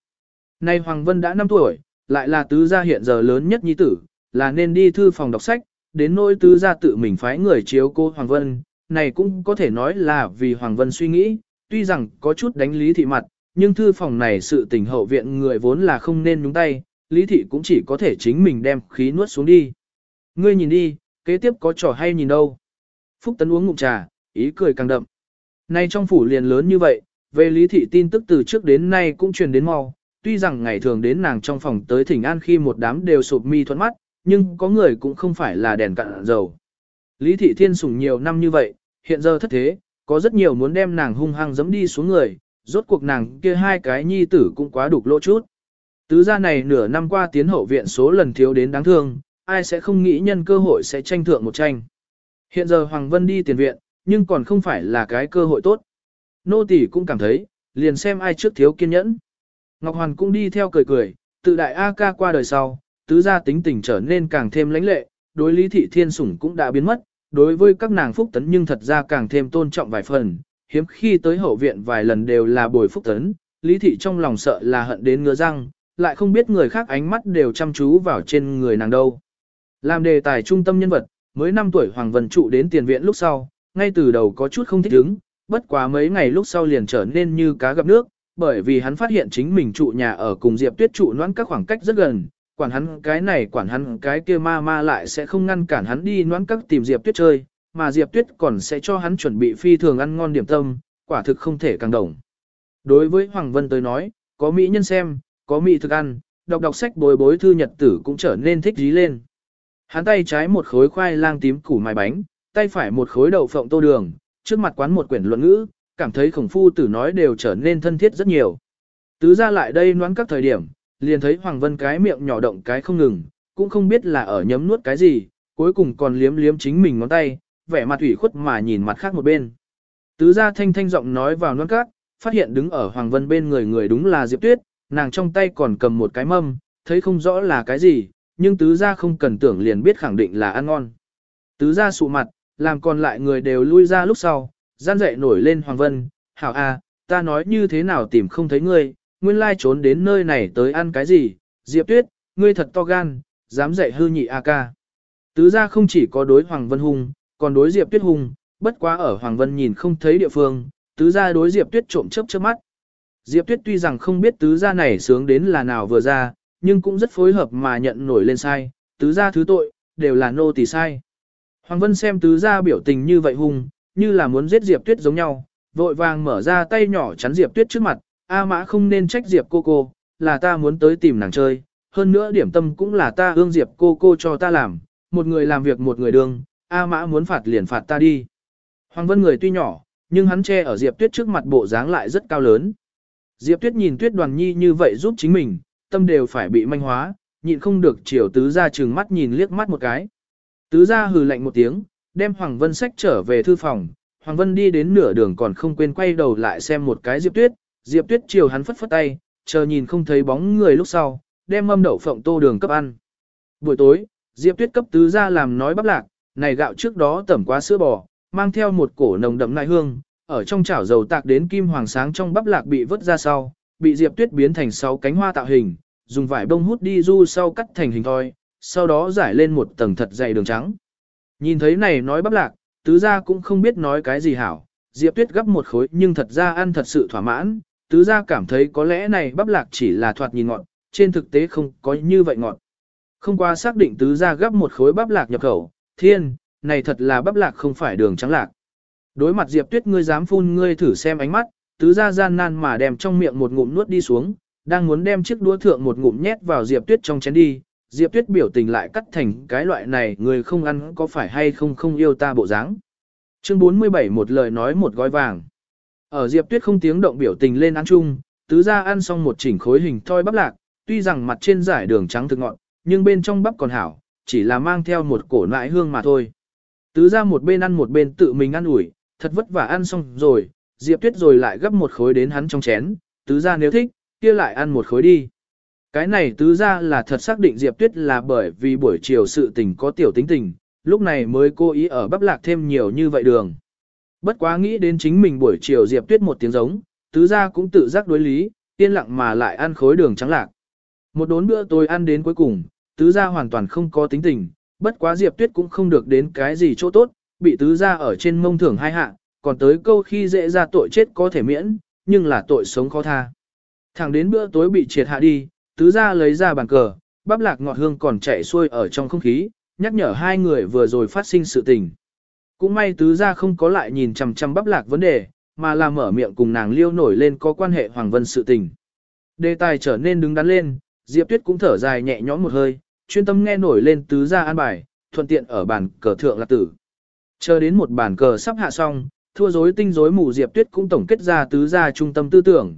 Nay Hoàng Vân đã 5 tuổi, lại là tứ gia hiện giờ lớn nhất nhi tử, là nên đi thư phòng đọc sách, đến nỗi tứ gia tự mình phái người chiếu cô Hoàng Vân, này cũng có thể nói là vì Hoàng Vân suy nghĩ, tuy rằng có chút đánh lý thị mặt, nhưng thư phòng này sự tình hậu viện người vốn là không nên nhúng tay, lý thị cũng chỉ có thể chính mình đem khí nuốt xuống đi. Ngươi nhìn đi, kế tiếp có trò hay nhìn đâu. Phúc Tấn uống ngụm trà, ý cười càng đậm. Nay trong phủ liền lớn như vậy, về lý thị tin tức từ trước đến nay cũng truyền đến mau, tuy rằng ngày thường đến nàng trong phòng tới thỉnh an khi một đám đều sụp mi thuẫn mắt, nhưng có người cũng không phải là đèn cạn dầu. Lý thị thiên sủng nhiều năm như vậy, hiện giờ thất thế, có rất nhiều muốn đem nàng hung hăng dẫm đi xuống người, rốt cuộc nàng kia hai cái nhi tử cũng quá đục lỗ chút. Tứ gia này nửa năm qua tiến hậu viện số lần thiếu đến đáng thương, ai sẽ không nghĩ nhân cơ hội sẽ tranh thượng một tranh. Hiện giờ Hoàng Vân đi tiền viện, nhưng còn không phải là cái cơ hội tốt. Nô tỷ cũng cảm thấy, liền xem ai trước thiếu kiên nhẫn. Ngọc Hoàn cũng đi theo cười cười, tự đại A ca qua đời sau, tứ gia tính tình trở nên càng thêm lãnh lệ, đối lý thị thiên sủng cũng đã biến mất, đối với các nàng phúc tấn nhưng thật ra càng thêm tôn trọng vài phần, hiếm khi tới hậu viện vài lần đều là bồi phúc tấn, lý thị trong lòng sợ là hận đến ngứa răng, lại không biết người khác ánh mắt đều chăm chú vào trên người nàng đâu. Làm đề tài trung tâm nhân vật, mới 5 tuổi Hoàng Vân trụ đến tiền viện lúc sau, ngay từ đầu có chút không thích ứng, bất quá mấy ngày lúc sau liền trở nên như cá gặp nước, bởi vì hắn phát hiện chính mình trụ nhà ở cùng Diệp Tuyết trụ noãn các khoảng cách rất gần, quản hắn cái này quản hắn cái kia ma ma lại sẽ không ngăn cản hắn đi noãn các tìm Diệp Tuyết chơi, mà Diệp Tuyết còn sẽ cho hắn chuẩn bị phi thường ăn ngon điểm tâm, quả thực không thể càng đồng. Đối với Hoàng Vân tới nói, có mỹ nhân xem, có mỹ thực ăn, đọc đọc sách bồi bối thư nhật tử cũng trở nên thích dí lên. Hắn tay trái một khối khoai lang tím củ mài bánh, tay phải một khối đậu phộng tô đường, trước mặt quán một quyển luận ngữ, cảm thấy khổng phu tử nói đều trở nên thân thiết rất nhiều. Tứ ra lại đây noán các thời điểm, liền thấy Hoàng Vân cái miệng nhỏ động cái không ngừng, cũng không biết là ở nhấm nuốt cái gì, cuối cùng còn liếm liếm chính mình ngón tay, vẻ mặt ủy khuất mà nhìn mặt khác một bên. Tứ ra thanh thanh giọng nói vào noán các, phát hiện đứng ở Hoàng Vân bên người người đúng là Diệp Tuyết, nàng trong tay còn cầm một cái mâm, thấy không rõ là cái gì, nhưng tứ ra không cần tưởng liền biết khẳng định là ăn ngon. Tứ ra sụ mặt, làm còn lại người đều lui ra lúc sau, gian dậy nổi lên Hoàng Vân, hảo a, ta nói như thế nào tìm không thấy ngươi, nguyên lai trốn đến nơi này tới ăn cái gì, Diệp Tuyết, ngươi thật to gan, dám dạy hư nhị a ca. Tứ ra không chỉ có đối Hoàng Vân hung, còn đối Diệp Tuyết hung, bất quá ở Hoàng Vân nhìn không thấy địa phương, tứ ra đối Diệp Tuyết trộm chớp chớp mắt. Diệp Tuyết tuy rằng không biết tứ gia này sướng đến là nào vừa ra, nhưng cũng rất phối hợp mà nhận nổi lên sai, tứ gia thứ tội, đều là nô tỳ sai. Hoàng Vân xem tứ gia biểu tình như vậy hung, như là muốn giết Diệp Tuyết giống nhau, vội vàng mở ra tay nhỏ chắn Diệp Tuyết trước mặt, A mã không nên trách Diệp cô cô, là ta muốn tới tìm nàng chơi, hơn nữa điểm tâm cũng là ta ương Diệp cô cô cho ta làm, một người làm việc một người đương, A mã muốn phạt liền phạt ta đi. Hoàng Vân người tuy nhỏ, nhưng hắn che ở Diệp Tuyết trước mặt bộ dáng lại rất cao lớn. Diệp Tuyết nhìn Tuyết Đoàn Nhi như vậy giúp chính mình, tâm đều phải bị manh hóa, nhịn không được chiều tứ ra trừng mắt nhìn liếc mắt một cái. Tứ gia hừ lạnh một tiếng, đem Hoàng Vân sách trở về thư phòng, Hoàng Vân đi đến nửa đường còn không quên quay đầu lại xem một cái Diệp Tuyết, Diệp Tuyết chiều hắn phất phất tay, chờ nhìn không thấy bóng người lúc sau, đem mâm đậu phộng tô đường cấp ăn. Buổi tối, Diệp Tuyết cấp tứ gia làm nói bắp lạc, này gạo trước đó tẩm quá sữa bò, mang theo một cổ nồng đậm nại hương, ở trong chảo dầu tạc đến kim hoàng sáng trong bắp lạc bị vớt ra sau, bị Diệp Tuyết biến thành sáu cánh hoa tạo hình, dùng vải bông hút đi du sau cắt thành hình thoi, sau đó giải lên một tầng thật dày đường trắng. Nhìn thấy này nói bắp lạc, tứ gia cũng không biết nói cái gì hảo, Diệp Tuyết gấp một khối nhưng thật ra ăn thật sự thỏa mãn, tứ gia cảm thấy có lẽ này bắp lạc chỉ là thoạt nhìn ngọn, trên thực tế không có như vậy ngọn. Không qua xác định tứ gia gấp một khối bắp lạc nhập khẩu, thiên, này thật là bắp lạc không phải đường trắng lạc. Đối mặt Diệp Tuyết ngươi dám phun ngươi thử xem ánh mắt, tứ gia gian nan mà đem trong miệng một ngụm nuốt đi xuống, đang muốn đem chiếc đũa thượng một ngụm nhét vào Diệp Tuyết trong chén đi, Diệp Tuyết biểu tình lại cắt thành cái loại này người không ăn có phải hay không không yêu ta bộ dáng. Chương 47 một lời nói một gói vàng. Ở Diệp Tuyết không tiếng động biểu tình lên ăn chung, tứ gia ăn xong một chỉnh khối hình thoi bắp lạc, tuy rằng mặt trên giải đường trắng thực ngọn, nhưng bên trong bắp còn hảo, chỉ là mang theo một cổ nại hương mà thôi. Tứ gia một bên ăn một bên tự mình ăn ủi, thật vất vả ăn xong rồi, Diệp Tuyết rồi lại gấp một khối đến hắn trong chén, tứ gia nếu thích, kia lại ăn một khối đi. Cái này tứ gia là thật xác định Diệp Tuyết là bởi vì buổi chiều sự tình có tiểu tính tình, lúc này mới cố ý ở bắp lạc thêm nhiều như vậy đường. Bất quá nghĩ đến chính mình buổi chiều Diệp Tuyết một tiếng giống, tứ gia cũng tự giác đối lý, yên lặng mà lại ăn khối đường trắng lạc. Một đốn bữa tôi ăn đến cuối cùng, tứ gia hoàn toàn không có tính tình, bất quá Diệp Tuyết cũng không được đến cái gì chỗ tốt, bị tứ gia ở trên mông thưởng hai hạ, còn tới câu khi dễ ra tội chết có thể miễn, nhưng là tội sống khó tha. Thẳng đến bữa tối bị triệt hạ đi, tứ gia lấy ra bàn cờ, bắp lạc ngọt hương còn chạy xuôi ở trong không khí, nhắc nhở hai người vừa rồi phát sinh sự tình. Cũng may tứ gia không có lại nhìn chằm chằm bắp lạc vấn đề, mà là mở miệng cùng nàng liêu nổi lên có quan hệ Hoàng Vân sự tình. Đề tài trở nên đứng đắn lên, Diệp Tuyết cũng thở dài nhẹ nhõm một hơi, chuyên tâm nghe nổi lên tứ gia an bài, thuận tiện ở bàn cờ thượng lạc tử. Chờ đến một bàn cờ sắp hạ xong, thua rối tinh rối mù Diệp Tuyết cũng tổng kết ra tứ gia trung tâm tư tưởng,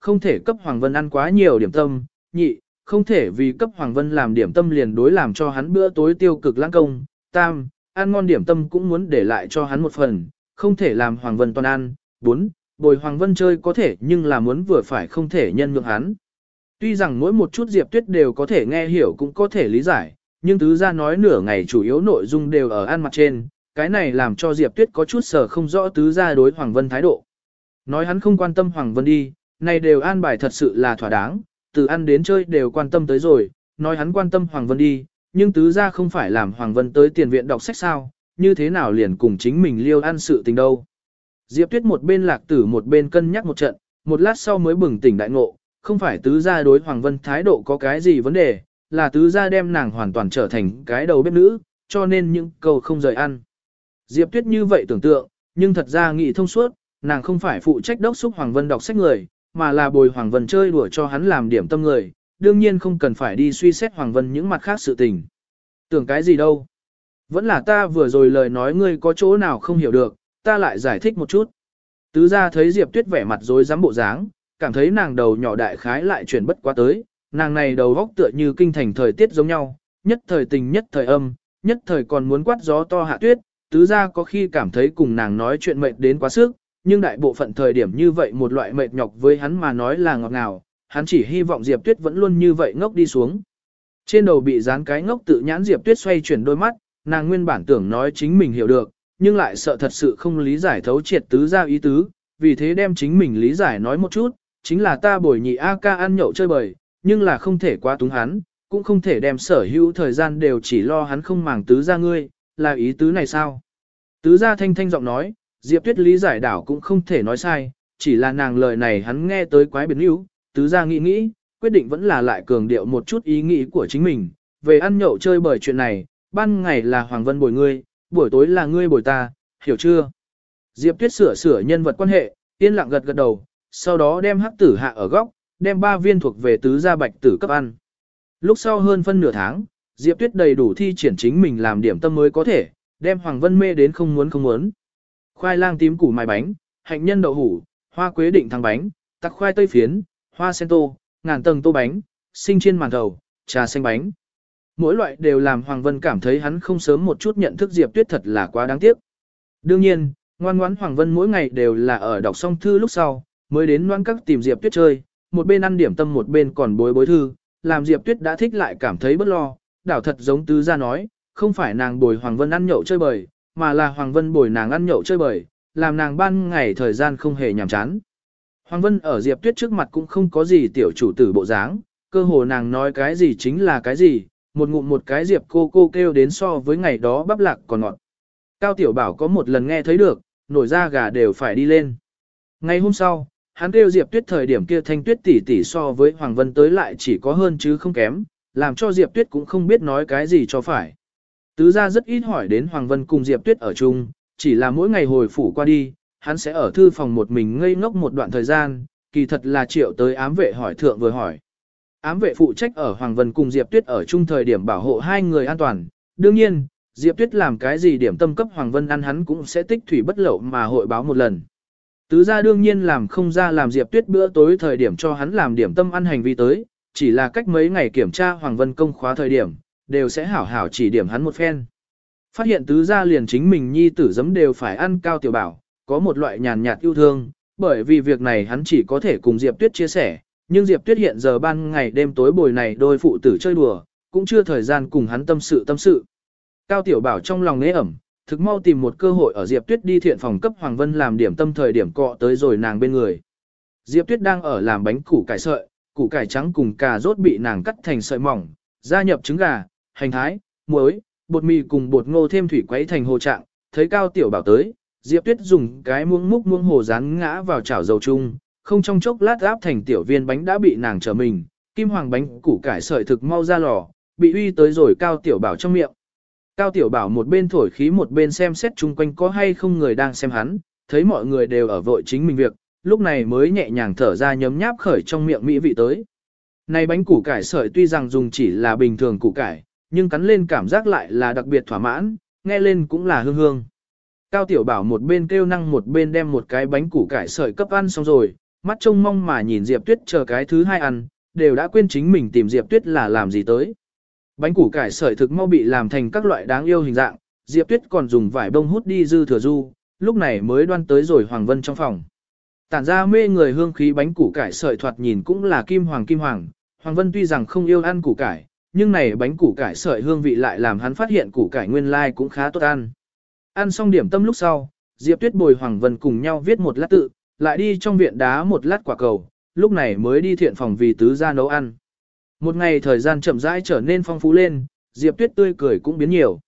không thể cấp Hoàng Vân ăn quá nhiều điểm tâm, nhị, không thể vì cấp Hoàng Vân làm điểm tâm liền đối làm cho hắn bữa tối tiêu cực lãng công, tam, ăn ngon điểm tâm cũng muốn để lại cho hắn một phần, không thể làm Hoàng Vân toàn ăn, bốn, bồi Hoàng Vân chơi có thể nhưng là muốn vừa phải không thể nhân nhượng hắn. Tuy rằng mỗi một chút Diệp Tuyết đều có thể nghe hiểu cũng có thể lý giải, nhưng tứ ra nói nửa ngày chủ yếu nội dung đều ở ăn mặt trên, cái này làm cho Diệp Tuyết có chút sở không rõ tứ ra đối Hoàng Vân thái độ. Nói hắn không quan tâm Hoàng Vân đi, này đều an bài thật sự là thỏa đáng, từ ăn đến chơi đều quan tâm tới rồi, nói hắn quan tâm Hoàng Vân đi, nhưng tứ ra không phải làm Hoàng Vân tới tiền viện đọc sách sao, như thế nào liền cùng chính mình liêu ăn sự tình đâu. Diệp Tuyết một bên lạc tử một bên cân nhắc một trận, một lát sau mới bừng tỉnh đại ngộ, không phải tứ gia đối Hoàng Vân thái độ có cái gì vấn đề, là tứ gia đem nàng hoàn toàn trở thành cái đầu bếp nữ, cho nên những câu không rời ăn. Diệp Tuyết như vậy tưởng tượng, nhưng thật ra nghĩ thông suốt, nàng không phải phụ trách đốc xúc Hoàng Vân đọc sách người, mà là bồi Hoàng Vân chơi đùa cho hắn làm điểm tâm người, đương nhiên không cần phải đi suy xét Hoàng Vân những mặt khác sự tình. Tưởng cái gì đâu? Vẫn là ta vừa rồi lời nói ngươi có chỗ nào không hiểu được, ta lại giải thích một chút. Tứ gia thấy Diệp Tuyết vẻ mặt rối rắm bộ dáng, cảm thấy nàng đầu nhỏ đại khái lại chuyển bất quá tới, nàng này đầu góc tựa như kinh thành thời tiết giống nhau, nhất thời tình nhất thời âm, nhất thời còn muốn quát gió to hạ tuyết, tứ gia có khi cảm thấy cùng nàng nói chuyện mệt đến quá sức, nhưng đại bộ phận thời điểm như vậy một loại mệt nhọc với hắn mà nói là ngọt ngào, hắn chỉ hy vọng Diệp Tuyết vẫn luôn như vậy ngốc đi xuống. Trên đầu bị dán cái ngốc tự nhãn Diệp Tuyết xoay chuyển đôi mắt, nàng nguyên bản tưởng nói chính mình hiểu được, nhưng lại sợ thật sự không lý giải thấu triệt tứ gia ý tứ, vì thế đem chính mình lý giải nói một chút, chính là ta bồi nhị A ca ăn nhậu chơi bời, nhưng là không thể quá túng hắn, cũng không thể đem sở hữu thời gian đều chỉ lo hắn không màng tứ gia ngươi, là ý tứ này sao? Tứ gia thanh thanh giọng nói, Diệp Tuyết lý giải đảo cũng không thể nói sai, chỉ là nàng lời này hắn nghe tới quái biến yếu, tứ gia nghĩ nghĩ, quyết định vẫn là lại cường điệu một chút ý nghĩ của chính mình, về ăn nhậu chơi bởi chuyện này, ban ngày là Hoàng Vân bồi ngươi, buổi tối là ngươi bồi ta, hiểu chưa? Diệp Tuyết sửa sửa nhân vật quan hệ, yên lặng gật gật đầu, sau đó đem hắc tử hạ ở góc, đem ba viên thuộc về tứ gia bạch tử cấp ăn. Lúc sau hơn phân nửa tháng, Diệp Tuyết đầy đủ thi triển chính mình làm điểm tâm mới có thể, đem Hoàng Vân mê đến không muốn không muốn. Khoai lang tím củ mài bánh, hạnh nhân đậu hủ, hoa quế định thắng bánh, tắc khoai tây phiến, hoa sen tô, ngàn tầng tô bánh, sinh chiên màn thầu, trà xanh bánh. Mỗi loại đều làm Hoàng Vân cảm thấy hắn không sớm một chút nhận thức Diệp Tuyết thật là quá đáng tiếc. Đương nhiên, ngoan ngoãn Hoàng Vân mỗi ngày đều là ở đọc xong thư lúc sau, mới đến ngoan các tìm Diệp Tuyết chơi, một bên ăn điểm tâm một bên còn bối bối thư, làm Diệp Tuyết đã thích lại cảm thấy bất lo, đảo thật giống tứ gia nói, không phải nàng bồi Hoàng Vân ăn nhậu chơi bời, mà là Hoàng Vân bồi nàng ăn nhậu chơi bời, làm nàng ban ngày thời gian không hề nhàm chán. Hoàng Vân ở Diệp Tuyết trước mặt cũng không có gì tiểu chủ tử bộ dáng, cơ hồ nàng nói cái gì chính là cái gì, một ngụm một cái Diệp cô cô kêu đến so với ngày đó bắp lạc còn ngọt. Cao Tiểu Bảo có một lần nghe thấy được, nổi da gà đều phải đi lên. Ngày hôm sau, hắn kêu Diệp Tuyết thời điểm kia thanh tuyết tỷ tỷ so với Hoàng Vân tới lại chỉ có hơn chứ không kém, làm cho Diệp Tuyết cũng không biết nói cái gì cho phải. Tứ gia rất ít hỏi đến Hoàng Vân cùng Diệp Tuyết ở chung, chỉ là mỗi ngày hồi phủ qua đi, hắn sẽ ở thư phòng một mình ngây ngốc một đoạn thời gian, kỳ thật là triệu tới ám vệ hỏi thượng vừa hỏi. Ám vệ phụ trách ở Hoàng Vân cùng Diệp Tuyết ở chung thời điểm bảo hộ hai người an toàn. Đương nhiên, Diệp Tuyết làm cái gì điểm tâm cấp Hoàng Vân ăn hắn cũng sẽ tích thủy bất lậu mà hội báo một lần. Tứ gia đương nhiên làm không ra làm Diệp Tuyết bữa tối thời điểm cho hắn làm điểm tâm ăn hành vi tới, chỉ là cách mấy ngày kiểm tra Hoàng Vân công khóa thời điểm, đều sẽ hảo hảo chỉ điểm hắn một phen. Phát hiện tứ gia liền chính mình nhi tử giấm đều phải ăn cao tiểu bảo, có một loại nhàn nhạt yêu thương, bởi vì việc này hắn chỉ có thể cùng Diệp Tuyết chia sẻ, nhưng Diệp Tuyết hiện giờ ban ngày đêm tối bồi này đôi phụ tử chơi đùa, cũng chưa thời gian cùng hắn tâm sự tâm sự. Cao Tiểu Bảo trong lòng nế ẩm, thực mau tìm một cơ hội ở Diệp Tuyết đi thiện phòng cấp Hoàng Vân làm điểm tâm thời điểm cọ tới rồi nàng bên người. Diệp Tuyết đang ở làm bánh củ cải sợi, củ cải trắng cùng cà rốt bị nàng cắt thành sợi mỏng, gia nhập trứng gà, hành thái, muối, bột mì cùng bột ngô thêm thủy quấy thành hồ trạng, thấy Cao Tiểu Bảo tới, Diệp Tuyết dùng cái muỗng múc muỗng hồ rán ngã vào chảo dầu chung, không trong chốc lát áp thành tiểu viên bánh đã bị nàng trở mình, kim hoàng bánh củ cải sợi thực mau ra lò, bị uy tới rồi Cao Tiểu Bảo trong miệng. Cao Tiểu Bảo một bên thổi khí một bên xem xét chung quanh có hay không người đang xem hắn, thấy mọi người đều ở vội chính mình việc, lúc này mới nhẹ nhàng thở ra nhấm nháp khởi trong miệng mỹ vị tới. Này bánh củ cải sợi tuy rằng dùng chỉ là bình thường củ cải, nhưng cắn lên cảm giác lại là đặc biệt thỏa mãn, nghe lên cũng là hương hương. Cao Tiểu Bảo một bên kêu năng một bên đem một cái bánh củ cải sợi cấp ăn xong rồi, mắt trông mong mà nhìn Diệp Tuyết chờ cái thứ hai ăn, đều đã quên chính mình tìm Diệp Tuyết là làm gì tới. Bánh củ cải sợi thực mau bị làm thành các loại đáng yêu hình dạng, Diệp Tuyết còn dùng vải bông hút đi dư thừa du, lúc này mới đoan tới rồi Hoàng Vân trong phòng. Tản ra mê người hương khí bánh củ cải sợi thoạt nhìn cũng là kim hoàng kim hoàng, Hoàng Vân tuy rằng không yêu ăn củ cải, nhưng này bánh củ cải sợi hương vị lại làm hắn phát hiện củ cải nguyên lai like cũng khá tốt ăn. Ăn xong điểm tâm lúc sau, Diệp Tuyết bồi Hoàng Vân cùng nhau viết một lát tự, lại đi trong viện đá một lát quả cầu, lúc này mới đi thiện phòng vì tứ gia nấu ăn. Một ngày thời gian chậm rãi trở nên phong phú lên, Diệp Tuyết tươi cười cũng biến nhiều.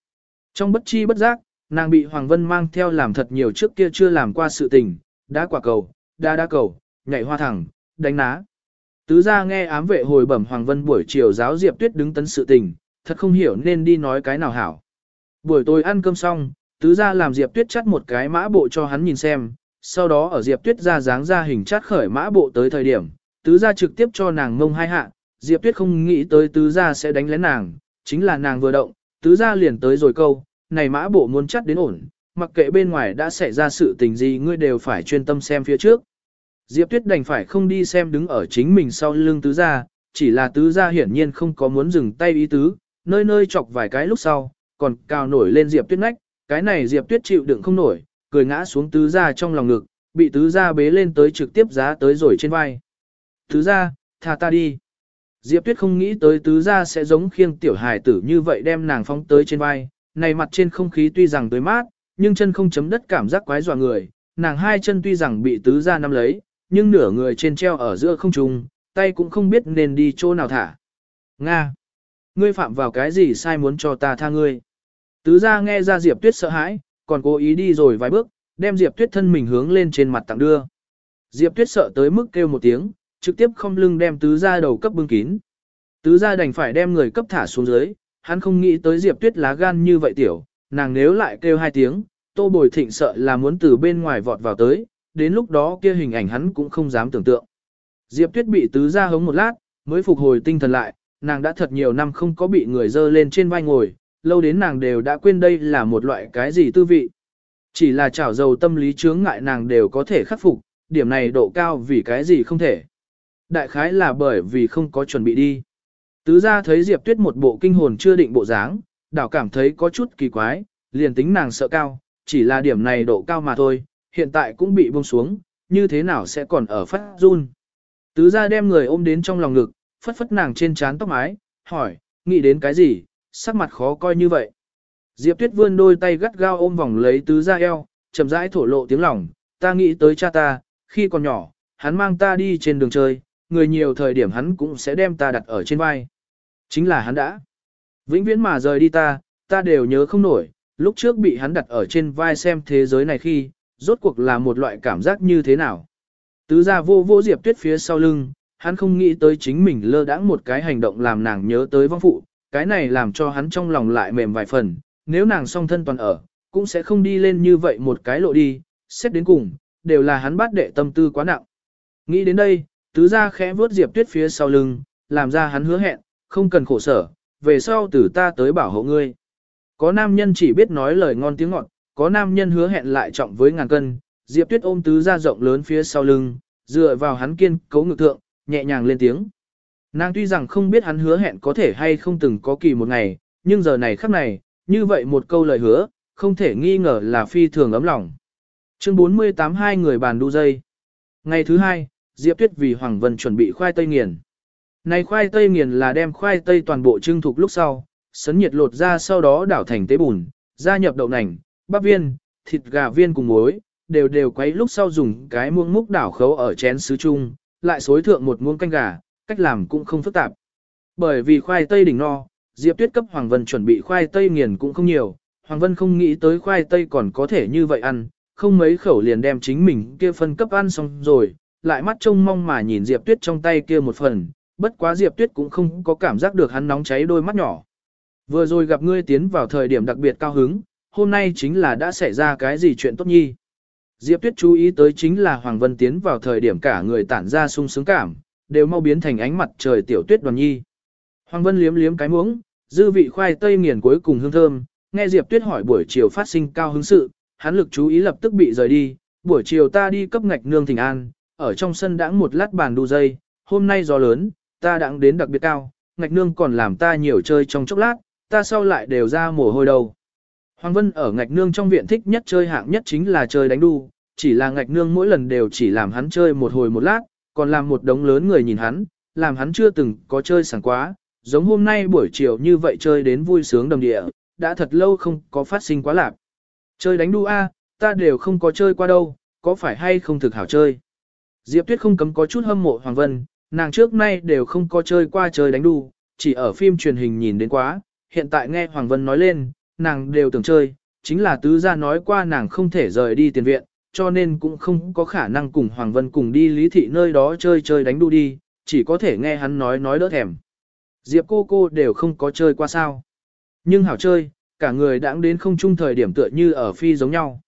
Trong bất chi bất giác, nàng bị Hoàng Vân mang theo làm thật nhiều trước kia chưa làm qua sự tình, đá quả cầu, đá đá cầu, nhảy hoa thẳng, đánh ná. Tứ gia nghe ám vệ hồi bẩm Hoàng Vân buổi chiều giáo Diệp Tuyết đứng tấn sự tình, thật không hiểu nên đi nói cái nào hảo. Buổi tối ăn cơm xong, tứ gia làm Diệp Tuyết chắt một cái mã bộ cho hắn nhìn xem, sau đó ở Diệp Tuyết ra dáng ra hình chát khởi mã bộ tới thời điểm, tứ gia trực tiếp cho nàng ngông hai hạ, Diệp Tuyết không nghĩ tới tứ gia sẽ đánh lén nàng, chính là nàng vừa động, tứ gia liền tới rồi câu, này mã bộ muốn chắt đến ổn, mặc kệ bên ngoài đã xảy ra sự tình gì ngươi đều phải chuyên tâm xem phía trước. Diệp Tuyết đành phải không đi xem đứng ở chính mình sau lưng tứ gia, chỉ là tứ gia hiển nhiên không có muốn dừng tay ý tứ, nơi nơi chọc vài cái lúc sau, còn cao nổi lên Diệp Tuyết nách, cái này Diệp Tuyết chịu đựng không nổi, cười ngã xuống tứ gia trong lòng ngực, bị tứ gia bế lên tới trực tiếp giá tới rồi trên vai. Tứ gia, thả ta đi. Diệp Tuyết không nghĩ tới tứ gia sẽ giống khiêng tiểu hài tử như vậy đem nàng phóng tới trên vai, này mặt trên không khí tuy rằng tới mát, nhưng chân không chấm đất cảm giác quái dọa người, nàng hai chân tuy rằng bị tứ gia nắm lấy, nhưng nửa người trên treo ở giữa không trung, tay cũng không biết nên đi chỗ nào thả. Nga! Ngươi phạm vào cái gì sai muốn cho ta tha ngươi? Tứ gia nghe ra Diệp Tuyết sợ hãi, còn cố ý đi rồi vài bước, đem Diệp Tuyết thân mình hướng lên trên mặt tặng đưa. Diệp Tuyết sợ tới mức kêu một tiếng, trực tiếp không lưng đem tứ gia đầu cấp bưng kín. Tứ gia đành phải đem người cấp thả xuống dưới, hắn không nghĩ tới Diệp Tuyết lá gan như vậy tiểu, nàng nếu lại kêu hai tiếng, Tô Bồi Thịnh sợ là muốn từ bên ngoài vọt vào tới, đến lúc đó kia hình ảnh hắn cũng không dám tưởng tượng. Diệp Tuyết bị tứ gia hống một lát, mới phục hồi tinh thần lại, nàng đã thật nhiều năm không có bị người dơ lên trên vai ngồi, lâu đến nàng đều đã quên đây là một loại cái gì tư vị. Chỉ là chảo dầu tâm lý chướng ngại nàng đều có thể khắc phục, điểm này độ cao vì cái gì không thể. Đại khái là bởi vì không có chuẩn bị đi. Tứ gia thấy Diệp Tuyết một bộ kinh hồn chưa định bộ dáng, đảo cảm thấy có chút kỳ quái, liền tính nàng sợ cao, chỉ là điểm này độ cao mà thôi, hiện tại cũng bị buông xuống, như thế nào sẽ còn ở phát run. Tứ gia đem người ôm đến trong lòng ngực, phất phất nàng trên trán tóc mái, hỏi, nghĩ đến cái gì, sắc mặt khó coi như vậy. Diệp Tuyết vươn đôi tay gắt gao ôm vòng lấy tứ gia eo, chậm rãi thổ lộ tiếng lòng, ta nghĩ tới cha ta, khi còn nhỏ, hắn mang ta đi trên đường chơi, người nhiều thời điểm hắn cũng sẽ đem ta đặt ở trên vai. Chính là hắn đã. Vĩnh viễn mà rời đi ta, ta đều nhớ không nổi, lúc trước bị hắn đặt ở trên vai xem thế giới này khi, rốt cuộc là một loại cảm giác như thế nào. Tứ gia vô vô Diệp Tuyết phía sau lưng, hắn không nghĩ tới chính mình lơ đãng một cái hành động làm nàng nhớ tới vong phụ, cái này làm cho hắn trong lòng lại mềm vài phần, nếu nàng song thân toàn ở, cũng sẽ không đi lên như vậy một cái lộ đi, xét đến cùng, đều là hắn bắt đệ tâm tư quá nặng. Nghĩ đến đây, tứ gia khẽ vuốt Diệp Tuyết phía sau lưng, làm ra hắn hứa hẹn, không cần khổ sở, về sau từ ta tới bảo hộ ngươi. Có nam nhân chỉ biết nói lời ngon tiếng ngọt, có nam nhân hứa hẹn lại trọng với ngàn cân, Diệp Tuyết ôm tứ ra rộng lớn phía sau lưng, dựa vào hắn kiên cấu ngực thượng, nhẹ nhàng lên tiếng. Nàng tuy rằng không biết hắn hứa hẹn có thể hay không từng có kỳ một ngày, nhưng giờ này khắc này, như vậy một câu lời hứa, không thể nghi ngờ là phi thường ấm lòng. Chương 48 hai người bàn đu dây. Ngày thứ hai, Diệp Tuyết vì Hoàng Vân chuẩn bị khoai tây nghiền. Này khoai tây nghiền là đem khoai tây toàn bộ trưng thục lúc sau, sấn nhiệt lột ra sau đó đảo thành tế bùn, gia nhập đậu nành, bắp viên, thịt gà viên cùng muối, đều đều quấy lúc sau dùng cái muỗng múc đảo khấu ở chén sứ chung, lại xối thượng một muỗng canh gà, cách làm cũng không phức tạp. Bởi vì khoai tây đỉnh no, Diệp Tuyết cấp Hoàng Vân chuẩn bị khoai tây nghiền cũng không nhiều, Hoàng Vân không nghĩ tới khoai tây còn có thể như vậy ăn, không mấy khẩu liền đem chính mình kia phân cấp ăn xong rồi, lại mắt trông mong mà nhìn Diệp Tuyết trong tay kia một phần, bất quá Diệp Tuyết cũng không có cảm giác được hắn nóng cháy đôi mắt nhỏ. Vừa rồi gặp ngươi tiến vào thời điểm đặc biệt cao hứng, hôm nay chính là đã xảy ra cái gì chuyện tốt nhi. Diệp Tuyết chú ý tới chính là Hoàng Vân tiến vào thời điểm cả người tản ra sung sướng cảm, đều mau biến thành ánh mặt trời tiểu tuyết đoàn nhi. Hoàng Vân liếm liếm cái muỗng, dư vị khoai tây nghiền cuối cùng hương thơm, nghe Diệp Tuyết hỏi buổi chiều phát sinh cao hứng sự, hắn lực chú ý lập tức bị rời đi, buổi chiều ta đi cấp ngạch nương thỉnh an, ở trong sân đãng một lát bàn đu dây, hôm nay gió lớn, ta đãng đến đặc biệt cao, ngạch nương còn làm ta nhiều chơi trong chốc lát, ta sau lại đều ra mồ hôi đầu. Hoàng Vân ở ngạch nương trong viện thích nhất chơi hạng nhất chính là chơi đánh đu, chỉ là ngạch nương mỗi lần đều chỉ làm hắn chơi một hồi một lát, còn làm một đống lớn người nhìn hắn, làm hắn chưa từng có chơi sảng quá, giống hôm nay buổi chiều như vậy chơi đến vui sướng đồng địa, đã thật lâu không có phát sinh quá lạc. Chơi đánh đu a, ta đều không có chơi qua đâu, có phải hay không thực hảo chơi. Diệp Tuyết không cấm có chút hâm mộ Hoàng Vân, nàng trước nay đều không có chơi qua chơi đánh đu, chỉ ở phim truyền hình nhìn đến quá, hiện tại nghe Hoàng Vân nói lên, nàng đều tưởng chơi, chính là tứ gia nói qua nàng không thể rời đi tiền viện, cho nên cũng không có khả năng cùng Hoàng Vân cùng đi lý thị nơi đó chơi chơi đánh đu đi, chỉ có thể nghe hắn nói nói đỡ thèm. Diệp cô cô đều không có chơi qua sao. Nhưng hảo chơi, cả người đãng đến không chung thời điểm tựa như ở phi giống nhau.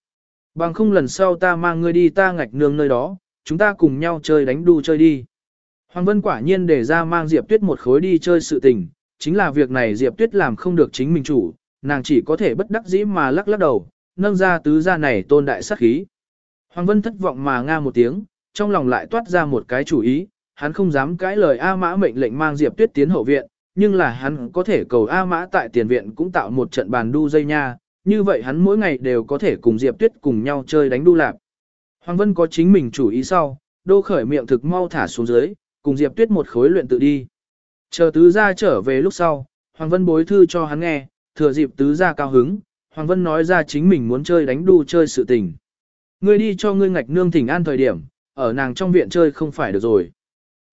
Bằng không lần sau ta mang ngươi đi ta ngạch nương nơi đó, chúng ta cùng nhau chơi đánh đu chơi đi. Hoàng Vân quả nhiên để ra mang Diệp Tuyết một khối đi chơi sự tình, chính là việc này Diệp Tuyết làm không được chính mình chủ, nàng chỉ có thể bất đắc dĩ mà lắc lắc đầu, nâng ra tứ gia này tôn đại sát khí. Hoàng Vân thất vọng mà nga một tiếng, trong lòng lại toát ra một cái chủ ý, hắn không dám cãi lời A Mã mệnh lệnh mang Diệp Tuyết tiến hậu viện, nhưng là hắn có thể cầu A Mã tại tiền viện cũng tạo một trận bàn đu dây nha, như vậy hắn mỗi ngày đều có thể cùng Diệp Tuyết cùng nhau chơi đánh đu lạp. Hoàng Vân có chính mình chủ ý sau, đô khởi miệng thực mau thả xuống dưới, cùng Diệp Tuyết một khối luyện tự đi. Chờ tứ gia trở về lúc sau, Hoàng Vân bối thư cho hắn nghe, thừa dịp tứ gia cao hứng, Hoàng Vân nói ra chính mình muốn chơi đánh đu chơi sự tình. Ngươi đi cho ngươi ngạch nương thỉnh an thời điểm, ở nàng trong viện chơi không phải được rồi.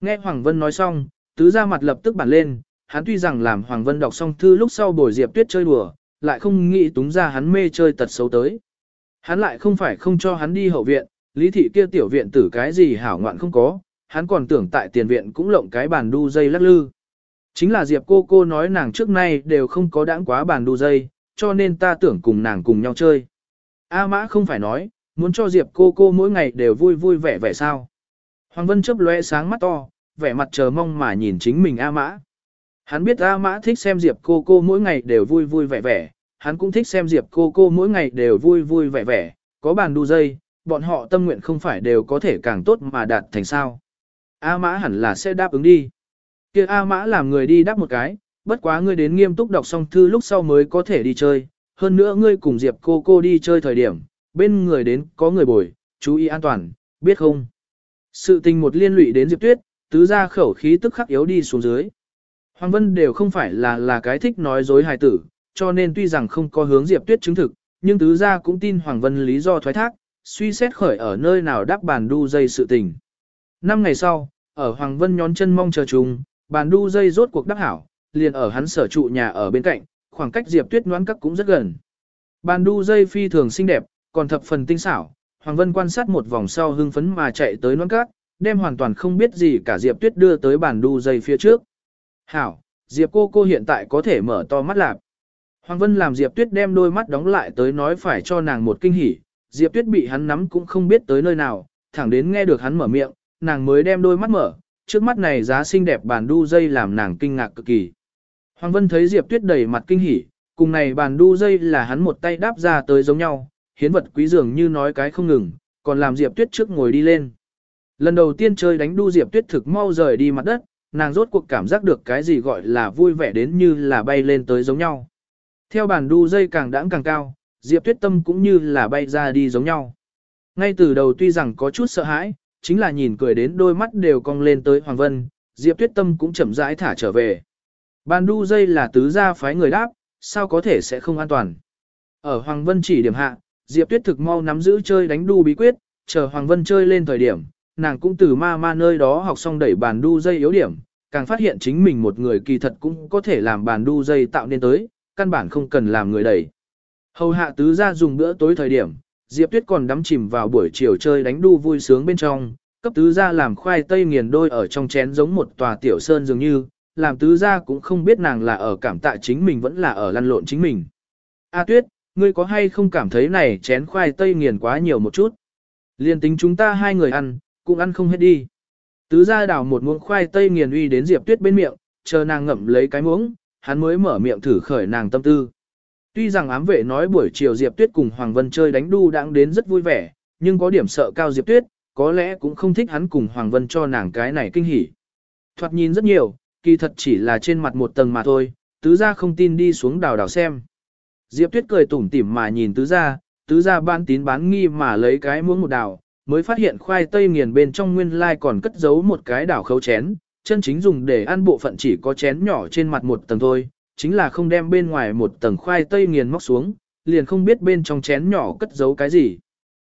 Nghe Hoàng Vân nói xong, tứ gia mặt lập tức bản lên, hắn tuy rằng làm Hoàng Vân đọc xong thư lúc sau bồi Diệp Tuyết chơi đùa, lại không nghĩ túng ra hắn mê chơi tật xấu tới. Hắn lại không phải không cho hắn đi hậu viện, lý thị kia tiểu viện tử cái gì hảo ngoạn không có, hắn còn tưởng tại tiền viện cũng lộng cái bàn đu dây lắc lư. Chính là Diệp cô cô nói nàng trước nay đều không có đãng quá bàn đu dây, cho nên ta tưởng cùng nàng cùng nhau chơi. A mã không phải nói, muốn cho Diệp cô cô mỗi ngày đều vui vui vẻ vẻ sao. Hoàng Vân chớp lóe sáng mắt to, vẻ mặt chờ mong mà nhìn chính mình A mã. Hắn biết A mã thích xem Diệp cô cô mỗi ngày đều vui vui vẻ vẻ, hắn cũng thích xem Diệp cô cô mỗi ngày đều vui vui vẻ vẻ, có bàn đu dây, bọn họ tâm nguyện không phải đều có thể càng tốt mà đạt thành sao. A mã hẳn là sẽ đáp ứng đi kia A mã làm người đi đáp một cái, bất quá ngươi đến nghiêm túc đọc xong thư lúc sau mới có thể đi chơi, hơn nữa ngươi cùng Diệp cô cô đi chơi thời điểm, bên người đến có người bồi, chú ý an toàn, biết không? Sự tình một liên lụy đến Diệp Tuyết, tứ ra khẩu khí tức khắc yếu đi xuống dưới. Hoàng Vân đều không phải là là cái thích nói dối hài tử, cho nên tuy rằng không có hướng Diệp Tuyết chứng thực, nhưng tứ gia cũng tin Hoàng Vân lý do thoái thác, suy xét khởi ở nơi nào đáp bàn đu dây sự tình. Năm ngày sau, ở Hoàng Vân nhón chân mong chờ chung, bàn đu dây rốt cuộc đắc hảo, liền ở hắn sở trụ nhà ở bên cạnh, khoảng cách Diệp Tuyết noãn các cũng rất gần. Bàn đu dây phi thường xinh đẹp, còn thập phần tinh xảo, Hoàng Vân quan sát một vòng sau hưng phấn mà chạy tới noãn các, đem hoàn toàn không biết gì cả Diệp Tuyết đưa tới bàn đu dây phía trước. Hảo, Diệp cô cô hiện tại có thể mở to mắt lạp. Hoàng Vân làm Diệp Tuyết đem đôi mắt đóng lại tới nói phải cho nàng một kinh hỉ, Diệp Tuyết bị hắn nắm cũng không biết tới nơi nào, thẳng đến nghe được hắn mở miệng, nàng mới đem đôi mắt mở, trước mắt này giá xinh đẹp bàn đu dây làm nàng kinh ngạc cực kỳ. Hoàng Vân thấy Diệp Tuyết đầy mặt kinh hỉ, cùng này bàn đu dây là hắn một tay đáp ra tới giống nhau, hiến vật quý dường như nói cái không ngừng, còn làm Diệp Tuyết trước ngồi đi lên. Lần đầu tiên chơi đánh đu Diệp Tuyết thực mau rời đi mặt đất, nàng rốt cuộc cảm giác được cái gì gọi là vui vẻ đến như là bay lên tới giống nhau. Theo bàn đu dây càng đãng càng cao, Diệp Tuyết Tâm cũng như là bay ra đi giống nhau. Ngay từ đầu tuy rằng có chút sợ hãi, chính là nhìn cười đến đôi mắt đều cong lên tới Hoàng Vân, Diệp Tuyết Tâm cũng chậm rãi thả trở về. Bàn đu dây là tứ gia phái người đáp, sao có thể sẽ không an toàn. Ở Hoàng Vân chỉ điểm hạ, Diệp Tuyết thực mau nắm giữ chơi đánh đu bí quyết, chờ Hoàng Vân chơi lên thời điểm, nàng cũng từ ma ma nơi đó học xong đẩy bàn đu dây yếu điểm, càng phát hiện chính mình một người kỳ thật cũng có thể làm bàn đu dây tạo nên tới, căn bản không cần làm người đẩy. Hầu hạ tứ gia dùng bữa tối thời điểm, Diệp Tuyết còn đắm chìm vào buổi chiều chơi đánh đu vui sướng bên trong, cấp tứ gia làm khoai tây nghiền đôi ở trong chén giống một tòa tiểu sơn dường như, làm tứ gia cũng không biết nàng là ở cảm tạ chính mình vẫn là ở lăn lộn chính mình. A Tuyết, ngươi có hay không cảm thấy này chén khoai tây nghiền quá nhiều một chút? Liên tính chúng ta hai người ăn, cũng ăn không hết đi. Tứ gia đảo một muỗng khoai tây nghiền uy đến Diệp Tuyết bên miệng, chờ nàng ngậm lấy cái muỗng, hắn mới mở miệng thử khởi nàng tâm tư. Tuy rằng ám vệ nói buổi chiều Diệp Tuyết cùng Hoàng Vân chơi đánh đu đang đến rất vui vẻ, nhưng có điểm sợ cao Diệp Tuyết, có lẽ cũng không thích hắn cùng Hoàng Vân cho nàng cái này kinh hỉ. Thoạt nhìn rất nhiều, kỳ thật chỉ là trên mặt một tầng mà thôi, tứ gia không tin đi xuống đào đào xem. Diệp Tuyết cười tủm tỉm mà nhìn tứ gia, tứ gia ban tín bán nghi mà lấy cái muỗng một đào, mới phát hiện khoai tây nghiền bên trong nguyên lai còn cất giấu một cái đảo khấu chén, chân chính dùng để ăn bộ phận chỉ có chén nhỏ trên mặt một tầng thôi, chính là không đem bên ngoài một tầng khoai tây nghiền móc xuống, liền không biết bên trong chén nhỏ cất giấu cái gì.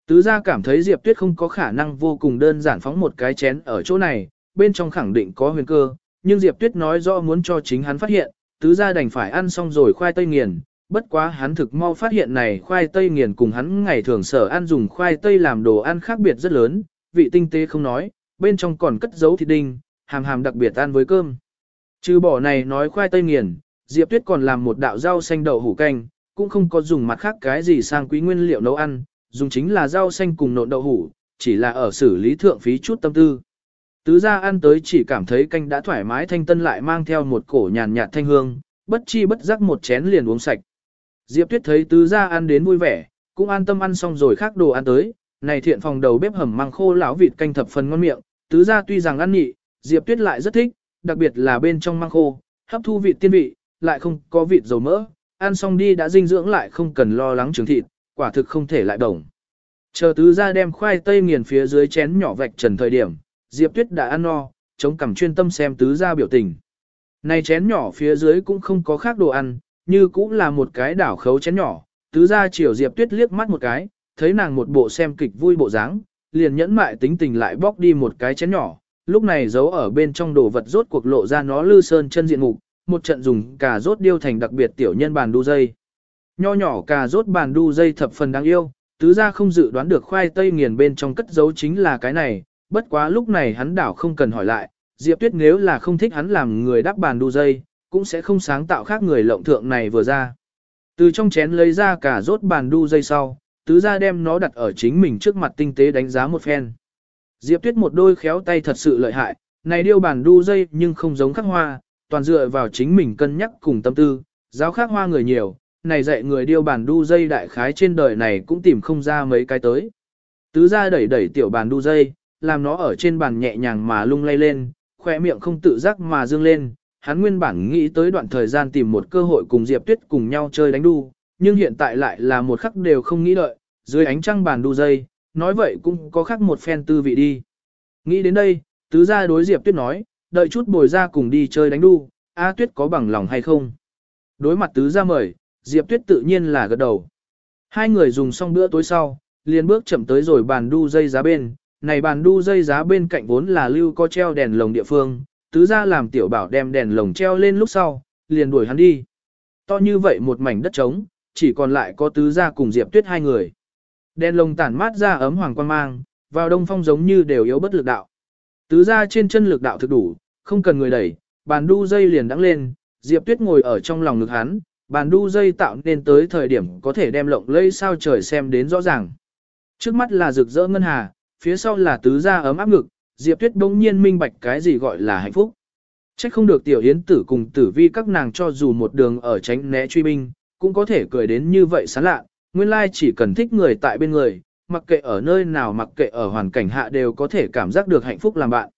Tứ gia cảm thấy Diệp Tuyết không có khả năng vô cùng đơn giản phóng một cái chén ở chỗ này, bên trong khẳng định có huyền cơ, nhưng Diệp Tuyết nói rõ muốn cho chính hắn phát hiện, tứ gia đành phải ăn xong rồi khoai tây nghiền, bất quá hắn thực mau phát hiện này khoai tây nghiền cùng hắn ngày thường sở ăn dùng khoai tây làm đồ ăn khác biệt rất lớn, vị tinh tế không nói, bên trong còn cất giấu thịt đinh, hàm hàm đặc biệt ăn với cơm. Trừ bỏ này nói khoai tây nghiền, Diệp Tuyết còn làm một đạo rau xanh đậu hủ canh, cũng không có dùng mặt khác cái gì sang quý nguyên liệu nấu ăn, dùng chính là rau xanh cùng nộn đậu hủ, chỉ là ở xử lý thượng phí chút tâm tư. Tứ gia ăn tới chỉ cảm thấy canh đã thoải mái thanh tân lại mang theo một cổ nhàn nhạt thanh hương, bất chi bất giác một chén liền uống sạch. Diệp Tuyết thấy tứ gia ăn đến vui vẻ, cũng an tâm ăn xong rồi khác đồ ăn tới, này thiện phòng đầu bếp hầm mang khô lão vịt canh thập phần ngon miệng, tứ gia tuy rằng ăn nhị, Diệp Tuyết lại rất thích, đặc biệt là bên trong mang khô, hấp thu vị tiên vị, lại không có vịt dầu mỡ, ăn xong đi đã dinh dưỡng lại không cần lo lắng trứng thịt, quả thực không thể lại đồng. Chờ tứ gia đem khoai tây nghiền phía dưới chén nhỏ vạch trần thời điểm, Diệp Tuyết đã ăn no, chống cằm chuyên tâm xem tứ gia biểu tình. Này chén nhỏ phía dưới cũng không có khác đồ ăn, như cũng là một cái đảo khấu chén nhỏ, tứ gia chiều Diệp Tuyết liếc mắt một cái, thấy nàng một bộ xem kịch vui bộ dáng, liền nhẫn mại tính tình lại bóc đi một cái chén nhỏ, lúc này giấu ở bên trong đồ vật rốt cuộc lộ ra nó lư sơn chân diện mục, một trận dùng cà rốt điêu thành đặc biệt tiểu nhân bàn đu dây. Nho nhỏ cà rốt bàn đu dây thập phần đáng yêu, tứ gia không dự đoán được khoai tây nghiền bên trong cất giấu chính là cái này, bất quá lúc này hắn đảo không cần hỏi lại, Diệp Tuyết nếu là không thích hắn làm người đắp bàn đu dây, cũng sẽ không sáng tạo khác người lộng thượng này vừa ra. Từ trong chén lấy ra cả rốt bàn đu dây sau, tứ gia đem nó đặt ở chính mình trước mặt tinh tế đánh giá một phen. Diệp Tuyết một đôi khéo tay thật sự lợi hại, này điêu bàn đu dây nhưng không giống khắc hoa, toàn dựa vào chính mình cân nhắc cùng tâm tư, giáo khác hoa người nhiều, này dạy người điêu bàn đu dây đại khái trên đời này cũng tìm không ra mấy cái tới. Tứ gia đẩy đẩy tiểu bàn đu dây, làm nó ở trên bàn nhẹ nhàng mà lung lay lên, khỏe miệng không tự giác mà dương lên, hắn nguyên bản nghĩ tới đoạn thời gian tìm một cơ hội cùng Diệp Tuyết cùng nhau chơi đánh đu, nhưng hiện tại lại là một khắc đều không nghĩ đợi, dưới ánh trăng bàn đu dây, nói vậy cũng có khác một phen tư vị đi. Nghĩ đến đây, tứ gia đối Diệp Tuyết nói, đợi chút bồi ra cùng đi chơi đánh đu, A Tuyết có bằng lòng hay không? Đối mặt tứ gia mời, Diệp Tuyết tự nhiên là gật đầu. Hai người dùng xong bữa tối sau, liền bước chậm tới rồi bàn đu dây giá bên, này bàn đu dây giá bên cạnh vốn là lưu có treo đèn lồng địa phương, tứ ra làm tiểu bảo đem đèn lồng treo lên lúc sau, liền đuổi hắn đi. To như vậy một mảnh đất trống, chỉ còn lại có tứ ra cùng Diệp Tuyết hai người. Đèn lồng tản mát ra ấm hoàng quan mang, vào đông phong giống như đều yếu bất lực đạo. Tứ ra trên chân lực đạo thực đủ, không cần người đẩy, bàn đu dây liền đắng lên, Diệp Tuyết ngồi ở trong lòng ngực hắn, bàn đu dây tạo nên tới thời điểm có thể đem lộng lây sao trời xem đến rõ ràng. Trước mắt là rực rỡ ngân hà, phía sau là tứ gia ấm áp ngực, Diệp Tuyết bỗng nhiên minh bạch cái gì gọi là hạnh phúc. Trách không được tiểu yến tử cùng tử vi các nàng cho dù một đường ở tránh né truy binh, cũng có thể cười đến như vậy sán lạ, nguyên lai chỉ cần thích người tại bên người, mặc kệ ở nơi nào mặc kệ ở hoàn cảnh hạ đều có thể cảm giác được hạnh phúc làm bạn.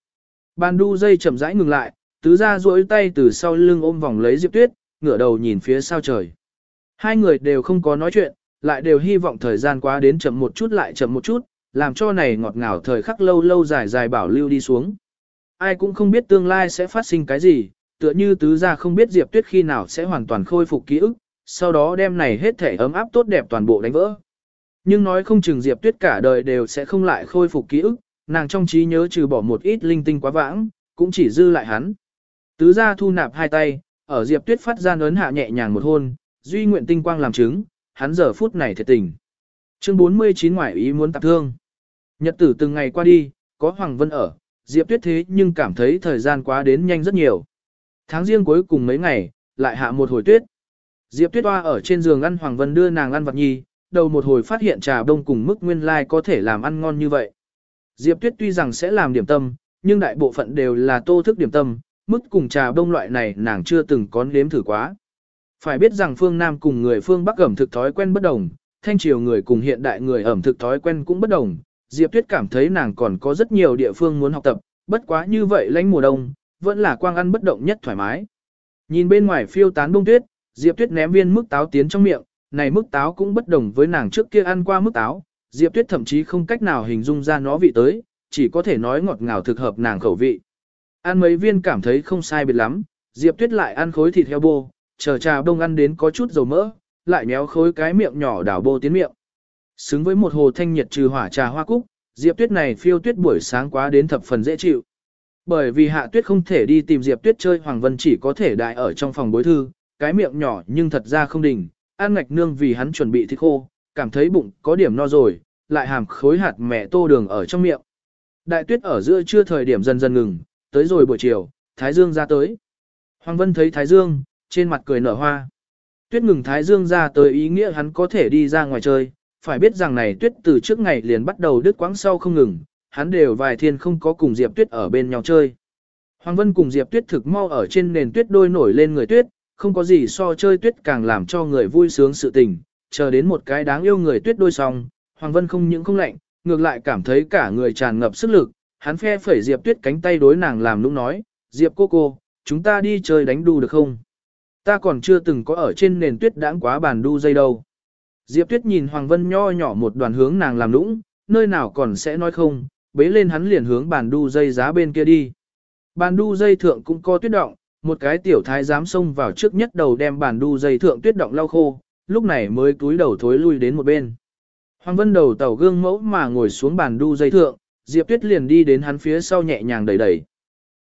Ban đu dây chậm rãi ngừng lại, tứ gia duỗi tay từ sau lưng ôm vòng lấy Diệp Tuyết, ngửa đầu nhìn phía sao trời. Hai người đều không có nói chuyện, lại đều hy vọng thời gian quá đến chậm một chút lại chậm một chút, làm cho này ngọt ngào thời khắc lâu lâu dài dài bảo lưu đi xuống. Ai cũng không biết tương lai sẽ phát sinh cái gì, tựa như tứ gia không biết Diệp Tuyết khi nào sẽ hoàn toàn khôi phục ký ức, sau đó đem này hết thể ấm áp tốt đẹp toàn bộ đánh vỡ. Nhưng nói không chừng Diệp Tuyết cả đời đều sẽ không lại khôi phục ký ức, nàng trong trí nhớ trừ bỏ một ít linh tinh quá vãng, cũng chỉ dư lại hắn. Tứ gia thu nạp hai tay, ở Diệp Tuyết phát ra ấn hạ nhẹ nhàng một hôn, duy nguyện tinh quang làm chứng, hắn giờ phút này thiệt tình. Chương 49 ngoại ý muốn tạp thương. Nhật tử từng ngày qua đi, có Hoàng Vân ở, Diệp Tuyết thế nhưng cảm thấy thời gian quá đến nhanh rất nhiều. Tháng riêng cuối cùng mấy ngày, lại hạ một hồi tuyết. Diệp Tuyết Hoa ở trên giường ăn Hoàng Vân đưa nàng ăn vật nhi, đầu một hồi phát hiện trà đông cùng mức nguyên lai like có thể làm ăn ngon như vậy. Diệp Tuyết tuy rằng sẽ làm điểm tâm, nhưng đại bộ phận đều là tô thức điểm tâm, mức cùng trà đông loại này nàng chưa từng có nếm thử quá. Phải biết rằng phương Nam cùng người phương Bắc ẩm thực thói quen bất đồng, thanh triều người cùng hiện đại người ẩm thực thói quen cũng bất đồng, Diệp Tuyết cảm thấy nàng còn có rất nhiều địa phương muốn học tập, bất quá như vậy lánh mùa đông, vẫn là quang ăn bất động nhất thoải mái. Nhìn bên ngoài phiêu tán bông tuyết, Diệp Tuyết ném viên mức táo tiến trong miệng, này mức táo cũng bất đồng với nàng trước kia ăn qua mức táo, Diệp Tuyết thậm chí không cách nào hình dung ra nó vị tới, chỉ có thể nói ngọt ngào thực hợp nàng khẩu vị. Ăn mấy viên cảm thấy không sai biệt lắm, Diệp Tuyết lại ăn khối thịt heo bô, chờ trà đông ăn đến có chút dầu mỡ, lại méo khối cái miệng nhỏ đảo bô tiến miệng. Xứng với một hồ thanh nhiệt trừ hỏa trà hoa cúc, Diệp Tuyết này phiêu tuyết buổi sáng quá đến thập phần dễ chịu. Bởi vì Hạ Tuyết không thể đi tìm Diệp Tuyết chơi Hoàng Vân chỉ có thể đại ở trong phòng bối thư, cái miệng nhỏ nhưng thật ra không đỉnh, an ngạch nương vì hắn chuẩn bị thịt khô, cảm thấy bụng có điểm no rồi, lại hàm khối hạt mẹ tô đường ở trong miệng. Đại tuyết ở giữa trưa thời điểm dần dần ngừng, tới rồi buổi chiều, Thái Dương ra tới. Hoàng Vân thấy Thái Dương, trên mặt cười nở hoa. Tuyết ngừng Thái Dương ra tới ý nghĩa hắn có thể đi ra ngoài chơi, phải biết rằng này tuyết từ trước ngày liền bắt đầu đứt quãng sau không ngừng, hắn đều vài thiên không có cùng Diệp Tuyết ở bên nhau chơi. Hoàng Vân cùng Diệp Tuyết thực mau ở trên nền tuyết đôi nổi lên người tuyết, không có gì so chơi tuyết càng làm cho người vui sướng sự tình, chờ đến một cái đáng yêu người tuyết đôi xong, Hoàng Vân không những không lạnh, ngược lại cảm thấy cả người tràn ngập sức lực, hắn phe phẩy Diệp Tuyết cánh tay đối nàng làm lúc nói, Diệp cô cô, chúng ta đi chơi đánh đu được không? Ta còn chưa từng có ở trên nền tuyết đãng quá bàn đu dây đâu. Diệp Tuyết nhìn Hoàng Vân nho nhỏ một đoàn hướng nàng làm lũng, nơi nào còn sẽ nói không, bế lên hắn liền hướng bàn đu dây giá bên kia đi. Bàn đu dây thượng cũng có tuyết động, một cái tiểu thái dám xông vào trước nhất đầu đem bàn đu dây thượng tuyết động lau khô, lúc này mới túi đầu thối lui đến một bên. Hoàng Vân đầu tàu gương mẫu mà ngồi xuống bàn đu dây thượng, Diệp Tuyết liền đi đến hắn phía sau nhẹ nhàng đẩy đẩy.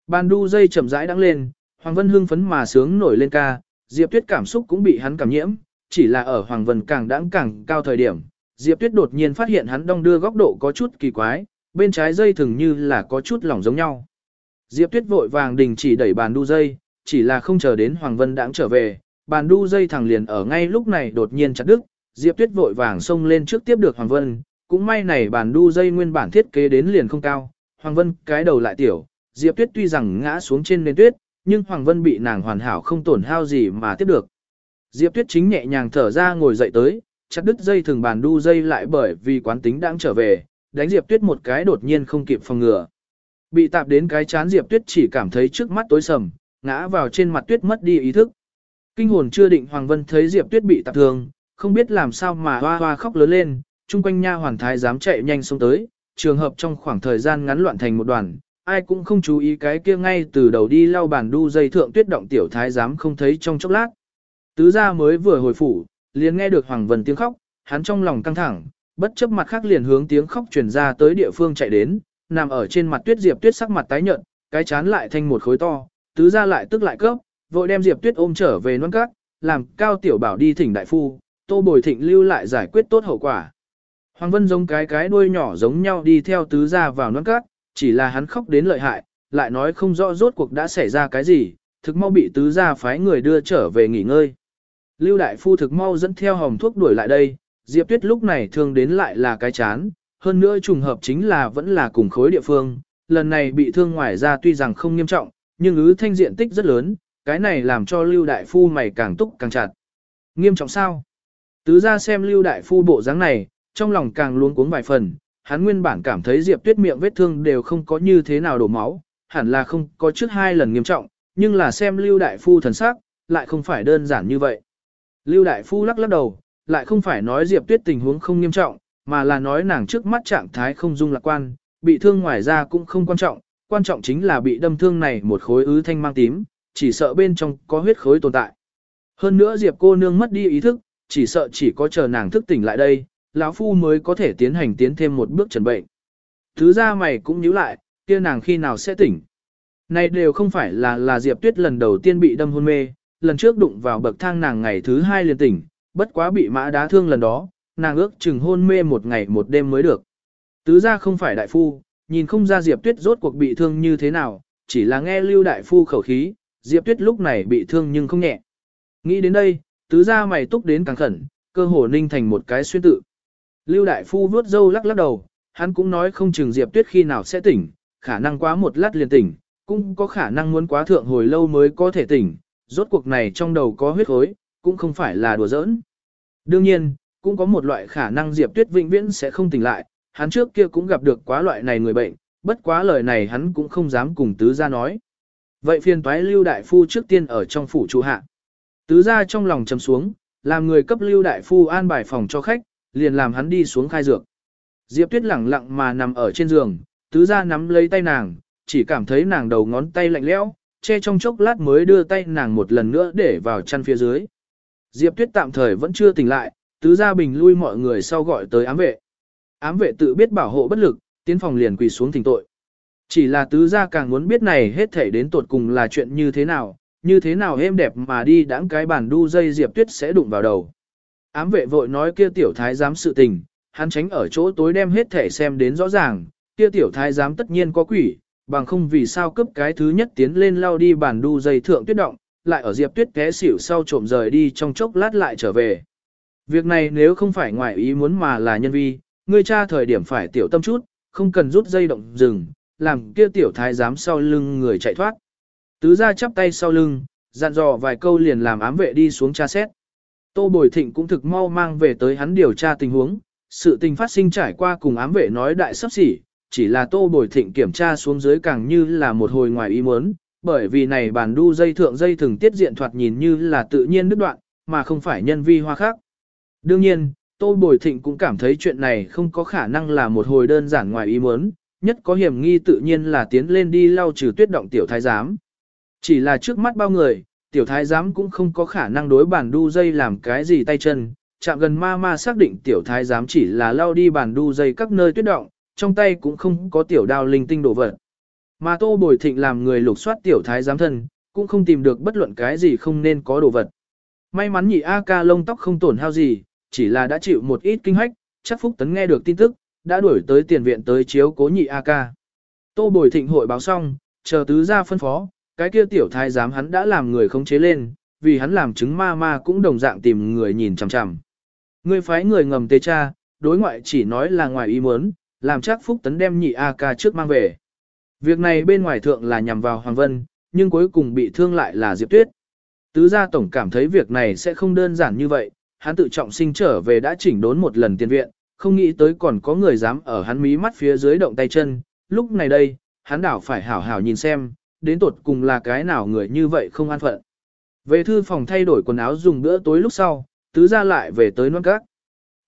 Bàn đu dây chậm rãi đắng lên, Hoàng Vân hưng phấn mà sướng nổi lên ca, Diệp Tuyết cảm xúc cũng bị hắn cảm nhiễm, chỉ là ở Hoàng Vân càng đãng càng cao thời điểm, Diệp Tuyết đột nhiên phát hiện hắn đong đưa góc độ có chút kỳ quái, bên trái dây thường như là có chút lỏng giống nhau. Diệp Tuyết vội vàng đình chỉ đẩy bàn đu dây, chỉ là không chờ đến Hoàng Vân đãng trở về, bàn đu dây thẳng liền ở ngay lúc này đột nhiên chặt đứt, Diệp Tuyết vội vàng xông lên trước tiếp được Hoàng Vân, cũng may này bàn đu dây nguyên bản thiết kế đến liền không cao, Hoàng Vân cái đầu lại tiểu, Diệp Tuyết tuy rằng ngã xuống trên nền tuyết, nhưng Hoàng Vân bị nàng hoàn hảo không tổn hao gì mà tiếp được. Diệp Tuyết chính nhẹ nhàng thở ra ngồi dậy tới, chặt đứt dây thường bàn đu dây lại bởi vì quán tính đang trở về, đánh Diệp Tuyết một cái đột nhiên không kịp phòng ngừa. Bị tạp đến cái chán Diệp Tuyết chỉ cảm thấy trước mắt tối sầm, ngã vào trên mặt Tuyết mất đi ý thức. Kinh hồn chưa định Hoàng Vân thấy Diệp Tuyết bị tạp thương, không biết làm sao mà hoa hoa khóc lớn lên, chung quanh nha hoàng thái dám chạy nhanh xuống tới, trường hợp trong khoảng thời gian ngắn loạn thành một đoàn, ai cũng không chú ý cái kia ngay từ đầu đi lau bàn đu dây thượng tuyết động tiểu thái dám không thấy trong chốc lát. Tứ gia mới vừa hồi phủ, liền nghe được Hoàng Vân tiếng khóc, hắn trong lòng căng thẳng, bất chấp mặt khác liền hướng tiếng khóc truyền ra tới địa phương chạy đến, nằm ở trên mặt tuyết diệp tuyết sắc mặt tái nhợt, cái chán lại thành một khối to, tứ gia lại tức lại cấp, vội đem diệp tuyết ôm trở về non cát, làm cao tiểu bảo đi thỉnh đại phu, tô bồi thịnh lưu lại giải quyết tốt hậu quả. Hoàng Vân giống cái cái đuôi nhỏ giống nhau đi theo tứ gia vào non cát, chỉ là hắn khóc đến lợi hại, lại nói không rõ rốt cuộc đã xảy ra cái gì, thực mau bị tứ gia phái người đưa trở về nghỉ ngơi. Lưu đại phu thực mau dẫn theo hồng thuốc đuổi lại đây, Diệp Tuyết lúc này thương đến lại là cái chán, hơn nữa trùng hợp chính là vẫn là cùng khối địa phương, lần này bị thương ngoài ra tuy rằng không nghiêm trọng, nhưng ứ thanh diện tích rất lớn, cái này làm cho Lưu đại phu mày càng túc càng chặt. Nghiêm trọng sao? Tứ ra xem Lưu đại phu bộ dáng này, trong lòng càng luống cuống vài phần, hắn nguyên bản cảm thấy Diệp Tuyết miệng vết thương đều không có như thế nào đổ máu, hẳn là không có trước hai lần nghiêm trọng, nhưng là xem Lưu đại phu thần sắc, lại không phải đơn giản như vậy. Lưu Đại Phu lắc lắc đầu, lại không phải nói Diệp Tuyết tình huống không nghiêm trọng, mà là nói nàng trước mắt trạng thái không dung lạc quan, bị thương ngoài ra cũng không quan trọng, quan trọng chính là bị đâm thương này một khối ứ thanh mang tím, chỉ sợ bên trong có huyết khối tồn tại. Hơn nữa Diệp cô nương mất đi ý thức, chỉ sợ chỉ có chờ nàng thức tỉnh lại đây, lão phu mới có thể tiến hành tiến thêm một bước trần bệnh. Thứ ra mày cũng nhíu lại, kia nàng khi nào sẽ tỉnh. Này đều không phải là là Diệp Tuyết lần đầu tiên bị đâm hôn mê, lần trước đụng vào bậc thang nàng ngày thứ hai liền tỉnh, bất quá bị mã đá thương lần đó, nàng ước chừng hôn mê một ngày một đêm mới được. Tứ ra không phải đại phu, nhìn không ra Diệp Tuyết rốt cuộc bị thương như thế nào, chỉ là nghe Lưu đại phu khẩu khí, Diệp Tuyết lúc này bị thương nhưng không nhẹ. Nghĩ đến đây, tứ gia mày túc đến càng khẩn, cơ hồ ninh thành một cái xuyên tự. Lưu đại phu vuốt râu lắc lắc đầu, hắn cũng nói không chừng Diệp Tuyết khi nào sẽ tỉnh, khả năng quá một lát liền tỉnh, cũng có khả năng muốn quá thượng hồi lâu mới có thể tỉnh, rốt cuộc này trong đầu có huyết khối, cũng không phải là đùa giỡn. Đương nhiên, cũng có một loại khả năng Diệp Tuyết vĩnh viễn sẽ không tỉnh lại, hắn trước kia cũng gặp được quá loại này người bệnh, bất quá lời này hắn cũng không dám cùng tứ gia nói. Vậy phiền toái Lưu Đại Phu trước tiên ở trong phủ trụ hạ. Tứ ra trong lòng trầm xuống, làm người cấp Lưu Đại Phu an bài phòng cho khách, liền làm hắn đi xuống khai dược. Diệp Tuyết lẳng lặng mà nằm ở trên giường, tứ ra nắm lấy tay nàng, chỉ cảm thấy nàng đầu ngón tay lạnh lẽo, che trong chốc lát mới đưa tay nàng một lần nữa để vào chăn phía dưới. Diệp Tuyết tạm thời vẫn chưa tỉnh lại, tứ gia bình lui mọi người sau gọi tới ám vệ. Ám vệ tự biết bảo hộ bất lực, tiến phòng liền quỳ xuống thỉnh tội. Chỉ là tứ gia càng muốn biết này hết thể đến tột cùng là chuyện như thế nào, như thế nào êm đẹp mà đi đãng cái bản đu dây Diệp Tuyết sẽ đụng vào đầu. Ám vệ vội nói kia tiểu thái giám sự tình, hắn tránh ở chỗ tối đem hết thể xem đến rõ ràng, kia tiểu thái giám tất nhiên có quỷ, bằng không vì sao cướp cái thứ nhất tiến lên lao đi bản đu dây thượng tuyết động, lại ở Diệp Tuyết té xỉu sau trộm rời đi trong chốc lát lại trở về. Việc này nếu không phải ngoài ý muốn mà là nhân vi, người cha thời điểm phải tiểu tâm chút, không cần rút dây động dừng, làm kia tiểu thái giám sau lưng người chạy thoát. Tứ ra chắp tay sau lưng, dặn dò vài câu liền làm ám vệ đi xuống tra xét. Tô Bồi Thịnh cũng thực mau mang về tới hắn điều tra tình huống, sự tình phát sinh trải qua cùng ám vệ nói đại sắp xỉ, chỉ là Tô Bồi Thịnh kiểm tra xuống dưới càng như là một hồi ngoài ý muốn, bởi vì này bàn đu dây thượng dây thường tiết diện thoạt nhìn như là tự nhiên đứt đoạn, mà không phải nhân vi hoa khác. Đương nhiên, Tô Bồi Thịnh cũng cảm thấy chuyện này không có khả năng là một hồi đơn giản ngoài ý muốn, nhất có hiểm nghi tự nhiên là tiến lên đi lau trừ tuyết động tiểu thái giám. Chỉ là trước mắt bao người, tiểu thái giám cũng không có khả năng đối bàn đu dây làm cái gì tay chân, chạm gần ma ma xác định tiểu thái giám chỉ là lau đi bàn đu dây các nơi tuyết động, trong tay cũng không có tiểu đao linh tinh đồ vật. Mà Tô Bồi Thịnh làm người lục soát tiểu thái giám thân, cũng không tìm được bất luận cái gì không nên có đồ vật. May mắn nhị A ca lông tóc không tổn hao gì, chỉ là đã chịu một ít kinh hách, chắc Phúc Tấn nghe được tin tức, đã đuổi tới tiền viện tới chiếu cố nhị A ca. Tô Bồi Thịnh hội báo xong, chờ tứ ra phân phó, cái kia tiểu thái giám hắn đã làm người khống chế lên, vì hắn làm chứng ma ma cũng đồng dạng tìm người nhìn chằm chằm. Người phái người ngầm tê cha, đối ngoại chỉ nói là ngoài ý muốn, làm chắc Phúc Tấn đem nhị A ca trước mang về. Việc này bên ngoài thượng là nhằm vào Hoàng Vân, nhưng cuối cùng bị thương lại là Diệp Tuyết. Tứ gia tổng cảm thấy việc này sẽ không đơn giản như vậy, hắn tự trọng sinh trở về đã chỉnh đốn một lần tiền viện, không nghĩ tới còn có người dám ở hắn mí mắt phía dưới động tay chân, lúc này đây, hắn đảo phải hảo hảo nhìn xem, đến tột cùng là cái nào người như vậy không an phận. Về thư phòng thay đổi quần áo dùng bữa tối lúc sau, tứ gia lại về tới non các.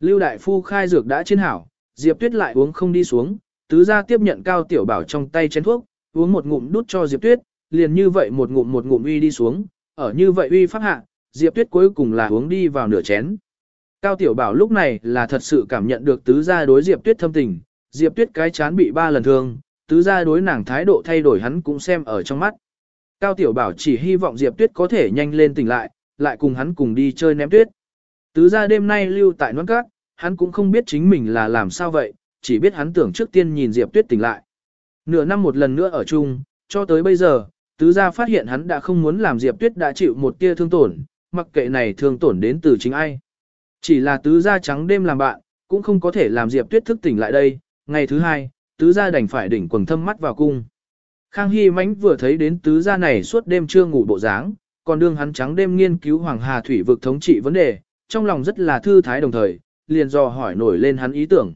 Lưu đại phu khai dược đã trên hảo, Diệp Tuyết lại uống không đi xuống, tứ gia tiếp nhận cao tiểu bảo trong tay chén thuốc, uống một ngụm đút cho Diệp Tuyết, liền như vậy một ngụm một ngụm uy đi xuống, ở như vậy uy pháp hạ, Diệp Tuyết cuối cùng là uống đi vào nửa chén. Cao tiểu bảo lúc này là thật sự cảm nhận được tứ gia đối Diệp Tuyết thâm tình, Diệp Tuyết cái chán bị ba lần thương, tứ gia đối nàng thái độ thay đổi hắn cũng xem ở trong mắt. Cao tiểu bảo chỉ hy vọng Diệp Tuyết có thể nhanh lên tỉnh lại, lại cùng hắn cùng đi chơi ném tuyết. Tứ gia đêm nay lưu tại nón cát, hắn cũng không biết chính mình là làm sao vậy, chỉ biết hắn tưởng trước tiên nhìn Diệp Tuyết tỉnh lại. Nửa năm một lần nữa ở chung, cho tới bây giờ, tứ gia phát hiện hắn đã không muốn làm Diệp Tuyết đã chịu một tia thương tổn, mặc kệ này thương tổn đến từ chính ai. Chỉ là tứ gia trắng đêm làm bạn, cũng không có thể làm Diệp Tuyết thức tỉnh lại đây. Ngày thứ hai, tứ gia đành phải đỉnh quần thâm mắt vào cung. Khang Hy mãnh vừa thấy đến tứ gia này suốt đêm chưa ngủ bộ dáng, còn đương hắn trắng đêm nghiên cứu Hoàng Hà thủy vực thống trị vấn đề, trong lòng rất là thư thái đồng thời, liền dò hỏi nổi lên hắn ý tưởng.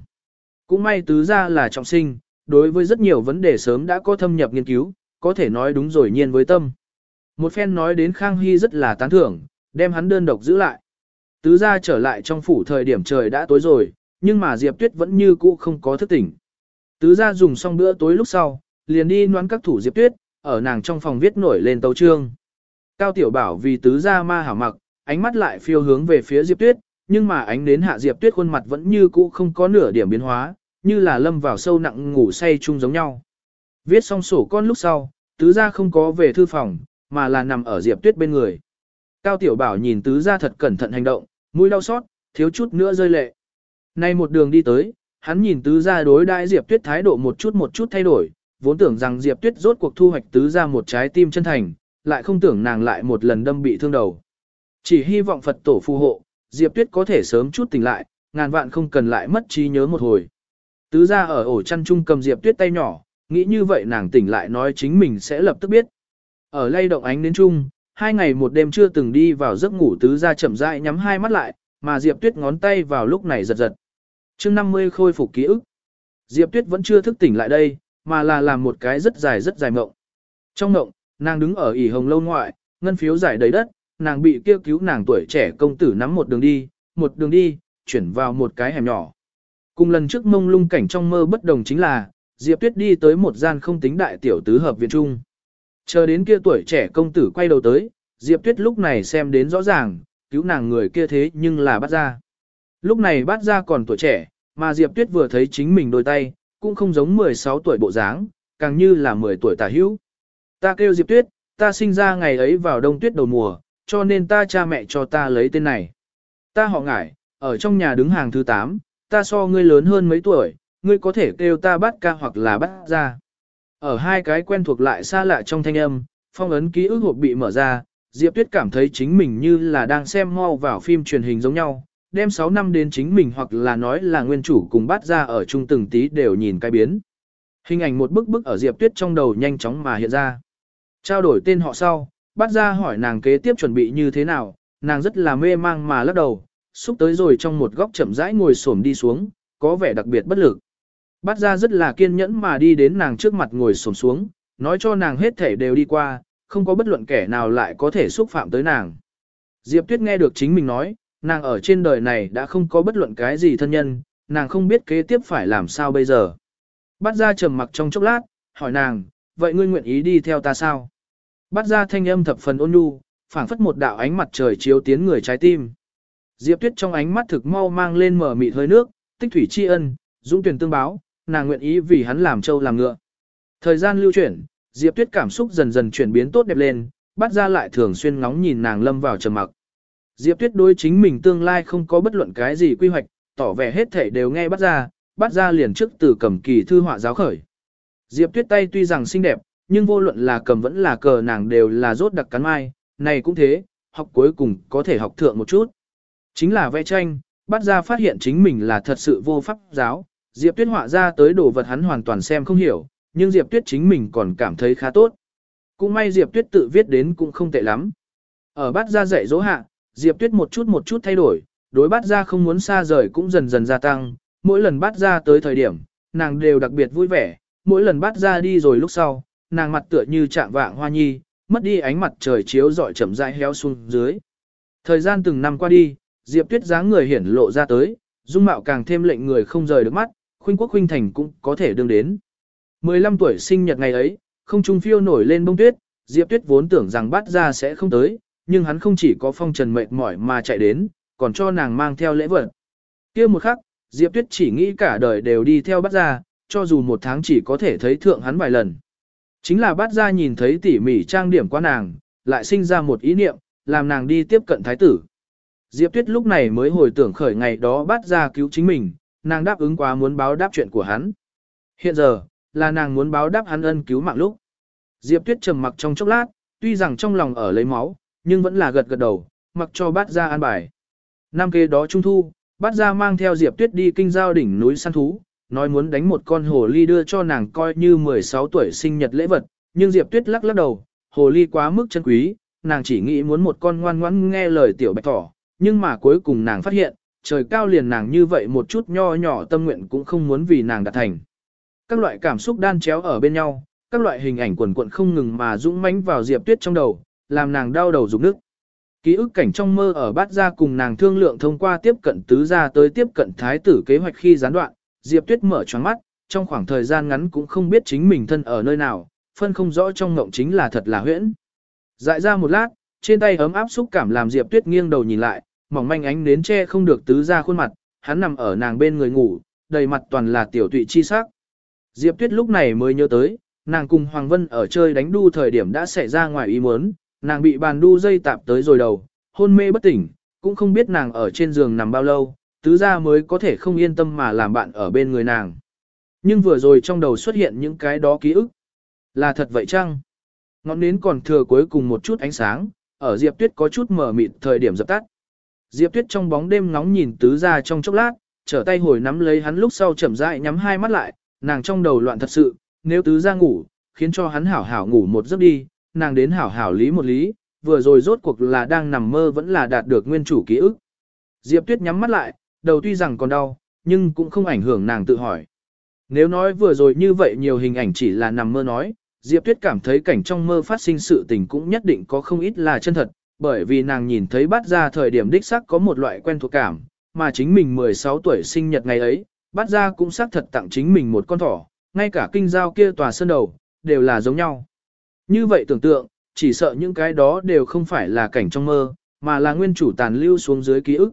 Cũng may tứ gia là trọng sinh, đối với rất nhiều vấn đề sớm đã có thâm nhập nghiên cứu, có thể nói đúng rồi nhiên với tâm. Một phen nói đến Khang Hy rất là tán thưởng, đem hắn đơn độc giữ lại. Tứ gia trở lại trong phủ thời điểm trời đã tối rồi, nhưng mà Diệp Tuyết vẫn như cũ không có thức tỉnh. Tứ gia dùng xong bữa tối lúc sau, liền đi noán các thủ Diệp Tuyết, ở nàng trong phòng viết nổi lên tấu trương. Cao Tiểu Bảo vì tứ gia ma hảo mặc, ánh mắt lại phiêu hướng về phía Diệp Tuyết, nhưng mà ánh đến hạ Diệp Tuyết khuôn mặt vẫn như cũ không có nửa điểm biến hóa, như là lâm vào sâu nặng ngủ say chung giống nhau. Viết xong sổ con lúc sau, tứ gia không có về thư phòng, mà là nằm ở Diệp Tuyết bên người. Cao Tiểu Bảo nhìn tứ gia thật cẩn thận hành động, mũi đau xót, thiếu chút nữa rơi lệ. Nay một đường đi tới, hắn nhìn tứ gia đối đãi Diệp Tuyết thái độ một chút một chút thay đổi, vốn tưởng rằng Diệp Tuyết rốt cuộc thu hoạch tứ gia một trái tim chân thành, lại không tưởng nàng lại một lần đâm bị thương đầu. Chỉ hy vọng Phật tổ phù hộ, Diệp Tuyết có thể sớm chút tỉnh lại, ngàn vạn không cần lại mất trí nhớ một hồi. Tứ gia ở ổ chăn chung cầm Diệp Tuyết tay nhỏ, nghĩ như vậy nàng tỉnh lại nói chính mình sẽ lập tức biết. Ở lay động ánh đến chung, hai ngày một đêm chưa từng đi vào giấc ngủ tứ ra chậm rãi nhắm hai mắt lại, mà Diệp Tuyết ngón tay vào lúc này giật giật. chương 50 khôi phục ký ức. Diệp Tuyết vẫn chưa thức tỉnh lại đây, mà là làm một cái rất dài rất dài mộng. Trong mộng, Nàng đứng ở ỉ hồng lâu ngoại, ngân phiếu giải đầy đất, nàng bị kêu cứu nàng tuổi trẻ công tử nắm một đường đi, một đường đi, chuyển vào một cái hẻm nhỏ. Cùng lần trước mông lung cảnh trong mơ bất đồng chính là, Diệp Tuyết đi tới một gian không tính đại tiểu tứ hợp viện trung. Chờ đến kia tuổi trẻ công tử quay đầu tới, Diệp Tuyết lúc này xem đến rõ ràng, cứu nàng người kia thế nhưng là bắt ra. Lúc này bắt ra còn tuổi trẻ, mà Diệp Tuyết vừa thấy chính mình đôi tay, cũng không giống 16 tuổi bộ dáng, càng như là 10 tuổi tả hữu. Ta kêu Diệp Tuyết, ta sinh ra ngày ấy vào đông tuyết đầu mùa, cho nên ta cha mẹ cho ta lấy tên này. Ta họ ngải, ở trong nhà đứng hàng thứ 8, ta so ngươi lớn hơn mấy tuổi, ngươi có thể kêu ta bắt ca hoặc là bắt ra. Ở hai cái quen thuộc lại xa lạ trong thanh âm, phong ấn ký ức hộp bị mở ra, Diệp Tuyết cảm thấy chính mình như là đang xem mau vào phim truyền hình giống nhau, đem 6 năm đến chính mình hoặc là nói là nguyên chủ cùng bắt ra ở chung từng tí đều nhìn cái biến. Hình ảnh một bức bức ở Diệp Tuyết trong đầu nhanh chóng mà hiện ra. Trao đổi tên họ sau, bắt ra hỏi nàng kế tiếp chuẩn bị như thế nào, nàng rất là mê mang mà lắc đầu, xúc tới rồi trong một góc chậm rãi ngồi xổm đi xuống, có vẻ đặc biệt bất lực. Bắt ra rất là kiên nhẫn mà đi đến nàng trước mặt ngồi xổm xuống, nói cho nàng hết thể đều đi qua, không có bất luận kẻ nào lại có thể xúc phạm tới nàng. Diệp Tuyết nghe được chính mình nói, nàng ở trên đời này đã không có bất luận cái gì thân nhân, nàng không biết kế tiếp phải làm sao bây giờ. Bắt ra trầm mặc trong chốc lát, hỏi nàng, vậy ngươi nguyện ý đi theo ta sao? Bắt ra thanh âm thập phần ôn nhu, phảng phất một đạo ánh mặt trời chiếu tiến người trái tim. Diệp Tuyết trong ánh mắt thực mau mang lên mở mịt hơi nước, tích thủy tri ân, dũng tuyển tương báo, nàng nguyện ý vì hắn làm trâu làm ngựa. Thời gian lưu chuyển, Diệp Tuyết cảm xúc dần dần chuyển biến tốt đẹp lên, bắt ra lại thường xuyên ngóng nhìn nàng lâm vào trầm mặc. Diệp Tuyết đối chính mình tương lai không có bất luận cái gì quy hoạch, tỏ vẻ hết thể đều nghe bắt ra, bắt ra liền trước từ cầm kỳ thư họa giáo khởi. Diệp Tuyết tay tuy rằng xinh đẹp, nhưng vô luận là cầm vẫn là cờ nàng đều là rốt đặc cắn mai, này cũng thế, học cuối cùng có thể học thượng một chút. Chính là vẽ tranh, bắt ra phát hiện chính mình là thật sự vô pháp giáo, Diệp Tuyết họa ra tới đồ vật hắn hoàn toàn xem không hiểu, nhưng Diệp Tuyết chính mình còn cảm thấy khá tốt. Cũng may Diệp Tuyết tự viết đến cũng không tệ lắm. Ở bát ra dạy dỗ hạ, Diệp Tuyết một chút một chút thay đổi, đối bát ra không muốn xa rời cũng dần dần gia tăng, mỗi lần bát ra tới thời điểm, nàng đều đặc biệt vui vẻ, mỗi lần bát ra đi rồi lúc sau, nàng mặt tựa như trạng vạng hoa nhi, mất đi ánh mặt trời chiếu rọi chậm rãi héo xuống dưới. Thời gian từng năm qua đi, Diệp Tuyết dáng người hiển lộ ra tới, dung mạo càng thêm lệnh người không rời được mắt, khuynh quốc khuynh thành cũng có thể đương đến. 15 tuổi sinh nhật ngày ấy, không trung phiêu nổi lên bông tuyết, Diệp Tuyết vốn tưởng rằng bắt ra sẽ không tới, nhưng hắn không chỉ có phong trần mệt mỏi mà chạy đến, còn cho nàng mang theo lễ vật. kia một khắc, Diệp Tuyết chỉ nghĩ cả đời đều đi theo bắt ra, cho dù một tháng chỉ có thể thấy thượng hắn vài lần. Chính là bắt ra nhìn thấy tỉ mỉ trang điểm qua nàng, lại sinh ra một ý niệm, làm nàng đi tiếp cận thái tử. Diệp Tuyết lúc này mới hồi tưởng khởi ngày đó bắt ra cứu chính mình, nàng đáp ứng quá muốn báo đáp chuyện của hắn. Hiện giờ, là nàng muốn báo đáp hắn ân cứu mạng lúc. Diệp Tuyết trầm mặc trong chốc lát, tuy rằng trong lòng ở lấy máu, nhưng vẫn là gật gật đầu, mặc cho bát ra an bài. Năm kế đó trung thu, bát ra mang theo Diệp Tuyết đi kinh giao đỉnh núi săn thú, nói muốn đánh một con hồ ly đưa cho nàng coi như 16 tuổi sinh nhật lễ vật, nhưng Diệp Tuyết lắc lắc đầu, hồ ly quá mức chân quý, nàng chỉ nghĩ muốn một con ngoan ngoãn nghe lời tiểu bạch thỏ, nhưng mà cuối cùng nàng phát hiện, trời cao liền nàng như vậy một chút nho nhỏ tâm nguyện cũng không muốn vì nàng đạt thành. Các loại cảm xúc đan chéo ở bên nhau, các loại hình ảnh quần quận không ngừng mà dũng mãnh vào Diệp Tuyết trong đầu, làm nàng đau đầu rụng nước. Ký ức cảnh trong mơ ở bát gia cùng nàng thương lượng thông qua tiếp cận tứ gia tới tiếp cận thái tử kế hoạch khi gián đoạn, Diệp Tuyết mở choáng mắt, trong khoảng thời gian ngắn cũng không biết chính mình thân ở nơi nào, phân không rõ trong ngộng chính là thật là huyễn. Dại ra một lát, trên tay ấm áp xúc cảm làm Diệp Tuyết nghiêng đầu nhìn lại, mỏng manh ánh nến che không được tứ gia khuôn mặt, hắn nằm ở nàng bên người ngủ, đầy mặt toàn là tiểu tụy chi sắc. Diệp Tuyết lúc này mới nhớ tới, nàng cùng Hoàng Vân ở chơi đánh đu thời điểm đã xảy ra ngoài ý muốn, nàng bị bàn đu dây tạp tới rồi đầu, hôn mê bất tỉnh, cũng không biết nàng ở trên giường nằm bao lâu, tứ gia mới có thể không yên tâm mà làm bạn ở bên người nàng. Nhưng vừa rồi trong đầu xuất hiện những cái đó ký ức. Là thật vậy chăng? Ngọn nến còn thừa cuối cùng một chút ánh sáng, ở Diệp Tuyết có chút mở mịt thời điểm dập tắt. Diệp Tuyết trong bóng đêm ngóng nhìn tứ gia trong chốc lát, trở tay hồi nắm lấy hắn lúc sau chậm rãi nhắm hai mắt lại, nàng trong đầu loạn thật sự, nếu tứ gia ngủ, khiến cho hắn hảo hảo ngủ một giấc đi, nàng đến hảo hảo lý một lý, vừa rồi rốt cuộc là đang nằm mơ vẫn là đạt được nguyên chủ ký ức. Diệp Tuyết nhắm mắt lại, đầu tuy rằng còn đau, nhưng cũng không ảnh hưởng nàng tự hỏi. Nếu nói vừa rồi như vậy nhiều hình ảnh chỉ là nằm mơ nói, Diệp Tuyết cảm thấy cảnh trong mơ phát sinh sự tình cũng nhất định có không ít là chân thật, bởi vì nàng nhìn thấy bắt ra thời điểm đích xác có một loại quen thuộc cảm, mà chính mình 16 tuổi sinh nhật ngày ấy, bắt ra cũng xác thật tặng chính mình một con thỏ, ngay cả kinh giao kia tòa sơn đầu, đều là giống nhau. Như vậy tưởng tượng, chỉ sợ những cái đó đều không phải là cảnh trong mơ, mà là nguyên chủ tàn lưu xuống dưới ký ức.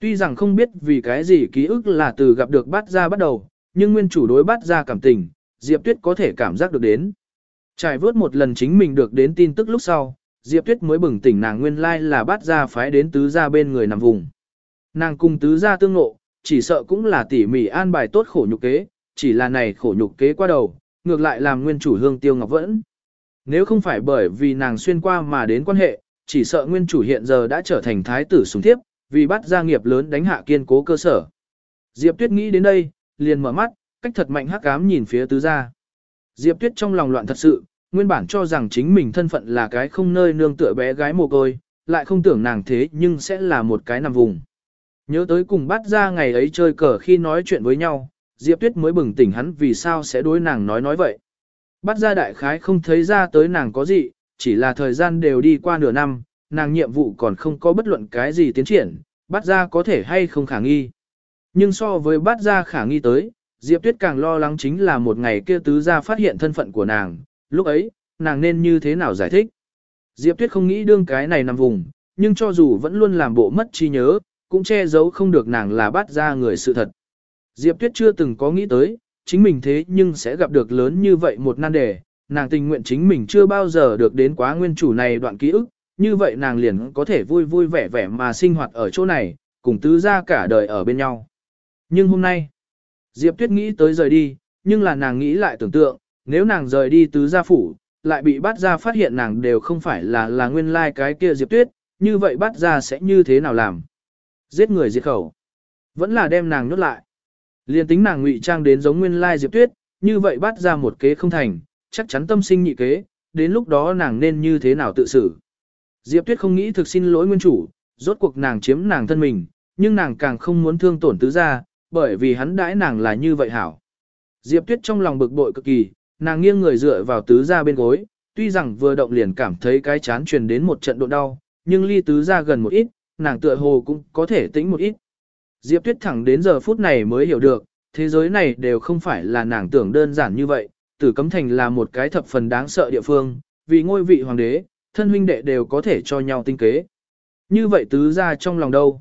Tuy rằng không biết vì cái gì ký ức là từ gặp được bắt ra bắt đầu, nhưng nguyên chủ đối bắt ra cảm tình, Diệp Tuyết có thể cảm giác được đến. Trải vớt một lần chính mình được đến tin tức lúc sau, Diệp Tuyết mới bừng tỉnh nàng nguyên lai là bắt ra phái đến tứ gia bên người nằm vùng. Nàng cùng tứ gia tương ngộ, chỉ sợ cũng là tỉ mỉ an bài tốt khổ nhục kế, chỉ là này khổ nhục kế qua đầu, ngược lại làm nguyên chủ hương tiêu ngọc vẫn. Nếu không phải bởi vì nàng xuyên qua mà đến quan hệ, chỉ sợ nguyên chủ hiện giờ đã trở thành thái tử sùng thiếp, vì bắt gia nghiệp lớn đánh hạ kiên cố cơ sở. Diệp Tuyết nghĩ đến đây, liền mở mắt, cách thật mạnh hắc ám nhìn phía tứ gia. Diệp Tuyết trong lòng loạn thật sự, nguyên bản cho rằng chính mình thân phận là cái không nơi nương tựa bé gái mồ côi, lại không tưởng nàng thế nhưng sẽ là một cái nằm vùng. Nhớ tới cùng bắt ra ngày ấy chơi cờ khi nói chuyện với nhau, Diệp Tuyết mới bừng tỉnh hắn vì sao sẽ đối nàng nói nói vậy. Bắt ra đại khái không thấy ra tới nàng có gì, chỉ là thời gian đều đi qua nửa năm, nàng nhiệm vụ còn không có bất luận cái gì tiến triển, bắt ra có thể hay không khả nghi. Nhưng so với bắt ra khả nghi tới, Diệp Tuyết càng lo lắng chính là một ngày kia tứ gia phát hiện thân phận của nàng, lúc ấy, nàng nên như thế nào giải thích. Diệp Tuyết không nghĩ đương cái này nằm vùng, nhưng cho dù vẫn luôn làm bộ mất trí nhớ, cũng che giấu không được nàng là bắt ra người sự thật. Diệp Tuyết chưa từng có nghĩ tới, chính mình thế nhưng sẽ gặp được lớn như vậy một nan đề, nàng tình nguyện chính mình chưa bao giờ được đến quá nguyên chủ này đoạn ký ức, như vậy nàng liền có thể vui vui vẻ vẻ mà sinh hoạt ở chỗ này, cùng tứ gia cả đời ở bên nhau. Nhưng hôm nay, Diệp Tuyết nghĩ tới rời đi, nhưng là nàng nghĩ lại tưởng tượng, nếu nàng rời đi tứ gia phủ, lại bị bắt ra phát hiện nàng đều không phải là là nguyên lai like cái kia Diệp Tuyết, như vậy bắt ra sẽ như thế nào làm? Giết người diệt khẩu. Vẫn là đem nàng nhốt lại. Liên tính nàng ngụy trang đến giống nguyên lai Diệp Tuyết, như vậy bắt ra một kế không thành, chắc chắn tâm sinh nhị kế, đến lúc đó nàng nên như thế nào tự xử. Diệp Tuyết không nghĩ thực xin lỗi nguyên chủ, rốt cuộc nàng chiếm nàng thân mình, nhưng nàng càng không muốn thương tổn tứ gia, bởi vì hắn đãi nàng là như vậy hảo. Diệp Tuyết trong lòng bực bội cực kỳ, nàng nghiêng người dựa vào tứ gia bên gối, tuy rằng vừa động liền cảm thấy cái chán truyền đến một trận độ đau, nhưng ly tứ gia gần một ít, nàng tựa hồ cũng có thể tĩnh một ít. Diệp Tuyết thẳng đến giờ phút này mới hiểu được, thế giới này đều không phải là nàng tưởng đơn giản như vậy, tử cấm thành là một cái thập phần đáng sợ địa phương, vì ngôi vị hoàng đế, thân huynh đệ đều có thể cho nhau tinh kế. Như vậy tứ gia trong lòng đâu?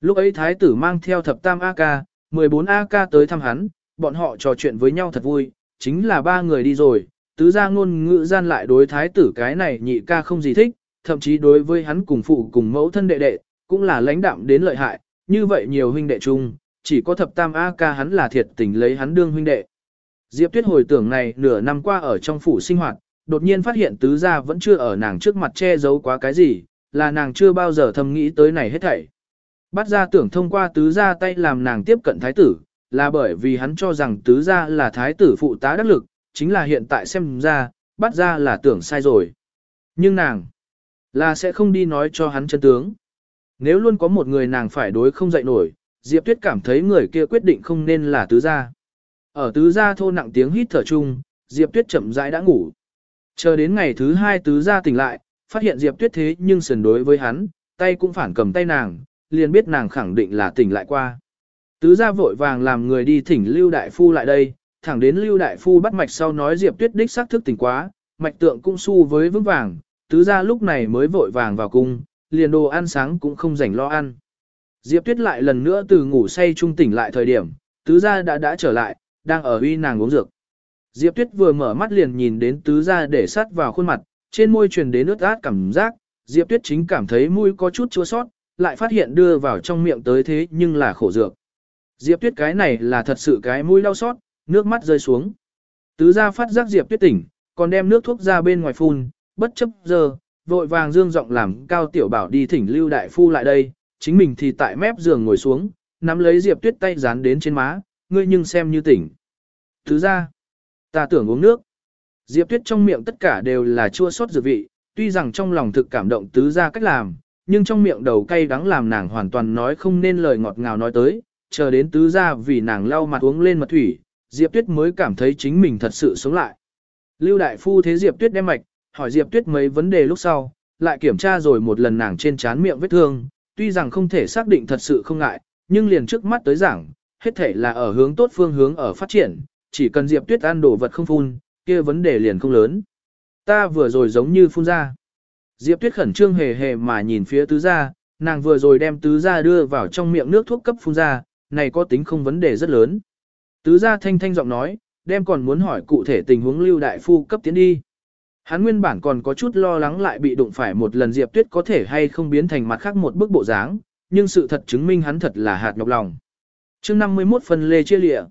Lúc ấy thái tử mang theo thập tam AK, 14 AK tới thăm hắn, bọn họ trò chuyện với nhau thật vui, chính là ba người đi rồi, tứ gia ngôn ngữ gian lại đối thái tử cái này nhị ca không gì thích, thậm chí đối với hắn cùng phụ cùng mẫu thân đệ đệ, cũng là lãnh đạm đến lợi hại, như vậy nhiều huynh đệ chung, chỉ có thập tam A ca hắn là thiệt tình lấy hắn đương huynh đệ. Diệp Tuyết hồi tưởng này nửa năm qua ở trong phủ sinh hoạt, đột nhiên phát hiện tứ gia vẫn chưa ở nàng trước mặt che giấu quá cái gì, là nàng chưa bao giờ thầm nghĩ tới này hết thảy. Bắt ra tưởng thông qua tứ gia tay làm nàng tiếp cận thái tử, là bởi vì hắn cho rằng tứ gia là thái tử phụ tá đắc lực, chính là hiện tại xem ra, bắt ra là tưởng sai rồi. Nhưng nàng, là sẽ không đi nói cho hắn chân tướng. Nếu luôn có một người nàng phải đối không dậy nổi, Diệp Tuyết cảm thấy người kia quyết định không nên là tứ gia. Ở tứ gia thô nặng tiếng hít thở chung, Diệp Tuyết chậm rãi đã ngủ. Chờ đến ngày thứ hai tứ gia tỉnh lại, phát hiện Diệp Tuyết thế nhưng sần đối với hắn, tay cũng phản cầm tay nàng, liền biết nàng khẳng định là tỉnh lại qua. Tứ gia vội vàng làm người đi thỉnh Lưu Đại Phu lại đây, thẳng đến Lưu Đại Phu bắt mạch sau nói Diệp Tuyết đích xác thức tỉnh quá, mạch tượng cũng su với vững vàng, tứ gia lúc này mới vội vàng vào cung, liền đồ ăn sáng cũng không rảnh lo ăn. Diệp Tuyết lại lần nữa từ ngủ say trung tỉnh lại thời điểm, tứ gia đã đã trở lại, đang ở uy nàng uống dược. Diệp Tuyết vừa mở mắt liền nhìn đến tứ gia để sát vào khuôn mặt, trên môi truyền đến nước át cảm giác, Diệp Tuyết chính cảm thấy mũi có chút chua sót, lại phát hiện đưa vào trong miệng tới thế nhưng là khổ dược. Diệp Tuyết cái này là thật sự cái mũi đau xót, nước mắt rơi xuống. Tứ gia phát giác Diệp Tuyết tỉnh, còn đem nước thuốc ra bên ngoài phun, bất chấp giờ, vội vàng dương giọng làm cao tiểu bảo đi thỉnh Lưu Đại Phu lại đây, chính mình thì tại mép giường ngồi xuống, nắm lấy Diệp Tuyết tay dán đến trên má, ngươi nhưng xem như tỉnh. Thứ gia, ta tưởng uống nước. Diệp Tuyết trong miệng tất cả đều là chua xót dược vị, tuy rằng trong lòng thực cảm động tứ gia cách làm, nhưng trong miệng đầu cay đắng làm nàng hoàn toàn nói không nên lời ngọt ngào nói tới, chờ đến tứ gia vì nàng lau mặt uống lên mật thủy, Diệp Tuyết mới cảm thấy chính mình thật sự sống lại. Lưu Đại Phu thế Diệp Tuyết đem mạch, hỏi Diệp Tuyết mấy vấn đề lúc sau, lại kiểm tra rồi một lần nàng trên trán miệng vết thương, tuy rằng không thể xác định thật sự không ngại, nhưng liền trước mắt tới giảng, hết thể là ở hướng tốt phương hướng ở phát triển, chỉ cần Diệp Tuyết ăn đồ vật không phun, kia vấn đề liền không lớn. Ta vừa rồi giống như phun ra. Diệp Tuyết khẩn trương hề hề mà nhìn phía tứ gia, nàng vừa rồi đem tứ gia đưa vào trong miệng nước thuốc cấp phun ra, này có tính không vấn đề rất lớn. Tứ gia thanh thanh giọng nói, đem còn muốn hỏi cụ thể tình huống lưu đại phu cấp tiến đi. Hắn nguyên bản còn có chút lo lắng lại bị đụng phải một lần Diệp Tuyết có thể hay không biến thành mặt khác một bức bộ dáng, nhưng sự thật chứng minh hắn thật là hạt nhọc lòng. chương 51 phần lê chia lịa.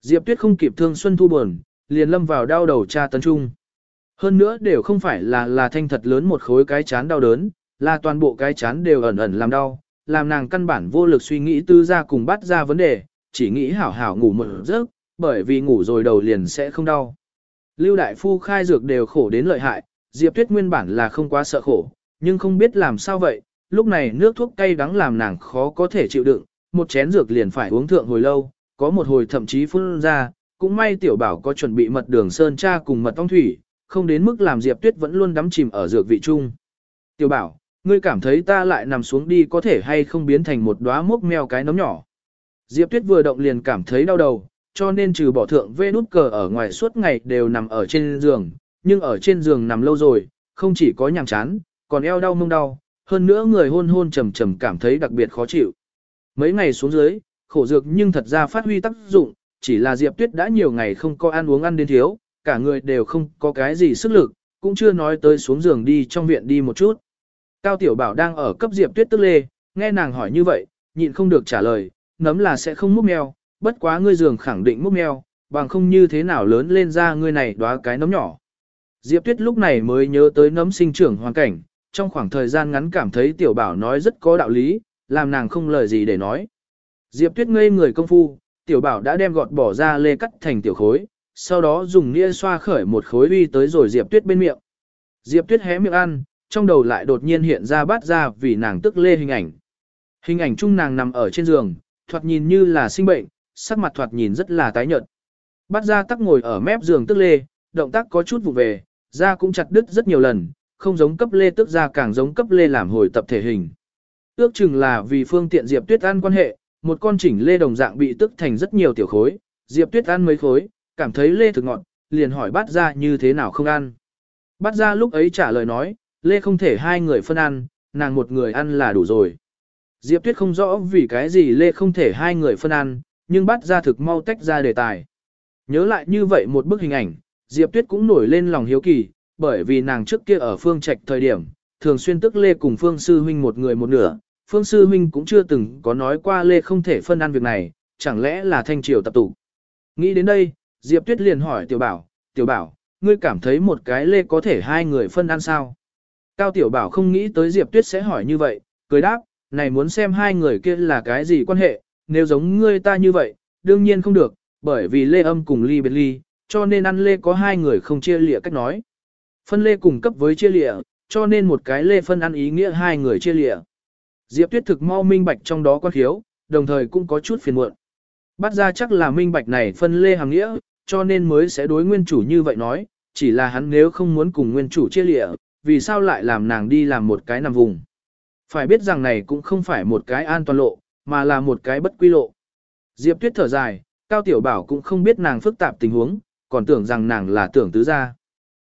Diệp Tuyết không kịp thương Xuân Thu buồn, liền lâm vào đau đầu cha tấn trung. Hơn nữa đều không phải là là thanh thật lớn một khối cái chán đau đớn, là toàn bộ cái chán đều ẩn ẩn làm đau, làm nàng căn bản vô lực suy nghĩ tư ra cùng bắt ra vấn đề, chỉ nghĩ hảo hảo ngủ một giấc, bởi vì ngủ rồi đầu liền sẽ không đau. Lưu Đại Phu khai dược đều khổ đến lợi hại, Diệp Tuyết nguyên bản là không quá sợ khổ, nhưng không biết làm sao vậy, lúc này nước thuốc cay đắng làm nàng khó có thể chịu đựng, một chén dược liền phải uống thượng hồi lâu, có một hồi thậm chí phun ra, cũng may tiểu bảo có chuẩn bị mật đường sơn cha cùng mật ong thủy, không đến mức làm Diệp Tuyết vẫn luôn đắm chìm ở dược vị chung. Tiểu bảo, ngươi cảm thấy ta lại nằm xuống đi có thể hay không biến thành một đóa mốc mèo cái nấm nhỏ. Diệp Tuyết vừa động liền cảm thấy đau đầu, cho nên trừ bỏ thượng vê nút cờ ở ngoài suốt ngày đều nằm ở trên giường, nhưng ở trên giường nằm lâu rồi, không chỉ có nhàm chán, còn eo đau mông đau, hơn nữa người hôn hôn trầm trầm cảm thấy đặc biệt khó chịu. Mấy ngày xuống dưới, khổ dược nhưng thật ra phát huy tác dụng, chỉ là Diệp Tuyết đã nhiều ngày không có ăn uống ăn đến thiếu, cả người đều không có cái gì sức lực, cũng chưa nói tới xuống giường đi trong viện đi một chút. Cao Tiểu Bảo đang ở cấp Diệp Tuyết tức lê, nghe nàng hỏi như vậy, nhịn không được trả lời, nấm là sẽ không múc mèo, bất quá ngươi giường khẳng định múc mèo, bằng không như thế nào lớn lên ra ngươi này đóa cái nấm nhỏ. Diệp Tuyết lúc này mới nhớ tới nấm sinh trưởng hoàn cảnh, trong khoảng thời gian ngắn cảm thấy Tiểu Bảo nói rất có đạo lý, làm nàng không lời gì để nói. Diệp Tuyết ngây người công phu, Tiểu Bảo đã đem gọt bỏ ra lê cắt thành tiểu khối, sau đó dùng nĩa xoa khởi một khối uy tới rồi Diệp Tuyết bên miệng. Diệp Tuyết hé miệng ăn, trong đầu lại đột nhiên hiện ra bát ra vì nàng tức lê hình ảnh. Hình ảnh chung nàng nằm ở trên giường, thoạt nhìn như là sinh bệnh, sắc mặt thoạt nhìn rất là tái nhợt. Bát ra tắc ngồi ở mép giường tức lê, động tác có chút vụ về, da cũng chặt đứt rất nhiều lần, không giống cấp lê tức ra càng giống cấp lê làm hồi tập thể hình. Ước chừng là vì phương tiện Diệp Tuyết an quan hệ, một con chỉnh lê đồng dạng bị tức thành rất nhiều tiểu khối, Diệp Tuyết an mấy khối, cảm thấy lê thực ngọt, liền hỏi bát ra như thế nào không ăn. Bát ra lúc ấy trả lời nói, lê không thể hai người phân ăn, nàng một người ăn là đủ rồi. Diệp Tuyết không rõ vì cái gì lê không thể hai người phân ăn, nhưng bắt ra thực mau tách ra đề tài. Nhớ lại như vậy một bức hình ảnh, Diệp Tuyết cũng nổi lên lòng hiếu kỳ, bởi vì nàng trước kia ở phương trạch thời điểm, thường xuyên tức lê cùng phương sư huynh một người một nửa, phương sư huynh cũng chưa từng có nói qua lê không thể phân ăn việc này, chẳng lẽ là thanh triều tập tụ. Nghĩ đến đây, Diệp Tuyết liền hỏi Tiểu Bảo, Tiểu Bảo, ngươi cảm thấy một cái lê có thể hai người phân ăn sao? Cao Tiểu Bảo không nghĩ tới Diệp Tuyết sẽ hỏi như vậy, cười đáp, này muốn xem hai người kia là cái gì quan hệ, nếu giống ngươi ta như vậy, đương nhiên không được, bởi vì lê âm cùng ly biệt ly, cho nên ăn lê có hai người không chia lịa cách nói. Phân lê cùng cấp với chia lịa, cho nên một cái lê phân ăn ý nghĩa hai người chia lịa. Diệp Tuyết thực mau minh bạch trong đó quan khiếu, đồng thời cũng có chút phiền muộn. Bắt ra chắc là minh bạch này phân lê hàng nghĩa, cho nên mới sẽ đối nguyên chủ như vậy nói, chỉ là hắn nếu không muốn cùng nguyên chủ chia lịa, vì sao lại làm nàng đi làm một cái nằm vùng. Phải biết rằng này cũng không phải một cái an toàn lộ, mà là một cái bất quy lộ. Diệp Tuyết thở dài, Cao Tiểu Bảo cũng không biết nàng phức tạp tình huống, còn tưởng rằng nàng là tưởng tứ gia.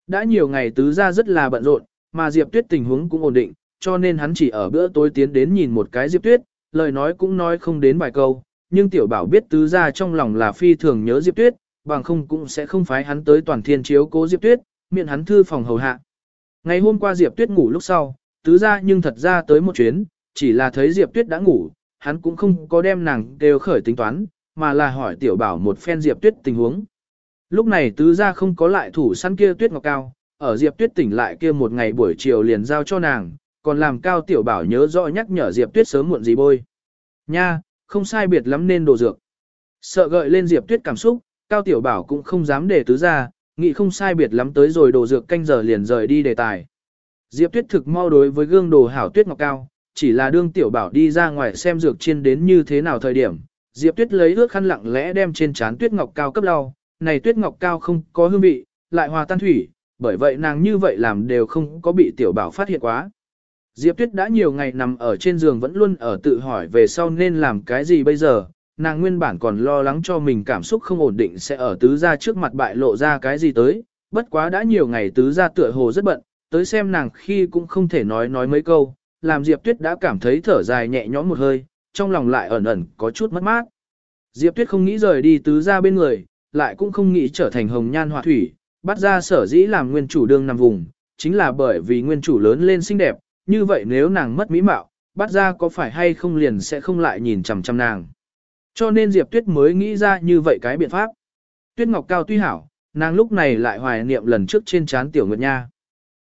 Đã nhiều ngày tứ gia rất là bận rộn, mà Diệp Tuyết tình huống cũng ổn định, cho nên hắn chỉ ở bữa tối tiến đến nhìn một cái Diệp Tuyết, lời nói cũng nói không đến vài câu, nhưng Tiểu Bảo biết tứ gia trong lòng là phi thường nhớ Diệp Tuyết, bằng không cũng sẽ không phái hắn tới toàn thiên chiếu cố Diệp Tuyết, miệng hắn thư phòng hầu hạ. Ngày hôm qua Diệp Tuyết ngủ lúc sau, tứ ra nhưng thật ra tới một chuyến, chỉ là thấy Diệp Tuyết đã ngủ, hắn cũng không có đem nàng đều khởi tính toán, mà là hỏi tiểu bảo một phen Diệp Tuyết tình huống. Lúc này tứ ra không có lại thủ săn kia Tuyết Ngọc Cao, ở Diệp Tuyết tỉnh lại kia một ngày buổi chiều liền giao cho nàng, còn làm cao tiểu bảo nhớ rõ nhắc nhở Diệp Tuyết sớm muộn gì bôi. Nha, không sai biệt lắm nên đồ dược. Sợ gợi lên Diệp Tuyết cảm xúc, Cao Tiểu Bảo cũng không dám để tứ ra, nghĩ không sai biệt lắm tới rồi đồ dược canh giờ liền rời đi đề tài. Diệp Tuyết thực mau đối với gương đồ hảo tuyết ngọc cao, chỉ là đương Tiểu Bảo đi ra ngoài xem dược chiên đến như thế nào thời điểm. Diệp Tuyết lấy ước khăn lặng lẽ đem trên trán tuyết ngọc cao cấp lau, này tuyết ngọc cao không có hương vị, lại hòa tan thủy, bởi vậy nàng như vậy làm đều không có bị tiểu bảo phát hiện quá. Diệp Tuyết đã nhiều ngày nằm ở trên giường vẫn luôn ở tự hỏi về sau nên làm cái gì bây giờ, nàng nguyên bản còn lo lắng cho mình cảm xúc không ổn định sẽ ở tứ gia trước mặt bại lộ ra cái gì tới, bất quá đã nhiều ngày tứ gia tựa hồ rất bận, tới xem nàng khi cũng không thể nói nói mấy câu, làm Diệp Tuyết đã cảm thấy thở dài nhẹ nhõm một hơi, trong lòng lại ẩn ẩn có chút mất mát. Diệp Tuyết không nghĩ rời đi tứ gia bên người, lại cũng không nghĩ trở thành hồng nhan họa thủy, bắt ra sở dĩ làm nguyên chủ đương nằm vùng, chính là bởi vì nguyên chủ lớn lên xinh đẹp, như vậy nếu nàng mất mỹ mạo, bắt ra có phải hay không liền sẽ không lại nhìn chằm chằm nàng. Cho nên Diệp Tuyết mới nghĩ ra như vậy cái biện pháp. Tuyết Ngọc Cao tuy hảo, nàng lúc này lại hoài niệm lần trước trên chán Tiểu Nguyệt Nha.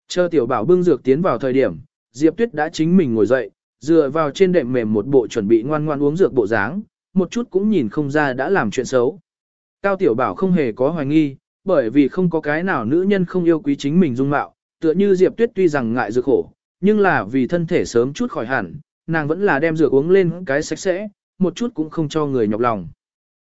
Chờ Tiểu Bảo bưng dược tiến vào thời điểm, Diệp Tuyết đã chính mình ngồi dậy, dựa vào trên đệm mềm một bộ chuẩn bị ngoan ngoan uống dược bộ dáng, một chút cũng nhìn không ra đã làm chuyện xấu. Cao Tiểu Bảo không hề có hoài nghi, bởi vì không có cái nào nữ nhân không yêu quý chính mình dung mạo, tựa như Diệp Tuyết tuy rằng ngại dược khổ, nhưng là vì thân thể sớm chút khỏi hẳn, nàng vẫn là đem dược uống lên cái sạch sẽ, một chút cũng không cho người nhọc lòng.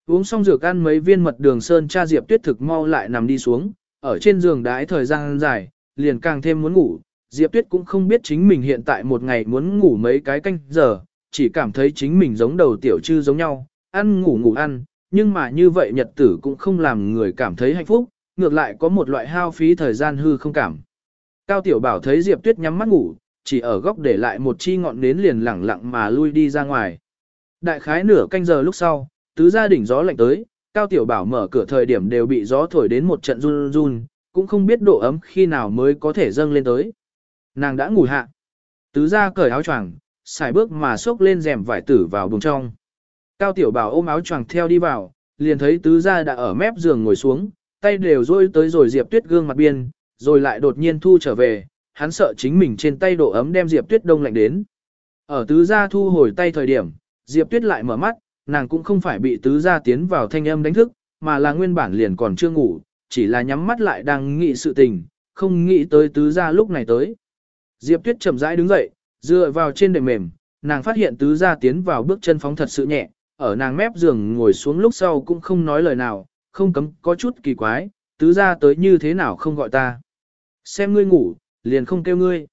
Uống xong rửa ăn mấy viên mật đường sơn cha Diệp Tuyết thực mau lại nằm đi xuống, ở trên giường đãi thời gian dài, liền càng thêm muốn ngủ. Diệp Tuyết cũng không biết chính mình hiện tại một ngày muốn ngủ mấy cái canh giờ, chỉ cảm thấy chính mình giống đầu tiểu trư giống nhau, ăn ngủ ngủ ăn, nhưng mà như vậy nhật tử cũng không làm người cảm thấy hạnh phúc, ngược lại có một loại hao phí thời gian hư không cảm. Cao Tiểu Bảo thấy Diệp Tuyết nhắm mắt ngủ, chỉ ở góc để lại một chi ngọn nến liền lẳng lặng mà lui đi ra ngoài. Đại khái nửa canh giờ lúc sau, tứ gia đỉnh gió lạnh tới, Cao Tiểu Bảo mở cửa thời điểm đều bị gió thổi đến một trận run run, cũng không biết độ ấm khi nào mới có thể dâng lên tới. Nàng đã ngủ hạ. Tứ gia cởi áo choàng, xài bước mà xốc lên rèm vải tử vào buồng trong. Cao Tiểu Bảo ôm áo choàng theo đi vào, liền thấy tứ gia đã ở mép giường ngồi xuống, tay đều rôi tới rồi Diệp Tuyết gương mặt biên, rồi lại đột nhiên thu trở về, hắn sợ chính mình trên tay độ ấm đem Diệp Tuyết đông lạnh đến. Ở tứ gia thu hồi tay thời điểm, Diệp Tuyết lại mở mắt, nàng cũng không phải bị tứ gia tiến vào thanh âm đánh thức, mà là nguyên bản liền còn chưa ngủ, chỉ là nhắm mắt lại đang nghĩ sự tình, không nghĩ tới tứ gia lúc này tới. Diệp Tuyết chậm rãi đứng dậy, dựa vào trên đệm mềm, nàng phát hiện tứ gia tiến vào bước chân phóng thật sự nhẹ, ở nàng mép giường ngồi xuống lúc sau cũng không nói lời nào, không cấm có chút kỳ quái, tứ gia tới như thế nào không gọi ta. Xem ngươi ngủ, liền không kêu ngươi.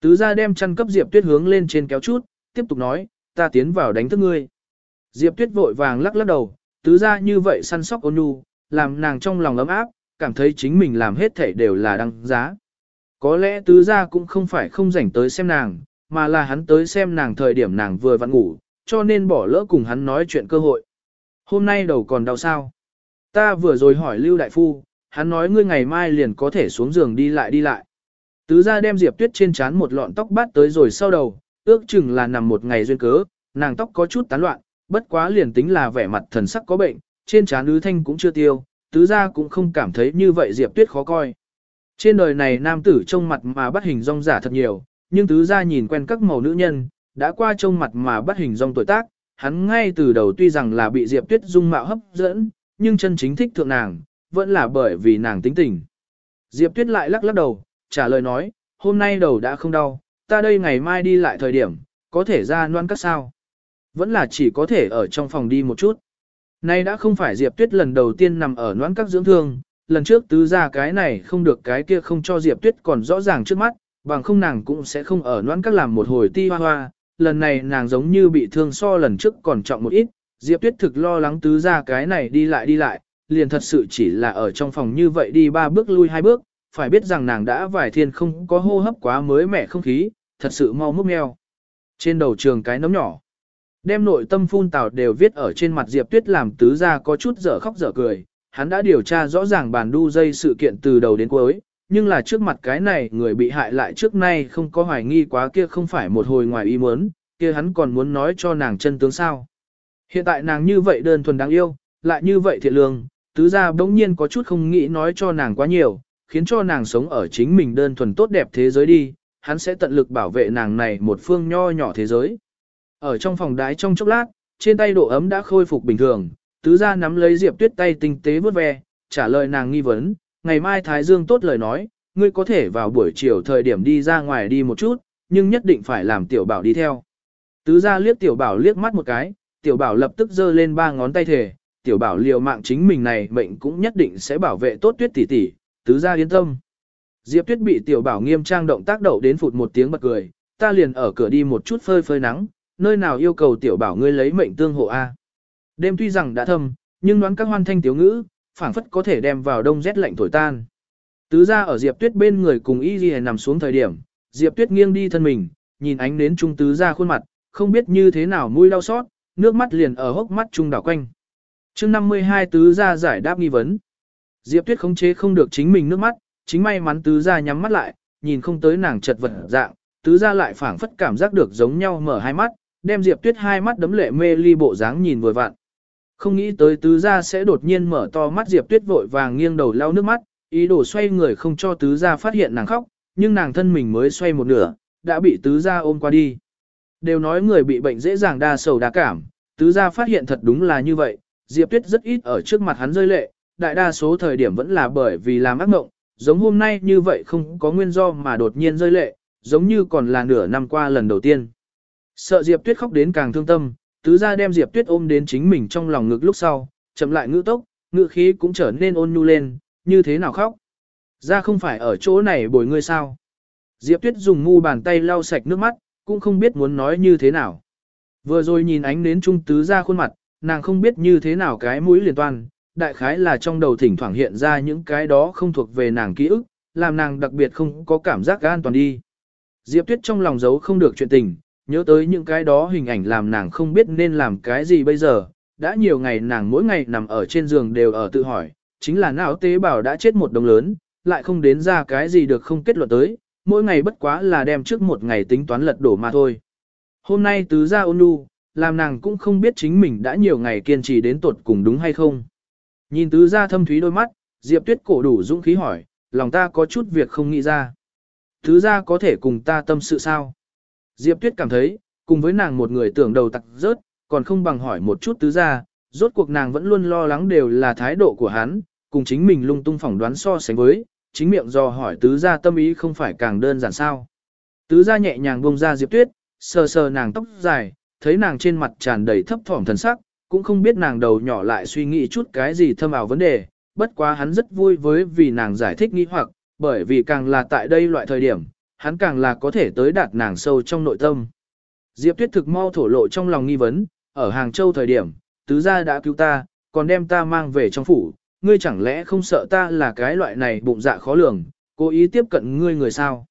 Tứ gia đem chăn cấp Diệp Tuyết hướng lên trên kéo chút, tiếp tục nói, ta tiến vào đánh thức ngươi. Diệp Tuyết vội vàng lắc lắc đầu, tứ gia như vậy săn sóc ôn nhu, làm nàng trong lòng ấm áp, cảm thấy chính mình làm hết thể đều là đăng giá. Có lẽ tứ gia cũng không phải không rảnh tới xem nàng, mà là hắn tới xem nàng thời điểm nàng vừa vặn ngủ, cho nên bỏ lỡ cùng hắn nói chuyện cơ hội. Hôm nay đầu còn đau sao? Ta vừa rồi hỏi Lưu Đại Phu, hắn nói ngươi ngày mai liền có thể xuống giường đi lại đi lại. Tứ gia đem Diệp Tuyết trên trán một lọn tóc bát tới rồi sau đầu, ước chừng là nằm một ngày duyên cớ, nàng tóc có chút tán loạn, bất quá liền tính là vẻ mặt thần sắc có bệnh, trên trán ứ thanh cũng chưa tiêu, tứ gia cũng không cảm thấy như vậy Diệp Tuyết khó coi. Trên đời này nam tử trông mặt mà bắt hình rong giả thật nhiều, nhưng tứ gia nhìn quen các màu nữ nhân, đã qua trông mặt mà bắt hình rong tuổi tác, hắn ngay từ đầu tuy rằng là bị Diệp Tuyết dung mạo hấp dẫn, nhưng chân chính thích thượng nàng, vẫn là bởi vì nàng tính tình. Diệp Tuyết lại lắc lắc đầu, trả lời nói, hôm nay đầu đã không đau, ta đây ngày mai đi lại thời điểm, có thể ra noan các sao. Vẫn là chỉ có thể ở trong phòng đi một chút. Nay đã không phải Diệp Tuyết lần đầu tiên nằm ở noan các dưỡng thương, lần trước tứ ra cái này không được cái kia không cho Diệp Tuyết còn rõ ràng trước mắt, bằng không nàng cũng sẽ không ở noan các làm một hồi ti hoa hoa. Lần này nàng giống như bị thương so lần trước còn trọng một ít, Diệp Tuyết thực lo lắng tứ ra cái này đi lại đi lại, liền thật sự chỉ là ở trong phòng như vậy đi ba bước lui hai bước, phải biết rằng nàng đã vài thiên không có hô hấp quá mới mẻ không khí, thật sự mau múc meo. Trên đầu trường cái nấm nhỏ, đem nội tâm phun tào đều viết ở trên mặt Diệp Tuyết làm tứ ra có chút dở khóc dở cười, hắn đã điều tra rõ ràng bàn đu dây sự kiện từ đầu đến cuối, nhưng là trước mặt cái này người bị hại lại trước nay không có hoài nghi quá kia không phải một hồi ngoài ý muốn, kia hắn còn muốn nói cho nàng chân tướng sao. Hiện tại nàng như vậy đơn thuần đáng yêu, lại như vậy thiệt lương, tứ ra bỗng nhiên có chút không nghĩ nói cho nàng quá nhiều, khiến cho nàng sống ở chính mình đơn thuần tốt đẹp thế giới đi, hắn sẽ tận lực bảo vệ nàng này một phương nho nhỏ thế giới. Ở trong phòng đái trong chốc lát, trên tay độ ấm đã khôi phục bình thường, tứ ra nắm lấy Diệp Tuyết tay tinh tế vớt ve, trả lời nàng nghi vấn, ngày mai Thái Dương tốt lời nói, ngươi có thể vào buổi chiều thời điểm đi ra ngoài đi một chút, nhưng nhất định phải làm tiểu bảo đi theo. Tứ ra liếc tiểu bảo liếc mắt một cái, tiểu bảo lập tức giơ lên ba ngón tay thể, tiểu bảo liều mạng chính mình này mệnh cũng nhất định sẽ bảo vệ tốt tuyết tỷ tỷ, tứ gia yên tâm. Diệp Tuyết bị tiểu bảo nghiêm trang động tác đậu đến phụt một tiếng bật cười, ta liền ở cửa đi một chút phơi phơi nắng, nơi nào yêu cầu tiểu bảo ngươi lấy mệnh tương hộ a. Đêm tuy rằng đã thâm, nhưng đoán các hoan thanh tiểu ngữ, phảng phất có thể đem vào đông rét lạnh thổi tan. Tứ gia ở Diệp Tuyết bên người cùng Y Ghi nằm xuống thời điểm, Diệp Tuyết nghiêng đi thân mình, nhìn ánh nến trung tứ gia khuôn mặt, không biết như thế nào mũi đau xót, nước mắt liền ở hốc mắt trung đảo quanh. Chương 52 tứ gia giải đáp nghi vấn. Diệp Tuyết khống chế không được chính mình nước mắt, chính may mắn tứ gia nhắm mắt lại, nhìn không tới nàng chật vật dạng, tứ gia lại phảng phất cảm giác được giống nhau mở hai mắt, đem Diệp Tuyết hai mắt đấm lệ mê ly bộ dáng nhìn vừa vặn. Không nghĩ tới tứ gia sẽ đột nhiên mở to mắt Diệp Tuyết vội vàng nghiêng đầu lau nước mắt, ý đồ xoay người không cho tứ gia phát hiện nàng khóc, nhưng nàng thân mình mới xoay một nửa, đã bị tứ gia ôm qua đi. Đều nói người bị bệnh dễ dàng đa sầu đa cảm, tứ gia phát hiện thật đúng là như vậy, Diệp Tuyết rất ít ở trước mặt hắn rơi lệ, đại đa số thời điểm vẫn là bởi vì làm ác mộng, giống hôm nay như vậy không có nguyên do mà đột nhiên rơi lệ, giống như còn là nửa năm qua lần đầu tiên. Sợ Diệp Tuyết khóc đến càng thương tâm, tứ gia đem Diệp Tuyết ôm đến chính mình trong lòng ngực lúc sau, chậm lại ngữ tốc, ngữ khí cũng trở nên ôn nhu lên, như thế nào khóc. Ra không phải ở chỗ này bồi ngươi sao. Diệp Tuyết dùng ngu bàn tay lau sạch nước mắt, cũng không biết muốn nói như thế nào. Vừa rồi nhìn ánh đến trung tứ ra khuôn mặt, nàng không biết như thế nào cái mũi liền toàn đại khái là trong đầu thỉnh thoảng hiện ra những cái đó không thuộc về nàng ký ức, làm nàng đặc biệt không có cảm giác an toàn đi. Diệp Tuyết trong lòng giấu không được chuyện tình, nhớ tới những cái đó hình ảnh làm nàng không biết nên làm cái gì bây giờ, đã nhiều ngày nàng mỗi ngày nằm ở trên giường đều ở tự hỏi, chính là não tế bào đã chết một đồng lớn, lại không đến ra cái gì được không kết luận tới, mỗi ngày bất quá là đem trước một ngày tính toán lật đổ mà thôi. Hôm nay tứ ra ôn nu, làm nàng cũng không biết chính mình đã nhiều ngày kiên trì đến tuột cùng đúng hay không. Nhìn tứ ra thâm thúy đôi mắt, Diệp Tuyết cổ đủ dũng khí hỏi, lòng ta có chút việc không nghĩ ra. Tứ ra có thể cùng ta tâm sự sao? Diệp Tuyết cảm thấy, cùng với nàng một người tưởng đầu tặc rớt, còn không bằng hỏi một chút tứ ra, rốt cuộc nàng vẫn luôn lo lắng đều là thái độ của hắn, cùng chính mình lung tung phỏng đoán so sánh với, chính miệng do hỏi tứ gia tâm ý không phải càng đơn giản sao. Tứ gia nhẹ nhàng buông ra Diệp Tuyết, sờ sờ nàng tóc dài, thấy nàng trên mặt tràn đầy thấp thỏm thần sắc, cũng không biết nàng đầu nhỏ lại suy nghĩ chút cái gì thâm ảo vấn đề, bất quá hắn rất vui với vì nàng giải thích nghi hoặc, bởi vì càng là tại đây loại thời điểm, hắn càng là có thể tới đạt nàng sâu trong nội tâm. Diệp Tuyết thực mau thổ lộ trong lòng nghi vấn, ở Hàng Châu thời điểm, tứ gia đã cứu ta, còn đem ta mang về trong phủ, ngươi chẳng lẽ không sợ ta là cái loại này bụng dạ khó lường, cố ý tiếp cận ngươi người sao?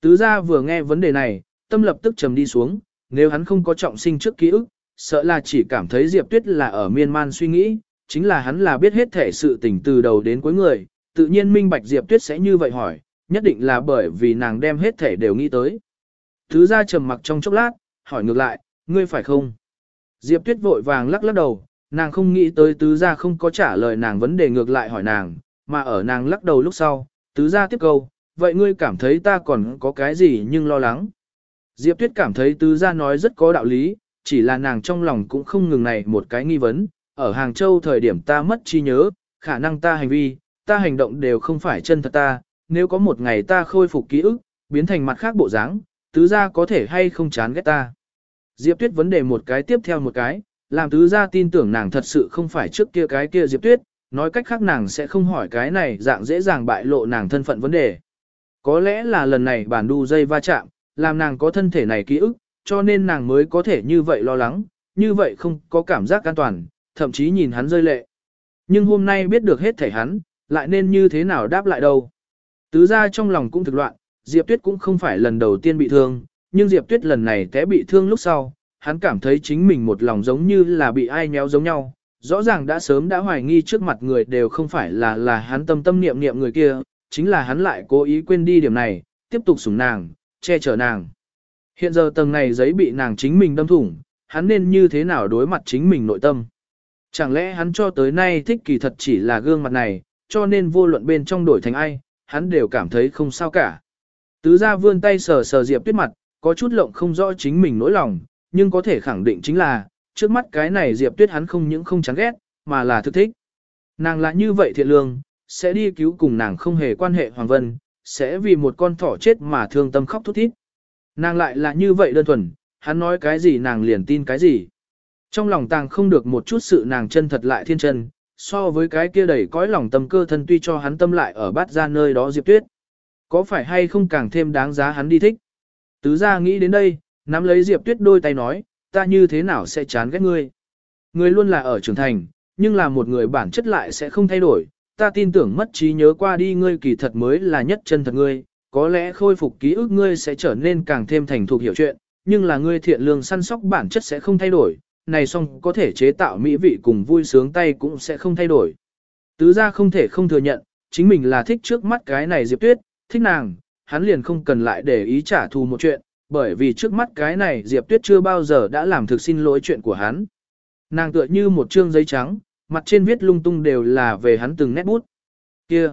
Tứ gia vừa nghe vấn đề này, tâm lập tức trầm đi xuống, nếu hắn không có trọng sinh trước ký ức, sợ là chỉ cảm thấy Diệp Tuyết là ở miên man suy nghĩ, chính là hắn là biết hết thể sự tình từ đầu đến cuối người, tự nhiên minh bạch Diệp Tuyết sẽ như vậy hỏi, nhất định là bởi vì nàng đem hết thể đều nghĩ tới. Tứ gia trầm mặc trong chốc lát, hỏi ngược lại, ngươi phải không? Diệp Tuyết vội vàng lắc lắc đầu, nàng không nghĩ tới tứ gia không có trả lời nàng vấn đề ngược lại hỏi nàng, mà ở nàng lắc đầu lúc sau, tứ gia tiếp câu, vậy ngươi cảm thấy ta còn có cái gì nhưng lo lắng. Diệp Tuyết cảm thấy tứ gia nói rất có đạo lý, chỉ là nàng trong lòng cũng không ngừng này một cái nghi vấn, ở Hàng Châu thời điểm ta mất trí nhớ, khả năng ta hành vi, ta hành động đều không phải chân thật ta, nếu có một ngày ta khôi phục ký ức, biến thành mặt khác bộ dáng, tứ gia có thể hay không chán ghét ta. Diệp Tuyết vấn đề một cái tiếp theo một cái, làm tứ gia tin tưởng nàng thật sự không phải trước kia cái kia Diệp Tuyết, nói cách khác nàng sẽ không hỏi cái này dạng dễ dàng bại lộ nàng thân phận vấn đề. Có lẽ là lần này bản đu dây va chạm, làm nàng có thân thể này ký ức, cho nên nàng mới có thể như vậy lo lắng, như vậy không có cảm giác an toàn, thậm chí nhìn hắn rơi lệ. Nhưng hôm nay biết được hết thể hắn, lại nên như thế nào đáp lại đâu. Tứ gia trong lòng cũng thực loạn, Diệp Tuyết cũng không phải lần đầu tiên bị thương, nhưng Diệp Tuyết lần này té bị thương lúc sau, hắn cảm thấy chính mình một lòng giống như là bị ai nhéo giống nhau, rõ ràng đã sớm đã hoài nghi trước mặt người đều không phải là là hắn tâm tâm niệm niệm người kia, chính là hắn lại cố ý quên đi điểm này, tiếp tục sủng nàng, che chở nàng. Hiện giờ tầng này giấy bị nàng chính mình đâm thủng, hắn nên như thế nào đối mặt chính mình nội tâm. Chẳng lẽ hắn cho tới nay thích kỳ thật chỉ là gương mặt này, cho nên vô luận bên trong đổi thành ai, hắn đều cảm thấy không sao cả. Tứ gia vươn tay sờ sờ Diệp Tuyết mặt, có chút lộng không rõ chính mình nỗi lòng, nhưng có thể khẳng định chính là, trước mắt cái này Diệp Tuyết hắn không những không chán ghét, mà là thực thích. Nàng là như vậy thiện lương, sẽ đi cứu cùng nàng không hề quan hệ Hoàng Vân, sẽ vì một con thỏ chết mà thương tâm khóc thút thít. Nàng lại là như vậy đơn thuần, hắn nói cái gì nàng liền tin cái gì. Trong lòng tàng không được một chút sự nàng chân thật lại thiên chân, so với cái kia đầy cõi lòng tâm cơ thân tuy cho hắn tâm lại ở bát ra nơi đó Diệp Tuyết. Có phải hay không càng thêm đáng giá hắn đi thích? Tứ gia nghĩ đến đây, nắm lấy Diệp Tuyết đôi tay nói, ta như thế nào sẽ chán ghét ngươi? Ngươi luôn là ở trưởng thành, nhưng là một người bản chất lại sẽ không thay đổi. Ta tin tưởng mất trí nhớ qua đi ngươi kỳ thật mới là nhất chân thật ngươi, có lẽ khôi phục ký ức ngươi sẽ trở nên càng thêm thành thục hiểu chuyện, nhưng là ngươi thiện lương săn sóc bản chất sẽ không thay đổi, này song có thể chế tạo mỹ vị cùng vui sướng tay cũng sẽ không thay đổi. Tứ gia không thể không thừa nhận, chính mình là thích trước mắt cái này Diệp Tuyết, thích nàng, hắn liền không cần lại để ý trả thù một chuyện, bởi vì trước mắt cái này Diệp Tuyết chưa bao giờ đã làm thực xin lỗi chuyện của hắn. Nàng tựa như một chương giấy trắng, mặt trên viết lung tung đều là về hắn từng nét bút. Kia!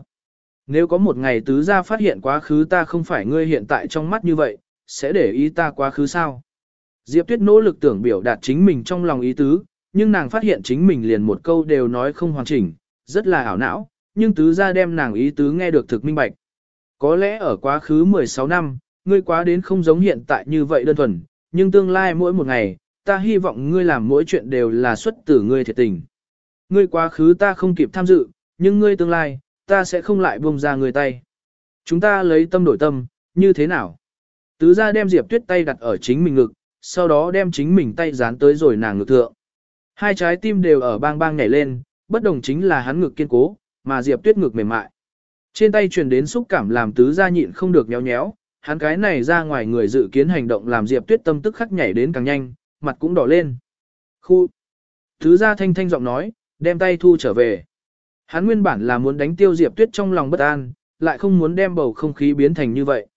Nếu có một ngày tứ gia phát hiện quá khứ ta không phải ngươi hiện tại trong mắt như vậy, sẽ để ý ta quá khứ sao? Diệp Tuyết nỗ lực tưởng biểu đạt chính mình trong lòng ý tứ, nhưng nàng phát hiện chính mình liền một câu đều nói không hoàn chỉnh, rất là ảo não, nhưng tứ gia đem nàng ý tứ nghe được thực minh bạch. Có lẽ ở quá khứ 16 năm, ngươi quá đến không giống hiện tại như vậy đơn thuần, nhưng tương lai mỗi một ngày, ta hy vọng ngươi làm mỗi chuyện đều là xuất từ ngươi thiệt tình. Ngươi quá khứ ta không kịp tham dự, nhưng ngươi tương lai, ta sẽ không lại buông ra người tay. Chúng ta lấy tâm đổi tâm, như thế nào? Tứ gia đem Diệp Tuyết tay đặt ở chính mình ngực, sau đó đem chính mình tay dán tới rồi nàng ngực thượng. Hai trái tim đều ở bang bang nhảy lên, bất đồng chính là hắn ngực kiên cố, mà Diệp Tuyết ngực mềm mại. Trên tay truyền đến xúc cảm làm tứ gia nhịn không được nhéo nhéo, hắn cái này ra ngoài người dự kiến hành động làm Diệp Tuyết tâm tức khắc nhảy đến càng nhanh, mặt cũng đỏ lên. Khu! Tứ gia thanh thanh giọng nói, đem tay thu trở về. Hắn nguyên bản là muốn đánh tiêu Diệp Tuyết trong lòng bất an, lại không muốn đem bầu không khí biến thành như vậy.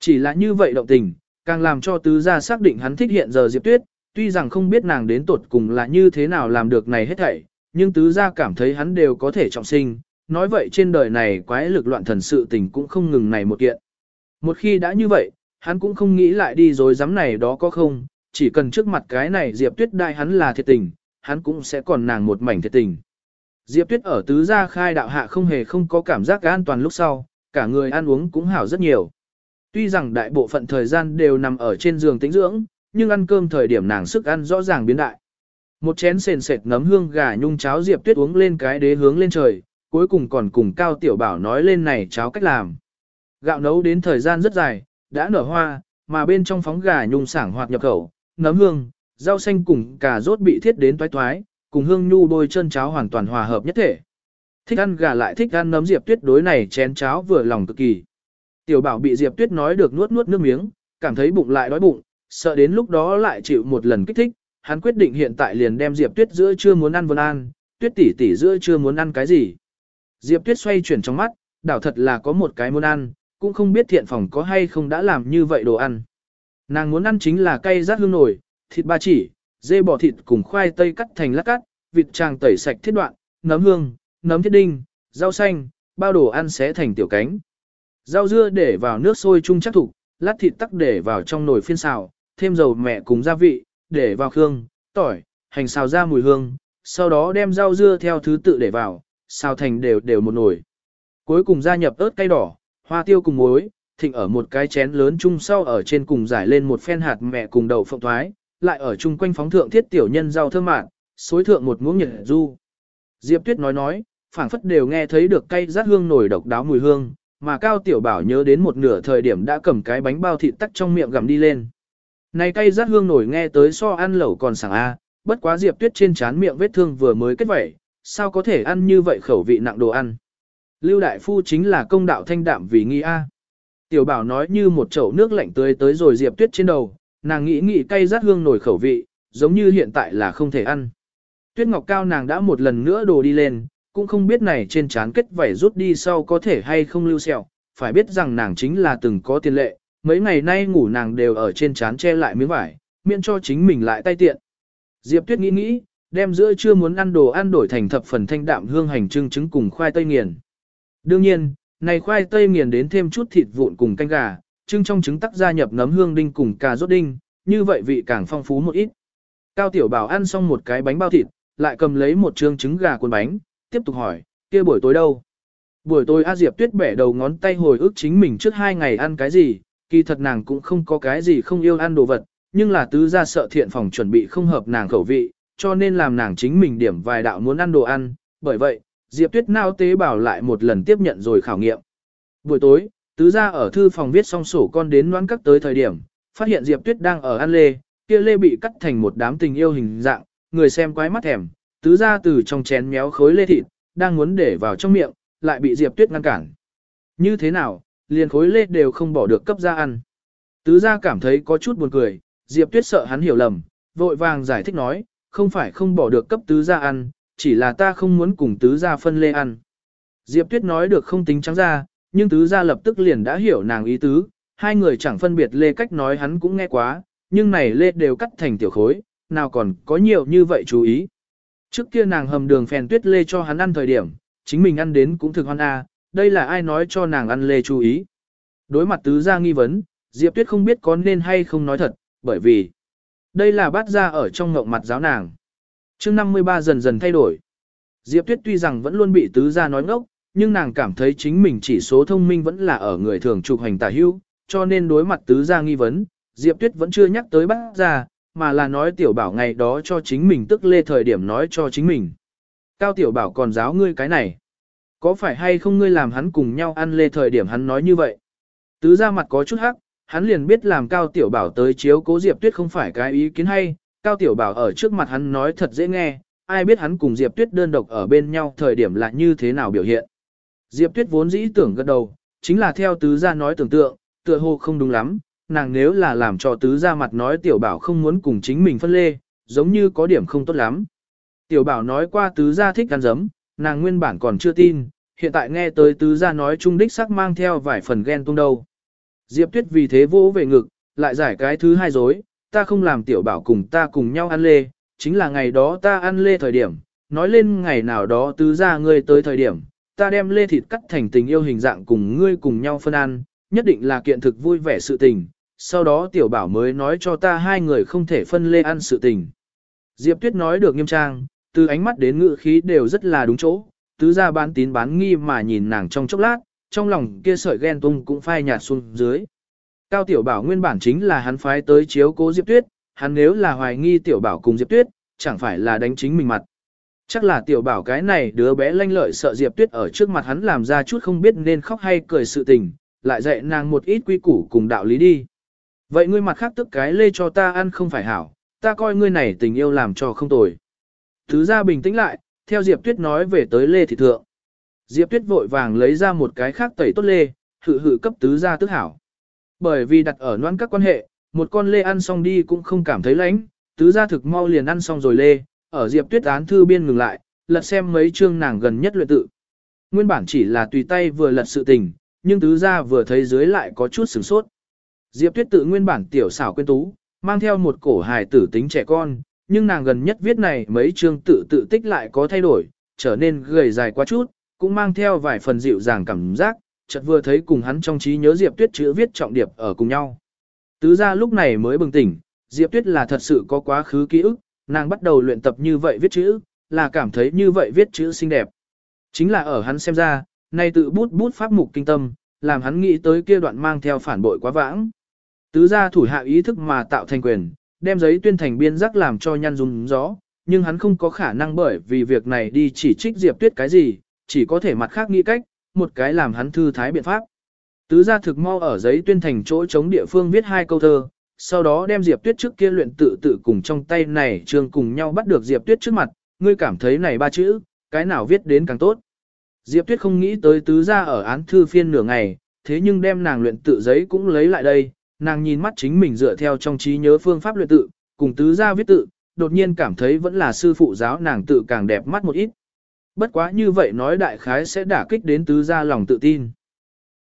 Chỉ là như vậy động tình, càng làm cho tứ gia xác định hắn thích hiện giờ Diệp Tuyết, tuy rằng không biết nàng đến tột cùng là như thế nào làm được này hết thảy, nhưng tứ gia cảm thấy hắn đều có thể trọng sinh, nói vậy trên đời này quái lực loạn thần sự tình cũng không ngừng này một kiện. Một khi đã như vậy, hắn cũng không nghĩ lại đi rồi dám này đó có không, chỉ cần trước mặt cái này Diệp Tuyết đại hắn là thiệt tình, hắn cũng sẽ còn nàng một mảnh thiệt tình. Diệp Tuyết ở tứ gia khai đạo hạ không hề không có cảm giác an toàn lúc sau, cả người ăn uống cũng hảo rất nhiều. Tuy rằng đại bộ phận thời gian đều nằm ở trên giường tĩnh dưỡng, nhưng ăn cơm thời điểm nàng sức ăn rõ ràng biến đại. Một chén sền sệt nấm hương gà nhung cháo Diệp Tuyết uống lên cái đế hướng lên trời, cuối cùng còn cùng Cao Tiểu Bảo nói lên này cháo cách làm. Gạo nấu đến thời gian rất dài, đã nở hoa, mà bên trong phóng gà nhung sảng hoạt nhập khẩu, nấm hương, rau xanh cùng cà rốt bị thiết đến toái toái, cùng hương nhu bôi chân cháo hoàn toàn hòa hợp nhất thể. Thích ăn gà lại thích ăn nấm Diệp Tuyết đối này chén cháo vừa lòng cực kỳ. Tiểu bảo bị Diệp Tuyết nói được nuốt nuốt nước miếng, cảm thấy bụng lại đói bụng, sợ đến lúc đó lại chịu một lần kích thích, hắn quyết định hiện tại liền đem Diệp Tuyết giữa chưa muốn ăn vân an, Tuyết tỷ tỷ giữa chưa muốn ăn cái gì. Diệp Tuyết xoay chuyển trong mắt, đảo thật là có một cái muốn ăn, cũng không biết thiện phòng có hay không đã làm như vậy đồ ăn. Nàng muốn ăn chính là cay rát hương nổi, thịt ba chỉ, dê bò thịt cùng khoai tây cắt thành lát cắt, vịt tràng tẩy sạch thiết đoạn, nấm hương, nấm thiết đinh, rau xanh, bao đồ ăn xé thành tiểu cánh. Rau dưa để vào nước sôi chung chắc thủ, lát thịt tắc để vào trong nồi phiên xào, thêm dầu mẹ cùng gia vị, để vào hương, tỏi, hành xào ra mùi hương, sau đó đem rau dưa theo thứ tự để vào, xào thành đều đều một nồi. Cuối cùng gia nhập ớt cay đỏ, hoa tiêu cùng muối, thịnh ở một cái chén lớn chung sau ở trên cùng giải lên một phen hạt mẹ cùng đậu phộng thoái, lại ở chung quanh phóng thượng thiết tiểu nhân rau thơm mạn, xối thượng một muỗng nhật du. Diệp Tuyết nói nói, phảng phất đều nghe thấy được cay rát hương nổi độc đáo mùi hương, mà Cao Tiểu Bảo nhớ đến một nửa thời điểm đã cầm cái bánh bao thịt tắc trong miệng gặm đi lên. Này cay rát hương nổi nghe tới so ăn lẩu còn sảng a, bất quá Diệp Tuyết trên trán miệng vết thương vừa mới kết vẩy, sao có thể ăn như vậy khẩu vị nặng đồ ăn. Lưu Đại Phu chính là công đạo thanh đạm vì nghi a. Tiểu Bảo nói như một chậu nước lạnh tươi tới rồi Diệp Tuyết trên đầu, nàng nghĩ nghĩ cay rát hương nổi khẩu vị, giống như hiện tại là không thể ăn. Tuyết Ngọc Cao nàng đã một lần nữa đồ đi lên, cũng không biết này trên trán kết vảy rút đi sau có thể hay không lưu sẹo, phải biết rằng nàng chính là từng có tiền lệ, mấy ngày nay ngủ nàng đều ở trên trán che lại miếng vải, miễn cho chính mình lại tay tiện. Diệp Tuyết nghĩ nghĩ, đem giữa chưa muốn ăn đồ ăn đổi thành thập phần thanh đạm hương hành trưng trứng cùng khoai tây nghiền. Đương nhiên, này khoai tây nghiền đến thêm chút thịt vụn cùng canh gà, trưng trong trứng tắc gia nhập nấm hương đinh cùng cà rốt đinh, như vậy vị càng phong phú một ít. Cao Tiểu Bảo ăn xong một cái bánh bao thịt, lại cầm lấy một trương trứng gà cuốn bánh, tiếp tục hỏi, kia buổi tối đâu? Buổi tối A Diệp Tuyết bẻ đầu ngón tay hồi ức chính mình trước hai ngày ăn cái gì, kỳ thật nàng cũng không có cái gì không yêu ăn đồ vật, nhưng là tứ gia sợ thiện phòng chuẩn bị không hợp nàng khẩu vị, cho nên làm nàng chính mình điểm vài đạo muốn ăn đồ ăn, bởi vậy, Diệp Tuyết nao tế bảo lại một lần tiếp nhận rồi khảo nghiệm. Buổi tối, tứ gia ở thư phòng viết xong sổ con đến noan cắt tới thời điểm, phát hiện Diệp Tuyết đang ở ăn lê, kia lê bị cắt thành một đám tình yêu hình dạng, người xem quái mắt thèm, tứ gia từ trong chén méo khối lê thịt, đang muốn để vào trong miệng, lại bị Diệp Tuyết ngăn cản. Như thế nào, liền khối lê đều không bỏ được cấp ra ăn. Tứ gia cảm thấy có chút buồn cười, Diệp Tuyết sợ hắn hiểu lầm, vội vàng giải thích nói, không phải không bỏ được cấp tứ gia ăn, chỉ là ta không muốn cùng tứ gia phân lê ăn. Diệp Tuyết nói được không tính trắng ra, nhưng tứ gia lập tức liền đã hiểu nàng ý tứ, hai người chẳng phân biệt lê cách nói hắn cũng nghe quá, nhưng này lê đều cắt thành tiểu khối, nào còn có nhiều như vậy chú ý. Trước kia nàng hầm đường phèn tuyết lê cho hắn ăn thời điểm, chính mình ăn đến cũng thực hoan a, đây là ai nói cho nàng ăn lê chú ý. Đối mặt tứ gia nghi vấn, Diệp Tuyết không biết có nên hay không nói thật, bởi vì đây là bát gia ở trong ngộng mặt giáo nàng. chương 53 dần dần thay đổi. Diệp Tuyết tuy rằng vẫn luôn bị tứ gia nói ngốc, nhưng nàng cảm thấy chính mình chỉ số thông minh vẫn là ở người thường trục hành tả hưu, cho nên đối mặt tứ gia nghi vấn, Diệp Tuyết vẫn chưa nhắc tới bát gia, mà là nói tiểu bảo ngày đó cho chính mình tức lê thời điểm nói cho chính mình. Cao tiểu bảo còn giáo ngươi cái này. Có phải hay không ngươi làm hắn cùng nhau ăn lê thời điểm hắn nói như vậy? Tứ gia mặt có chút hắc, hắn liền biết làm Cao Tiểu Bảo tới chiếu cố Diệp Tuyết không phải cái ý kiến hay, Cao Tiểu Bảo ở trước mặt hắn nói thật dễ nghe, ai biết hắn cùng Diệp Tuyết đơn độc ở bên nhau thời điểm là như thế nào biểu hiện. Diệp Tuyết vốn dĩ tưởng gật đầu, chính là theo tứ gia nói tưởng tượng, tựa hồ không đúng lắm, nàng nếu là làm cho tứ gia mặt nói Tiểu Bảo không muốn cùng chính mình phân lê, giống như có điểm không tốt lắm. Tiểu Bảo nói qua tứ gia thích ăn dấm, nàng nguyên bản còn chưa tin, hiện tại nghe tới tứ gia nói trung đích sắc mang theo vài phần ghen tung đâu. Diệp Tuyết vì thế vỗ về ngực, lại giải cái thứ hai dối, ta không làm tiểu bảo cùng ta cùng nhau ăn lê, chính là ngày đó ta ăn lê thời điểm, nói lên ngày nào đó tứ gia ngươi tới thời điểm, ta đem lê thịt cắt thành tình yêu hình dạng cùng ngươi cùng nhau phân ăn, nhất định là kiện thực vui vẻ sự tình, sau đó tiểu bảo mới nói cho ta hai người không thể phân lê ăn sự tình. Diệp Tuyết nói được nghiêm trang, từ ánh mắt đến ngữ khí đều rất là đúng chỗ, tứ ra bán tín bán nghi mà nhìn nàng trong chốc lát, trong lòng kia sợi ghen tung cũng phai nhạt xuống dưới. Cao Tiểu Bảo nguyên bản chính là hắn phái tới chiếu cố Diệp Tuyết, hắn nếu là hoài nghi Tiểu Bảo cùng Diệp Tuyết, chẳng phải là đánh chính mình mặt. Chắc là Tiểu Bảo cái này đứa bé lanh lợi sợ Diệp Tuyết ở trước mặt hắn làm ra chút không biết nên khóc hay cười sự tình, lại dạy nàng một ít quy củ cùng đạo lý đi. Vậy ngươi mặt khác tức cái lê cho ta ăn không phải hảo, ta coi ngươi này tình yêu làm cho không tồi. Thứ ra bình tĩnh lại, theo Diệp Tuyết nói về tới lê thị thượng. Diệp Tuyết vội vàng lấy ra một cái khác tẩy tốt lê, hự hự cấp tứ gia tức hảo. Bởi vì đặt ở noan các quan hệ, một con lê ăn xong đi cũng không cảm thấy lánh tứ gia thực mau liền ăn xong rồi lê, ở Diệp Tuyết án thư biên ngừng lại, lật xem mấy chương nàng gần nhất luyện tự. Nguyên bản chỉ là tùy tay vừa lật sự tình, nhưng tứ gia vừa thấy dưới lại có chút sửng sốt. Diệp Tuyết tự nguyên bản tiểu xảo quên tú, mang theo một cổ hài tử tính trẻ con, nhưng nàng gần nhất viết này mấy chương tự tự tích lại có thay đổi, trở nên gầy dài quá chút, cũng mang theo vài phần dịu dàng cảm giác, chợt vừa thấy cùng hắn trong trí nhớ Diệp Tuyết chữ viết trọng điệp ở cùng nhau. Tứ ra lúc này mới bừng tỉnh, Diệp Tuyết là thật sự có quá khứ ký ức, nàng bắt đầu luyện tập như vậy viết chữ, là cảm thấy như vậy viết chữ xinh đẹp. Chính là ở hắn xem ra, nay tự bút bút pháp mục kinh tâm, làm hắn nghĩ tới kia đoạn mang theo phản bội quá vãng. Tứ gia thủ hạ ý thức mà tạo thành quyền, đem giấy tuyên thành biên giác làm cho nhăn dùng gió, nhưng hắn không có khả năng bởi vì việc này đi chỉ trích Diệp Tuyết cái gì, chỉ có thể mặt khác nghĩ cách, một cái làm hắn thư thái biện pháp. Tứ gia thực mau ở giấy tuyên thành chỗ chống địa phương viết hai câu thơ, sau đó đem Diệp Tuyết trước kia luyện tự tự cùng trong tay này trường cùng nhau bắt được Diệp Tuyết trước mặt, ngươi cảm thấy này ba chữ, cái nào viết đến càng tốt. Diệp Tuyết không nghĩ tới tứ gia ở án thư phiên nửa ngày, thế nhưng đem nàng luyện tự giấy cũng lấy lại đây, nàng nhìn mắt chính mình dựa theo trong trí nhớ phương pháp luyện tự, cùng tứ gia viết tự, đột nhiên cảm thấy vẫn là sư phụ giáo nàng tự càng đẹp mắt một ít. Bất quá như vậy nói đại khái sẽ đả kích đến tứ gia lòng tự tin.